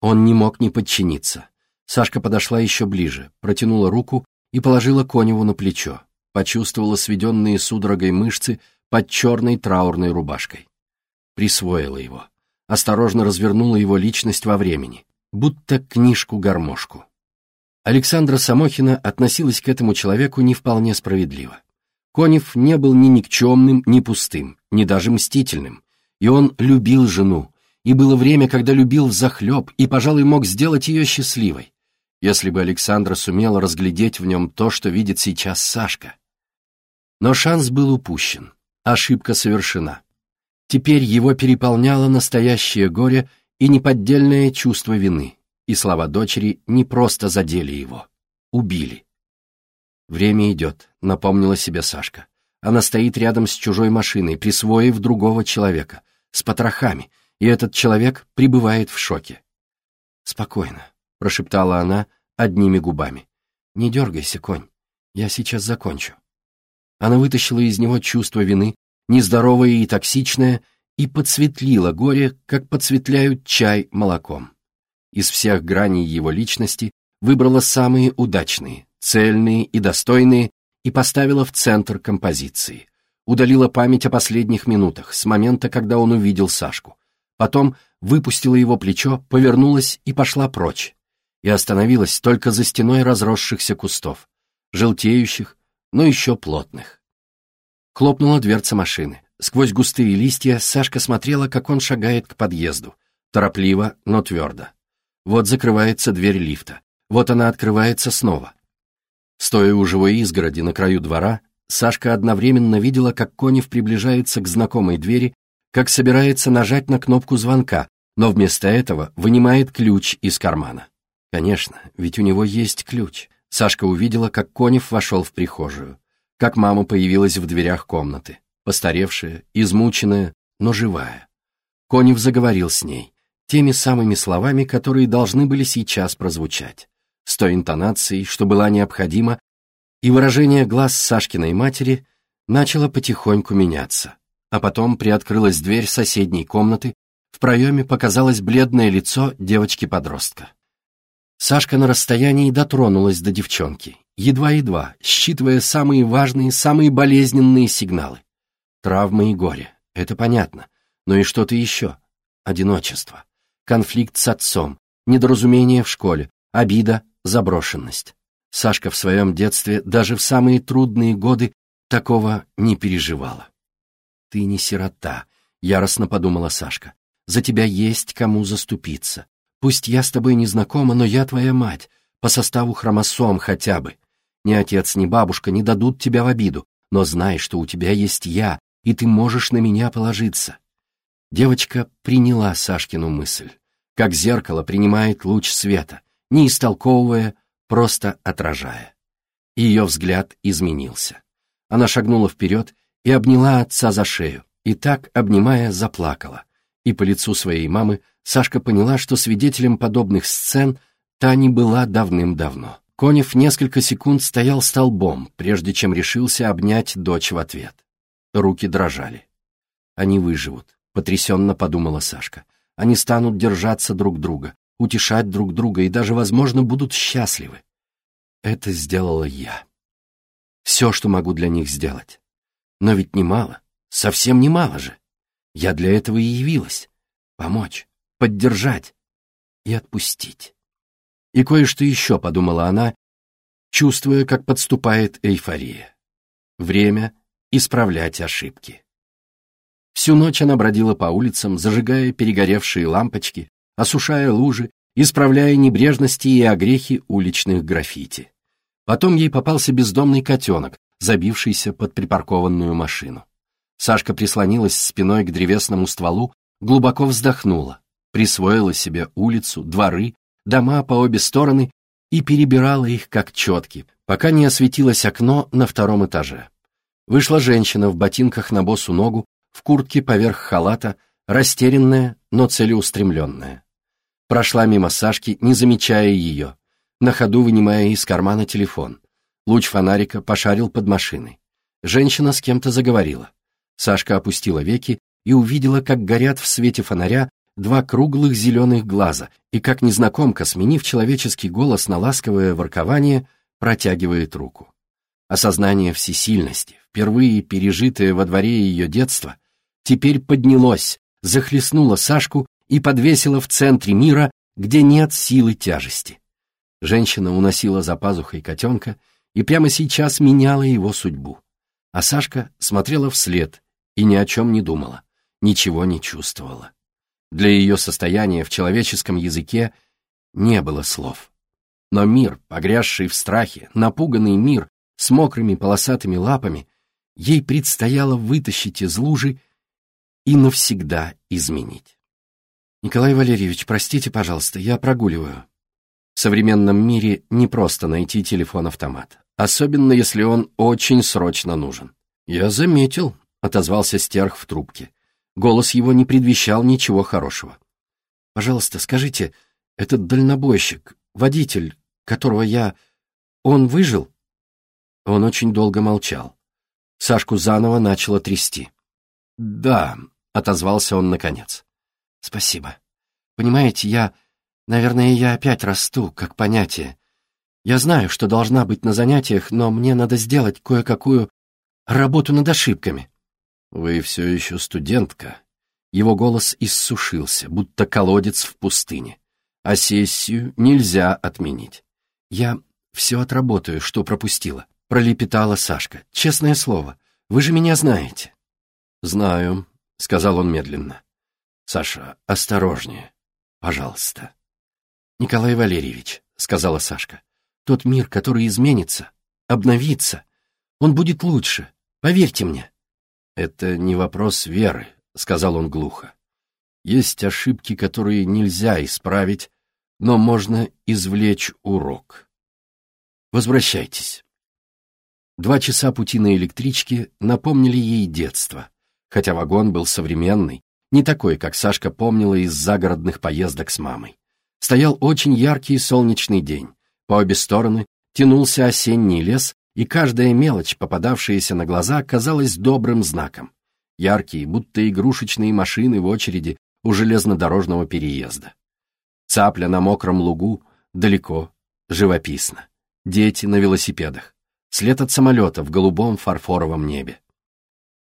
Он не мог не подчиниться. Сашка подошла еще ближе, протянула руку и положила Коневу на плечо, почувствовала сведенные судорогой мышцы под черной траурной рубашкой. Присвоила его, осторожно развернула его личность во времени, будто книжку-гармошку. Александра Самохина относилась к этому человеку не вполне справедливо. Конев не был ни никчемным, ни пустым, ни даже мстительным, и он любил жену, и было время, когда любил взахлеб и, пожалуй, мог сделать ее счастливой если бы Александра сумела разглядеть в нем то, что видит сейчас Сашка. Но шанс был упущен, ошибка совершена. Теперь его переполняло настоящее горе и неподдельное чувство вины, и слова дочери не просто задели его, убили. «Время идет», — напомнила себе Сашка. Она стоит рядом с чужой машиной, присвоив другого человека, с потрохами, и этот человек пребывает в шоке. «Спокойно, прошептала она одними губами. «Не дергайся, конь, я сейчас закончу». Она вытащила из него чувство вины, нездоровое и токсичное, и подсветлила горе, как подсветляют чай молоком. Из всех граней его личности выбрала самые удачные, цельные и достойные и поставила в центр композиции. Удалила память о последних минутах, с момента, когда он увидел Сашку. Потом выпустила его плечо, повернулась и пошла прочь, и остановилась только за стеной разросшихся кустов, желтеющих, но еще плотных. Хлопнула дверца машины. Сквозь густые листья Сашка смотрела, как он шагает к подъезду, торопливо, но твердо. Вот закрывается дверь лифта, вот она открывается снова. Стоя у живой изгороди на краю двора, Сашка одновременно видела, как Конев приближается к знакомой двери, как собирается нажать на кнопку звонка, но вместо этого вынимает ключ из кармана. Конечно, ведь у него есть ключ. Сашка увидела, как Конев вошел в прихожую, как мама появилась в дверях комнаты, постаревшая, измученная, но живая. Конев заговорил с ней, теми самыми словами, которые должны были сейчас прозвучать, с той интонацией, что была необходима, и выражение глаз Сашкиной матери начало потихоньку меняться, а потом приоткрылась дверь соседней комнаты, в проеме показалось бледное лицо девочки-подростка. Сашка на расстоянии дотронулась до девчонки, едва-едва, считывая самые важные, самые болезненные сигналы. Травмы и горе, это понятно, но и что-то еще. Одиночество, конфликт с отцом, недоразумение в школе, обида, заброшенность. Сашка в своем детстве даже в самые трудные годы такого не переживала. «Ты не сирота», — яростно подумала Сашка. «За тебя есть кому заступиться. Пусть я с тобой не знакома, но я твоя мать, по составу хромосом хотя бы. Ни отец, ни бабушка не дадут тебя в обиду, но знай, что у тебя есть я, и ты можешь на меня положиться». Девочка приняла Сашкину мысль, как зеркало принимает луч света, не истолковывая, просто отражая. Ее взгляд изменился. Она шагнула вперед и обняла отца за шею, и так, обнимая, заплакала, и по лицу своей мамы Сашка поняла, что свидетелем подобных сцен та не была давным-давно. Конев несколько секунд стоял столбом, прежде чем решился обнять дочь в ответ. Руки дрожали. «Они выживут», — потрясенно подумала Сашка. «Они станут держаться друг друга, утешать друг друга и даже, возможно, будут счастливы. Это сделала я. Все, что могу для них сделать. Но ведь немало, совсем немало же. Я для этого и явилась. Помочь поддержать и отпустить. И кое-что еще, подумала она, чувствуя, как подступает эйфория. Время исправлять ошибки. Всю ночь она бродила по улицам, зажигая перегоревшие лампочки, осушая лужи, исправляя небрежности и огрехи уличных граффити. Потом ей попался бездомный котенок, забившийся под припаркованную машину. Сашка прислонилась спиной к древесному стволу, глубоко вздохнула, присвоила себе улицу, дворы, дома по обе стороны и перебирала их как четки, пока не осветилось окно на втором этаже. Вышла женщина в ботинках на босу ногу, в куртке поверх халата, растерянная, но целеустремленная. Прошла мимо Сашки, не замечая ее, на ходу вынимая из кармана телефон. Луч фонарика пошарил под машиной. Женщина с кем-то заговорила. Сашка опустила веки и увидела, как горят в свете фонаря два круглых зеленых глаза, и как незнакомка, сменив человеческий голос на ласковое воркование, протягивает руку. Осознание всесильности, впервые пережитое во дворе ее детства, теперь поднялось, захлестнуло Сашку и подвесило в центре мира, где нет силы тяжести. Женщина уносила за пазухой котенка и прямо сейчас меняла его судьбу. А Сашка смотрела вслед и ни о чем не думала, ничего не чувствовала. Для ее состояния в человеческом языке не было слов. Но мир, погрязший в страхе, напуганный мир с мокрыми полосатыми лапами, ей предстояло вытащить из лужи и навсегда изменить. «Николай Валерьевич, простите, пожалуйста, я прогуливаю». В современном мире не просто найти телефон-автомат, особенно если он очень срочно нужен. «Я заметил», — отозвался стерх в трубке. Голос его не предвещал ничего хорошего. «Пожалуйста, скажите, этот дальнобойщик, водитель, которого я... Он выжил?» Он очень долго молчал. Сашку заново начало трясти. «Да», — отозвался он наконец. «Спасибо. Понимаете, я... Наверное, я опять расту, как понятие. Я знаю, что должна быть на занятиях, но мне надо сделать кое-какую работу над ошибками. «Вы все еще студентка». Его голос иссушился, будто колодец в пустыне. А сессию нельзя отменить. «Я все отработаю, что пропустила», — пролепетала Сашка. «Честное слово, вы же меня знаете». «Знаю», — сказал он медленно. «Саша, осторожнее, пожалуйста». «Николай Валерьевич», — сказала Сашка, — «тот мир, который изменится, обновится, он будет лучше, поверьте мне». «Это не вопрос веры», — сказал он глухо. «Есть ошибки, которые нельзя исправить, но можно извлечь урок. Возвращайтесь». Два часа пути на электричке напомнили ей детство, хотя вагон был современный, не такой, как Сашка помнила из загородных поездок с мамой. Стоял очень яркий солнечный день. По обе стороны тянулся осенний лес, и каждая мелочь, попадавшаяся на глаза, казалась добрым знаком. Яркие, будто игрушечные машины в очереди у железнодорожного переезда. Цапля на мокром лугу, далеко, живописно. Дети на велосипедах. След от самолета в голубом фарфоровом небе.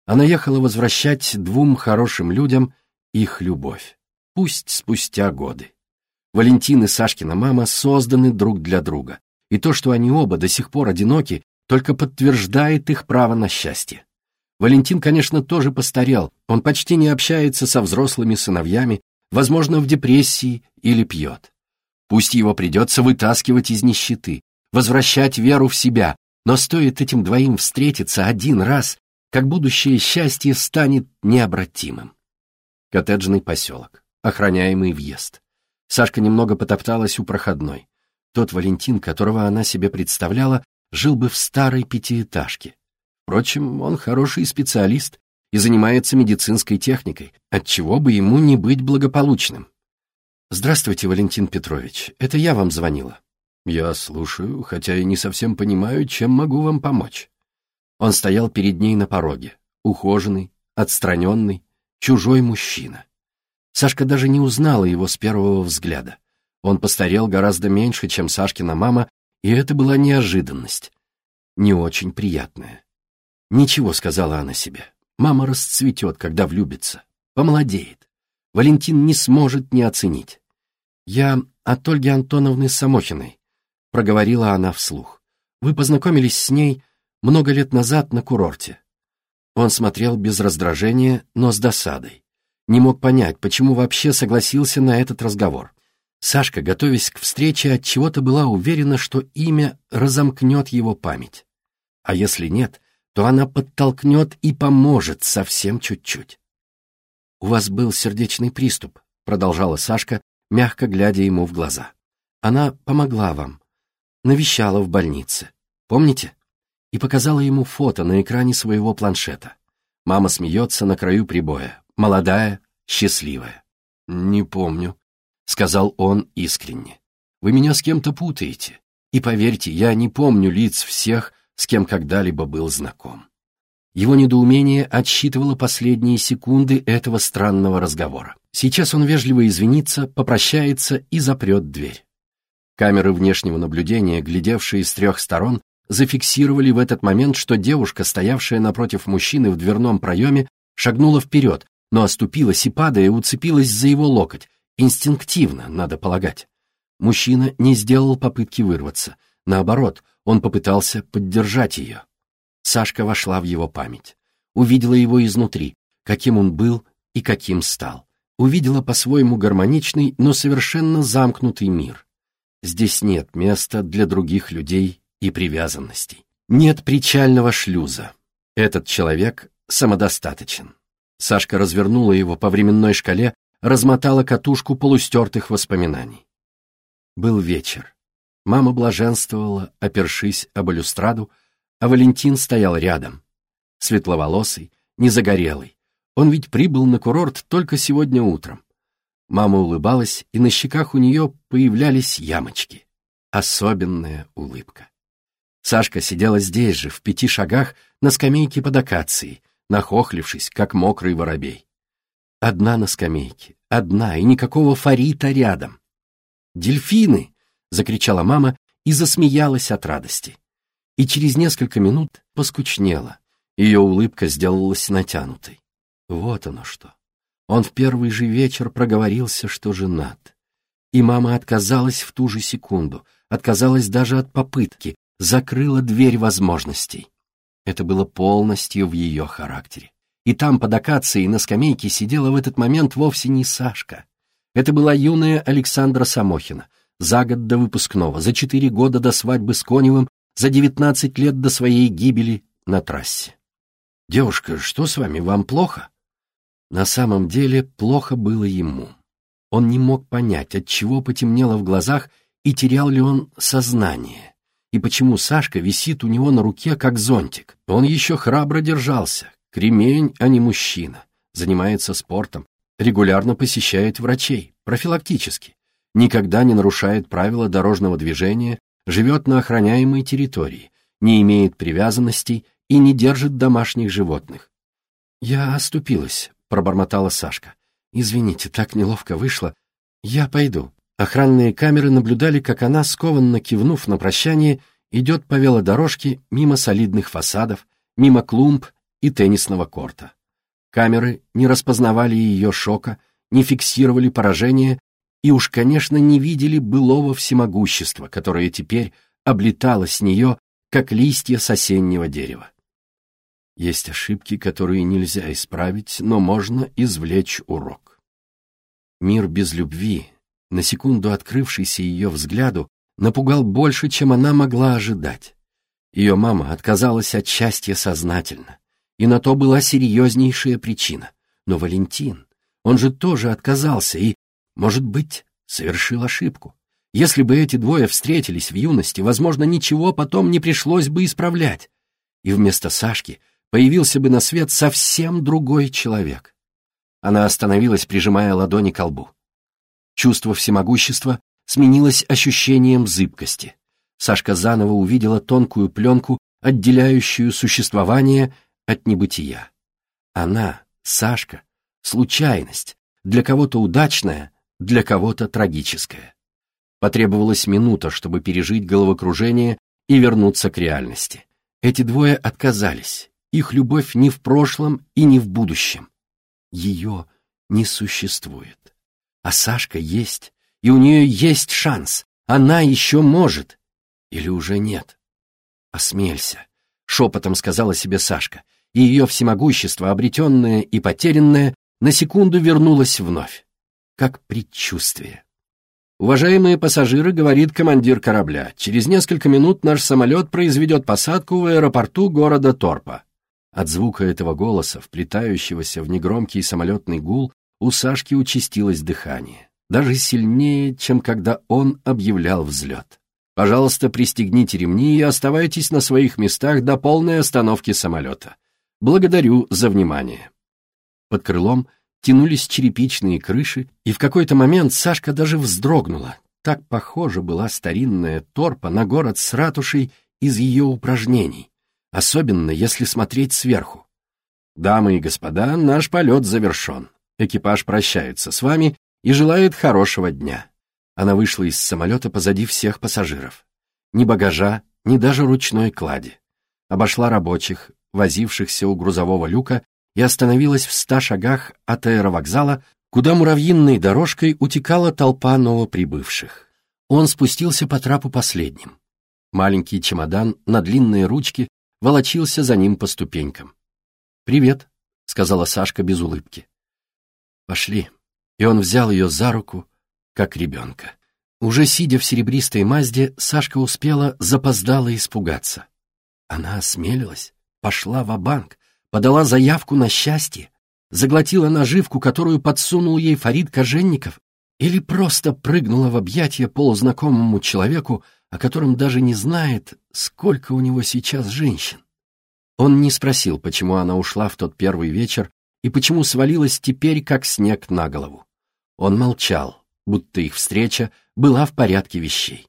Она ехала возвращать двум хорошим людям их любовь. Пусть спустя годы. Валентин и Сашкина мама созданы друг для друга. И то, что они оба до сих пор одиноки, только подтверждает их право на счастье. Валентин, конечно, тоже постарел, он почти не общается со взрослыми сыновьями, возможно, в депрессии или пьет. Пусть его придется вытаскивать из нищеты, возвращать веру в себя, но стоит этим двоим встретиться один раз, как будущее счастье станет необратимым. Коттеджный поселок, охраняемый въезд. Сашка немного потопталась у проходной. Тот Валентин, которого она себе представляла, жил бы в старой пятиэтажке. Впрочем, он хороший специалист и занимается медицинской техникой, отчего бы ему не быть благополучным. «Здравствуйте, Валентин Петрович, это я вам звонила». «Я слушаю, хотя и не совсем понимаю, чем могу вам помочь». Он стоял перед ней на пороге, ухоженный, отстраненный, чужой мужчина. Сашка даже не узнала его с первого взгляда. Он постарел гораздо меньше, чем Сашкина мама, и это была неожиданность. Не очень приятная. «Ничего», — сказала она себе. «Мама расцветет, когда влюбится. Помолодеет. Валентин не сможет не оценить». «Я от Ольги Антоновны Самохиной», — проговорила она вслух. Вы познакомились с ней много лет назад на курорте. Он смотрел без раздражения, но с досадой. Не мог понять, почему вообще согласился на этот разговор. Сашка, готовясь к встрече, от чего-то была уверена, что имя разомкнет его память. А если нет, то она подтолкнет и поможет совсем чуть-чуть. «У вас был сердечный приступ», — продолжала Сашка, мягко глядя ему в глаза. «Она помогла вам, навещала в больнице. Помните?» И показала ему фото на экране своего планшета. Мама смеется на краю прибоя, молодая, счастливая. «Не помню», — сказал он искренне. «Вы меня с кем-то путаете. И поверьте, я не помню лиц всех, с кем когда-либо был знаком». Его недоумение отсчитывало последние секунды этого странного разговора. Сейчас он вежливо извинится, попрощается и запрет дверь. Камеры внешнего наблюдения, глядевшие с трех сторон, зафиксировали в этот момент, что девушка, стоявшая напротив мужчины в дверном проеме, шагнула вперед, но оступилась и, падая, уцепилась за его локоть, инстинктивно, надо полагать. Мужчина не сделал попытки вырваться. Наоборот, он попытался поддержать ее. Сашка вошла в его память. Увидела его изнутри, каким он был и каким стал. Увидела по-своему гармоничный, но совершенно замкнутый мир. Здесь нет места для других людей и привязанностей. Нет причального шлюза. Этот человек самодостаточен. Сашка развернула его по временной шкале, размотала катушку полустертых воспоминаний. Был вечер. Мама блаженствовала, опершись об балюстраду, а Валентин стоял рядом. Светловолосый, незагорелый. Он ведь прибыл на курорт только сегодня утром. Мама улыбалась, и на щеках у нее появлялись ямочки. Особенная улыбка. Сашка сидела здесь же, в пяти шагах, на скамейке под акацией, нахохлившись, как мокрый воробей. Одна на скамейке, одна, и никакого фарита рядом. «Дельфины!» — закричала мама и засмеялась от радости и через несколько минут поскучнела. Ее улыбка сделалась натянутой. Вот оно что. Он в первый же вечер проговорился, что женат. И мама отказалась в ту же секунду, отказалась даже от попытки, закрыла дверь возможностей. Это было полностью в ее характере. И там под акацией на скамейке сидела в этот момент вовсе не Сашка. Это была юная Александра Самохина, за год до выпускного, за четыре года до свадьбы с Коневым за девятнадцать лет до своей гибели на трассе. «Девушка, что с вами, вам плохо?» На самом деле плохо было ему. Он не мог понять, от чего потемнело в глазах и терял ли он сознание, и почему Сашка висит у него на руке, как зонтик. Он еще храбро держался, кремень, а не мужчина, занимается спортом, регулярно посещает врачей, профилактически, никогда не нарушает правила дорожного движения живет на охраняемой территории, не имеет привязанностей и не держит домашних животных. «Я оступилась», — пробормотала Сашка. «Извините, так неловко вышло. Я пойду». Охранные камеры наблюдали, как она, скованно кивнув на прощание, идет по велодорожке мимо солидных фасадов, мимо клумб и теннисного корта. Камеры не распознавали ее шока, не фиксировали поражение и уж, конечно, не видели былого всемогущества, которое теперь облетало с нее, как листья с осеннего дерева. Есть ошибки, которые нельзя исправить, но можно извлечь урок. Мир без любви, на секунду открывшийся ее взгляду, напугал больше, чем она могла ожидать. Ее мама отказалась от счастья сознательно, и на то была серьезнейшая причина. Но Валентин, он же тоже отказался, и может быть, совершил ошибку. Если бы эти двое встретились в юности, возможно, ничего потом не пришлось бы исправлять. И вместо Сашки появился бы на свет совсем другой человек. Она остановилась, прижимая ладони к лбу. Чувство всемогущества сменилось ощущением зыбкости. Сашка заново увидела тонкую пленку, отделяющую существование от небытия. Она, Сашка, случайность, для кого-то удачная, для кого-то трагическое. Потребовалась минута, чтобы пережить головокружение и вернуться к реальности. Эти двое отказались. Их любовь не в прошлом и не в будущем. Ее не существует. А Сашка есть, и у нее есть шанс. Она еще может. Или уже нет. «Осмелься», — шепотом сказала себе Сашка, и ее всемогущество, обретенное и потерянное, на секунду вернулось вновь, как предчувствие. «Уважаемые пассажиры», — говорит командир корабля, «через несколько минут наш самолет произведет посадку в аэропорту города Торпа». От звука этого голоса, вплетающегося в негромкий самолетный гул, у Сашки участилось дыхание, даже сильнее, чем когда он объявлял взлет. «Пожалуйста, пристегните ремни и оставайтесь на своих местах до полной остановки самолета. Благодарю за внимание». Под крылом тянулись черепичные крыши, и в какой-то момент Сашка даже вздрогнула. Так похожа была старинная торпа на город с ратушей из ее упражнений, особенно если смотреть сверху. «Дамы и господа, наш полет завершен. Экипаж прощается с вами и желает хорошего дня». Она вышла из самолета позади всех пассажиров. Ни багажа, ни даже ручной клади. Обошла рабочих, возившихся у грузового люка, и остановилась в ста шагах от аэровокзала, куда муравьиной дорожкой утекала толпа новоприбывших. Он спустился по трапу последним. Маленький чемодан на длинные ручки волочился за ним по ступенькам. «Привет», — сказала Сашка без улыбки. «Пошли». И он взял ее за руку, как ребенка. Уже сидя в серебристой Мазде, Сашка успела запоздала испугаться. Она осмелилась, пошла в банк подала заявку на счастье, заглотила наживку, которую подсунул ей Фарид Коженников, или просто прыгнула в объятия полузнакомому человеку, о котором даже не знает, сколько у него сейчас женщин. Он не спросил, почему она ушла в тот первый вечер и почему свалилась теперь, как снег на голову. Он молчал, будто их встреча была в порядке вещей.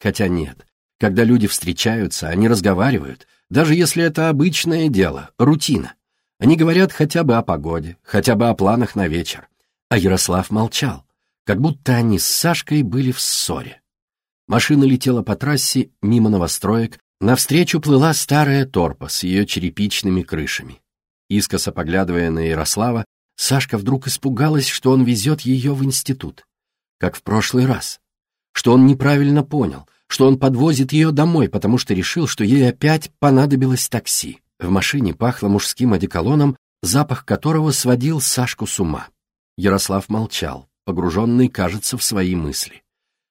Хотя нет, когда люди встречаются, они разговаривают, даже если это обычное дело, рутина. Они говорят хотя бы о погоде, хотя бы о планах на вечер. А Ярослав молчал, как будто они с Сашкой были в ссоре. Машина летела по трассе мимо новостроек, навстречу плыла старая торпа с ее черепичными крышами. Искоса поглядывая на Ярослава, Сашка вдруг испугалась, что он везет ее в институт, как в прошлый раз, что он неправильно понял, что он подвозит ее домой, потому что решил, что ей опять понадобилось такси. В машине пахло мужским одеколоном, запах которого сводил Сашку с ума. Ярослав молчал, погруженный, кажется, в свои мысли.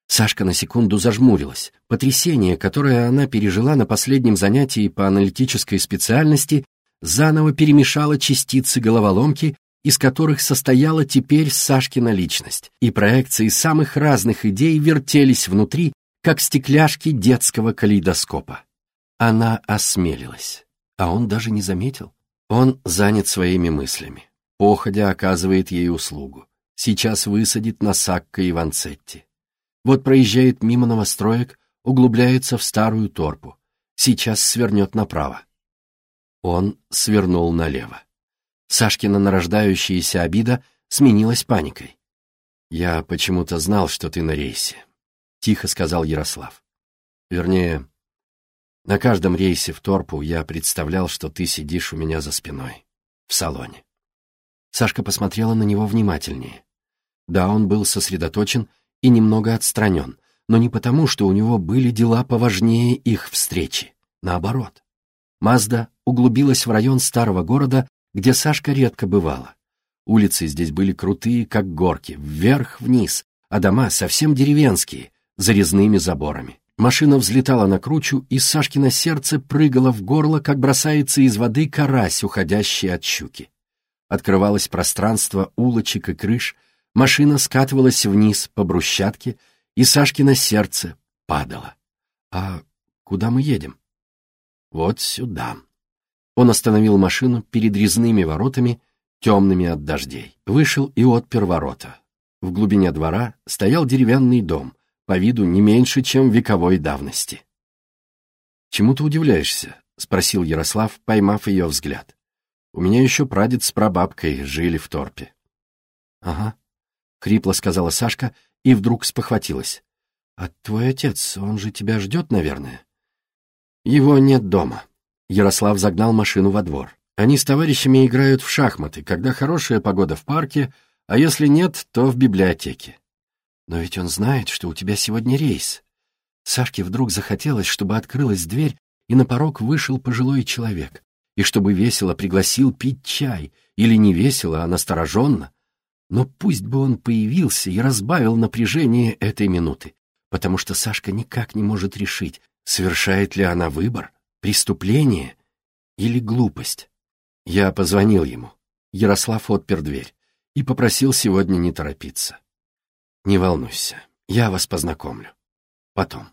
Сашка на секунду зажмурилась. Потрясение, которое она пережила на последнем занятии по аналитической специальности, заново перемешало частицы головоломки, из которых состояла теперь Сашкина личность, и проекции самых разных идей вертелись внутри, как стекляшки детского калейдоскопа. Она осмелилась, а он даже не заметил. Он занят своими мыслями. Походя оказывает ей услугу. Сейчас высадит на Сакко и Ванцетти. Вот проезжает мимо новостроек, углубляется в старую торпу. Сейчас свернет направо. Он свернул налево. Сашкина нарождающаяся обида сменилась паникой. «Я почему-то знал, что ты на рейсе тихо сказал Ярослав. Вернее, на каждом рейсе в Торпу я представлял, что ты сидишь у меня за спиной, в салоне. Сашка посмотрела на него внимательнее. Да, он был сосредоточен и немного отстранен, но не потому, что у него были дела поважнее их встречи. Наоборот. Мазда углубилась в район старого города, где Сашка редко бывала. Улицы здесь были крутые, как горки, вверх-вниз, а дома совсем деревенские, за резными заборами. Машина взлетала на кручу, и Сашкино сердце прыгало в горло, как бросается из воды карась, уходящий от щуки. Открывалось пространство улочек и крыш, машина скатывалась вниз по брусчатке, и Сашкино сердце падало. «А куда мы едем?» «Вот сюда». Он остановил машину перед резными воротами, темными от дождей. Вышел и отпер ворота. В глубине двора стоял деревянный дом — по виду не меньше, чем вековой давности. «Чему ты удивляешься?» — спросил Ярослав, поймав ее взгляд. «У меня еще прадед с прабабкой жили в торпе». «Ага», — хрипло сказала Сашка и вдруг спохватилась. «А твой отец, он же тебя ждет, наверное?» «Его нет дома». Ярослав загнал машину во двор. Они с товарищами играют в шахматы, когда хорошая погода в парке, а если нет, то в библиотеке. Но ведь он знает, что у тебя сегодня рейс. Сашке вдруг захотелось, чтобы открылась дверь, и на порог вышел пожилой человек, и чтобы весело пригласил пить чай, или не весело, а настороженно. Но пусть бы он появился и разбавил напряжение этой минуты, потому что Сашка никак не может решить, совершает ли она выбор, преступление или глупость. Я позвонил ему. Ярослав отпер дверь и попросил сегодня не торопиться. Не волнуйся, я вас познакомлю. Потом.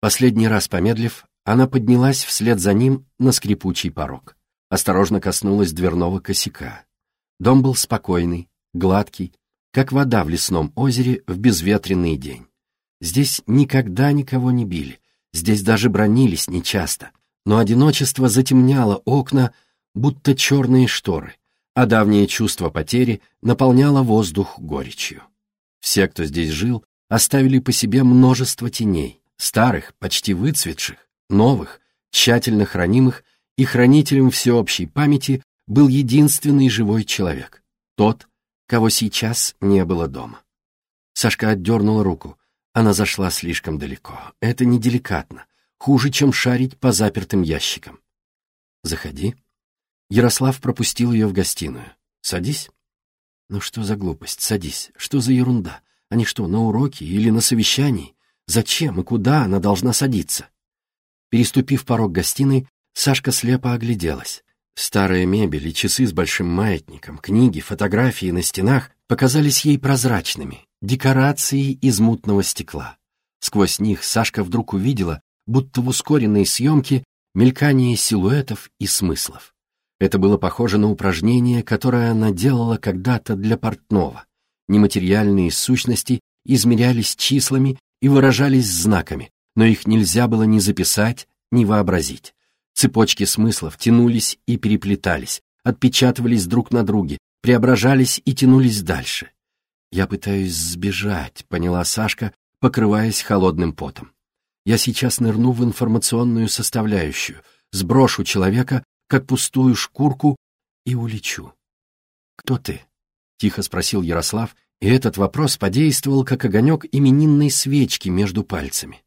Последний раз помедлив, она поднялась вслед за ним на скрипучий порог. Осторожно коснулась дверного косяка. Дом был спокойный, гладкий, как вода в лесном озере в безветренный день. Здесь никогда никого не били, здесь даже бронились нечасто, но одиночество затемняло окна, будто черные шторы, а давнее чувство потери наполняло воздух горечью. Все, кто здесь жил, оставили по себе множество теней, старых, почти выцветших, новых, тщательно хранимых, и хранителем всеобщей памяти был единственный живой человек, тот, кого сейчас не было дома. Сашка отдернула руку. Она зашла слишком далеко. Это неделикатно. Хуже, чем шарить по запертым ящикам. «Заходи». Ярослав пропустил ее в гостиную. «Садись». «Ну что за глупость? Садись. Что за ерунда? Они что, на уроке или на совещании? Зачем и куда она должна садиться?» Переступив порог гостиной, Сашка слепо огляделась. Старая мебель и часы с большим маятником, книги, фотографии на стенах показались ей прозрачными, декорацией из мутного стекла. Сквозь них Сашка вдруг увидела, будто в ускоренной съемке, мелькание силуэтов и смыслов. Это было похоже на упражнение, которое она делала когда-то для портного. Нематериальные сущности измерялись числами и выражались знаками, но их нельзя было ни записать, ни вообразить. Цепочки смыслов тянулись и переплетались, отпечатывались друг на друге, преображались и тянулись дальше. «Я пытаюсь сбежать», — поняла Сашка, покрываясь холодным потом. «Я сейчас нырну в информационную составляющую, сброшу человека, как пустую шкурку, и улечу». «Кто ты?» — тихо спросил Ярослав, и этот вопрос подействовал, как огонек именинной свечки между пальцами.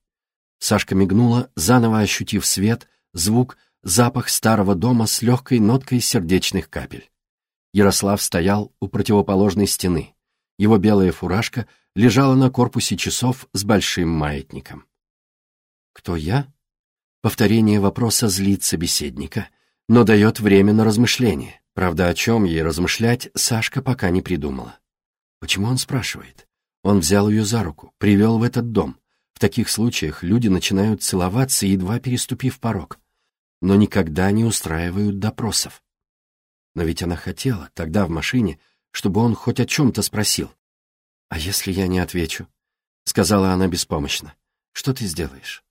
Сашка мигнула, заново ощутив свет, звук, запах старого дома с легкой ноткой сердечных капель. Ярослав стоял у противоположной стены. Его белая фуражка лежала на корпусе часов с большим маятником. «Кто я?» Повторение вопроса злит собеседника, но дает время на размышление. Правда, о чем ей размышлять, Сашка пока не придумала. Почему он спрашивает? Он взял ее за руку, привел в этот дом. В таких случаях люди начинают целоваться, едва переступив порог, но никогда не устраивают допросов. Но ведь она хотела, тогда в машине, чтобы он хоть о чем-то спросил. «А если я не отвечу?» — сказала она беспомощно. «Что ты сделаешь?»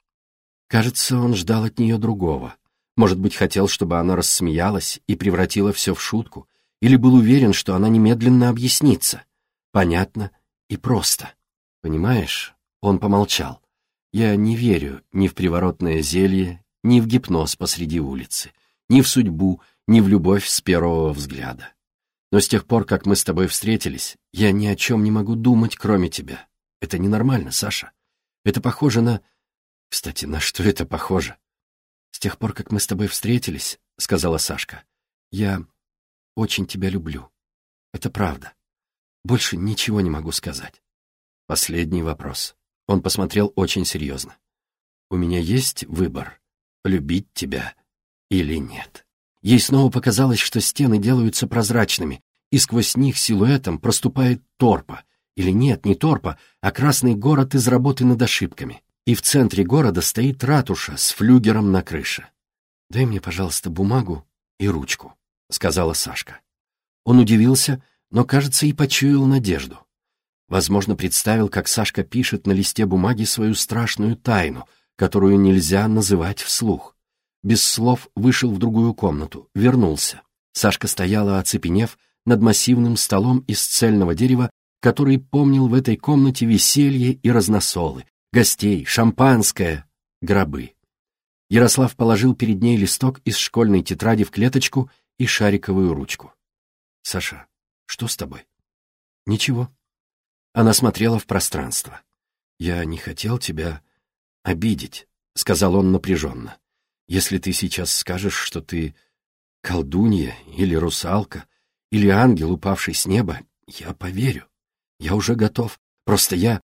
Кажется, он ждал от нее другого. Может быть, хотел, чтобы она рассмеялась и превратила все в шутку, или был уверен, что она немедленно объяснится. Понятно и просто. Понимаешь, он помолчал. Я не верю ни в приворотное зелье, ни в гипноз посреди улицы, ни в судьбу, ни в любовь с первого взгляда. Но с тех пор, как мы с тобой встретились, я ни о чем не могу думать, кроме тебя. Это ненормально, Саша. Это похоже на... Кстати, на что это похоже? С тех пор, как мы с тобой встретились, — сказала Сашка, — я очень тебя люблю. Это правда. Больше ничего не могу сказать. Последний вопрос. Он посмотрел очень серьезно. У меня есть выбор, любить тебя или нет. Ей снова показалось, что стены делаются прозрачными, и сквозь них силуэтом проступает торпа. Или нет, не торпа, а красный город из работы над ошибками. И в центре города стоит ратуша с флюгером на крыше. «Дай мне, пожалуйста, бумагу и ручку», — сказала Сашка. Он удивился, но, кажется, и почуял надежду. Возможно, представил, как Сашка пишет на листе бумаги свою страшную тайну, которую нельзя называть вслух. Без слов вышел в другую комнату, вернулся. Сашка стояла, оцепенев, над массивным столом из цельного дерева, который помнил в этой комнате веселье и разносолы, гостей, шампанское, гробы. Ярослав положил перед ней листок из школьной тетради в клеточку и шариковую ручку. «Саша, что с тобой?» «Ничего». Она смотрела в пространство. «Я не хотел тебя обидеть», — сказал он напряженно. Если ты сейчас скажешь, что ты колдунья или русалка, или ангел, упавший с неба, я поверю. Я уже готов. Просто я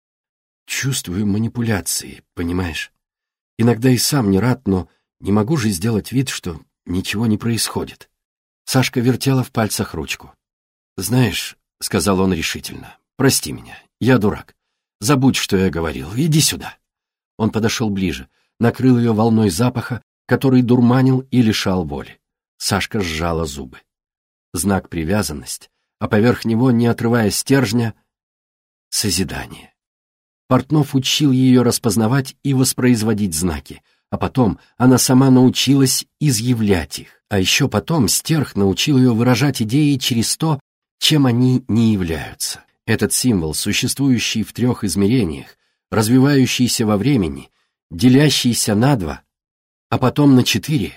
чувствую манипуляции, понимаешь? Иногда и сам не рад, но не могу же сделать вид, что ничего не происходит. Сашка вертела в пальцах ручку. «Знаешь», — сказал он решительно, — «прости меня, я дурак. Забудь, что я говорил, иди сюда». Он подошел ближе, накрыл ее волной запаха, который дурманил и лишал воли. Сашка сжала зубы. Знак привязанность, а поверх него, не отрывая стержня, созидание. Портнов учил ее распознавать и воспроизводить знаки, а потом она сама научилась изъявлять их. А еще потом стерх научил ее выражать идеи через то, чем они не являются. Этот символ, существующий в трех измерениях, развивающийся во времени, делящийся на два, а потом на четыре,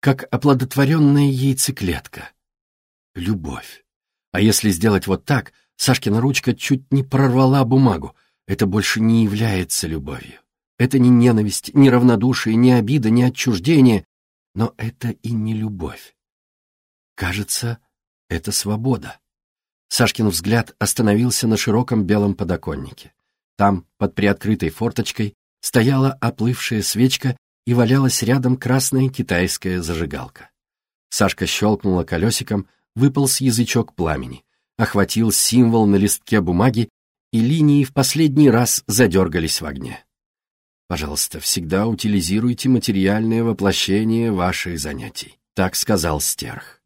как оплодотворенная яйцеклетка. Любовь. А если сделать вот так, Сашкина ручка чуть не прорвала бумагу. Это больше не является любовью. Это не ненависть, не равнодушие, не обида, не отчуждение, но это и не любовь. Кажется, это свобода. Сашкин взгляд остановился на широком белом подоконнике. Там, под приоткрытой форточкой, стояла оплывшая свечка и валялась рядом красная китайская зажигалка. Сашка щелкнула колесиком, выполз язычок пламени, охватил символ на листке бумаги, и линии в последний раз задергались в огне. Пожалуйста, всегда утилизируйте материальное воплощение ваших занятий, так сказал стерх.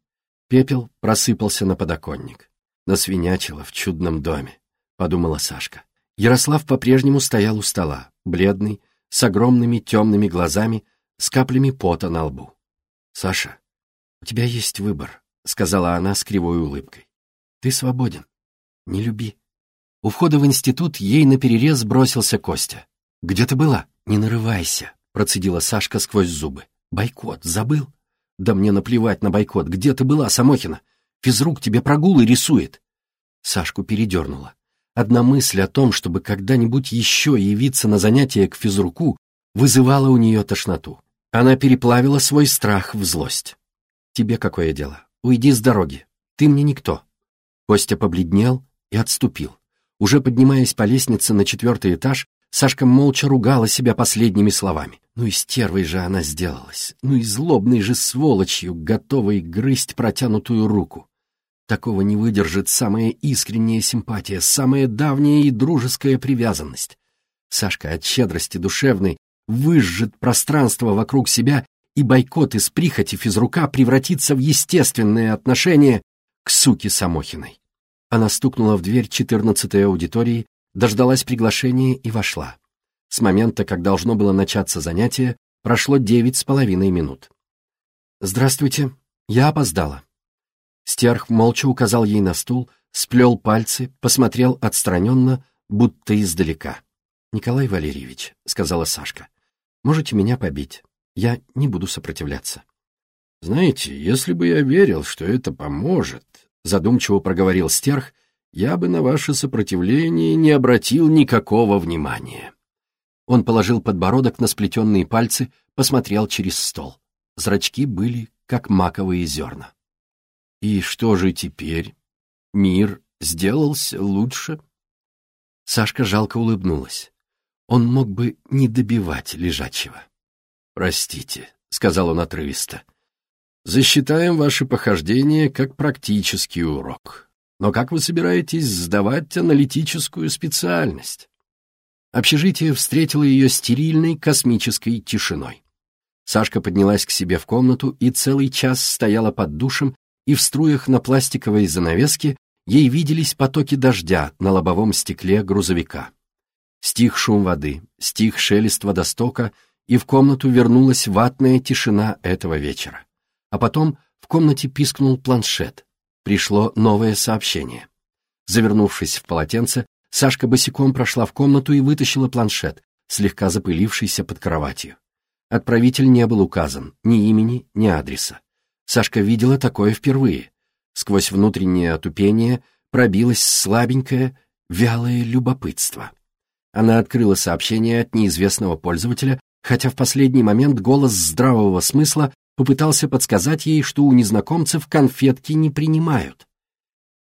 Пепел просыпался на подоконник. Насвинячило в чудном доме, подумала Сашка. Ярослав по-прежнему стоял у стола, бледный, с огромными темными глазами, с каплями пота на лбу. «Саша, у тебя есть выбор», — сказала она с кривой улыбкой. «Ты свободен. Не люби». У входа в институт ей наперерез бросился Костя. «Где ты была?» «Не нарывайся», — процедила Сашка сквозь зубы. «Бойкот, забыл?» «Да мне наплевать на бойкот. Где ты была, Самохина? Физрук тебе прогулы рисует». Сашку передернула. Одна мысль о том, чтобы когда-нибудь еще явиться на занятия к физруку, вызывала у нее тошноту. Она переплавила свой страх в злость. «Тебе какое дело? Уйди с дороги. Ты мне никто». Костя побледнел и отступил. Уже поднимаясь по лестнице на четвертый этаж, Сашка молча ругала себя последними словами. Ну и стервой же она сделалась, ну и злобной же сволочью, готовой грызть протянутую руку. Такого не выдержит самая искренняя симпатия, самая давняя и дружеская привязанность. Сашка от щедрости душевной выжжет пространство вокруг себя, и бойкот из прихоти физрука превратится в естественное отношение к суке Самохиной. Она стукнула в дверь четырнадцатой аудитории, дождалась приглашения и вошла. С момента, как должно было начаться занятие, прошло девять с половиной минут. «Здравствуйте, я опоздала». Стерх молча указал ей на стул, сплел пальцы, посмотрел отстраненно, будто издалека. «Николай Валерьевич», — сказала Сашка, — «можете меня побить. Я не буду сопротивляться». «Знаете, если бы я верил, что это поможет», — задумчиво проговорил Стерх, — я бы на ваше сопротивление не обратил никакого внимания. Он положил подбородок на сплетенные пальцы, посмотрел через стол. Зрачки были, как маковые зерна. И что же теперь? Мир сделался лучше? Сашка жалко улыбнулась. Он мог бы не добивать лежачего. «Простите», — сказал он отрывисто. «Засчитаем ваше похождение как практический урок. Но как вы собираетесь сдавать аналитическую специальность? Общежитие встретило ее стерильной космической тишиной. Сашка поднялась к себе в комнату и целый час стояла под душем, и в струях на пластиковой занавеске ей виделись потоки дождя на лобовом стекле грузовика. Стих шум воды, стих шелест водостока, и в комнату вернулась ватная тишина этого вечера. А потом в комнате пискнул планшет пришло новое сообщение. Завернувшись в полотенце, Сашка босиком прошла в комнату и вытащила планшет, слегка запылившийся под кроватью. Отправитель не был указан, ни имени, ни адреса. Сашка видела такое впервые. Сквозь внутреннее отупение пробилось слабенькое, вялое любопытство. Она открыла сообщение от неизвестного пользователя, хотя в последний момент голос здравого смысла попытался подсказать ей, что у незнакомцев конфетки не принимают.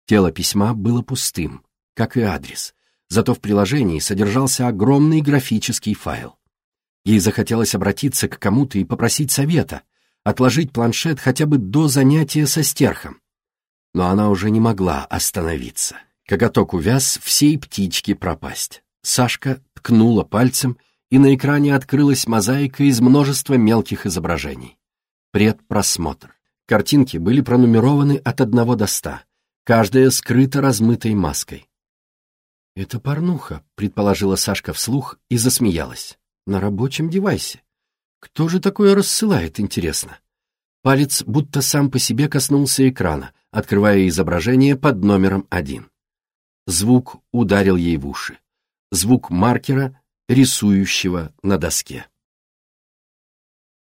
Тело письма было пустым, как и адрес, зато в приложении содержался огромный графический файл. Ей захотелось обратиться к кому-то и попросить совета, отложить планшет хотя бы до занятия со стерхом. Но она уже не могла остановиться. Коготок увяз, всей птички пропасть. Сашка ткнула пальцем, и на экране открылась мозаика из множества мелких изображений. Предпросмотр. Картинки были пронумерованы от одного до ста, каждая скрыта размытой маской. «Это порнуха», — предположила Сашка вслух и засмеялась. «На рабочем девайсе. Кто же такое рассылает, интересно?» Палец будто сам по себе коснулся экрана, открывая изображение под номером один. Звук ударил ей в уши. Звук маркера, рисующего на доске.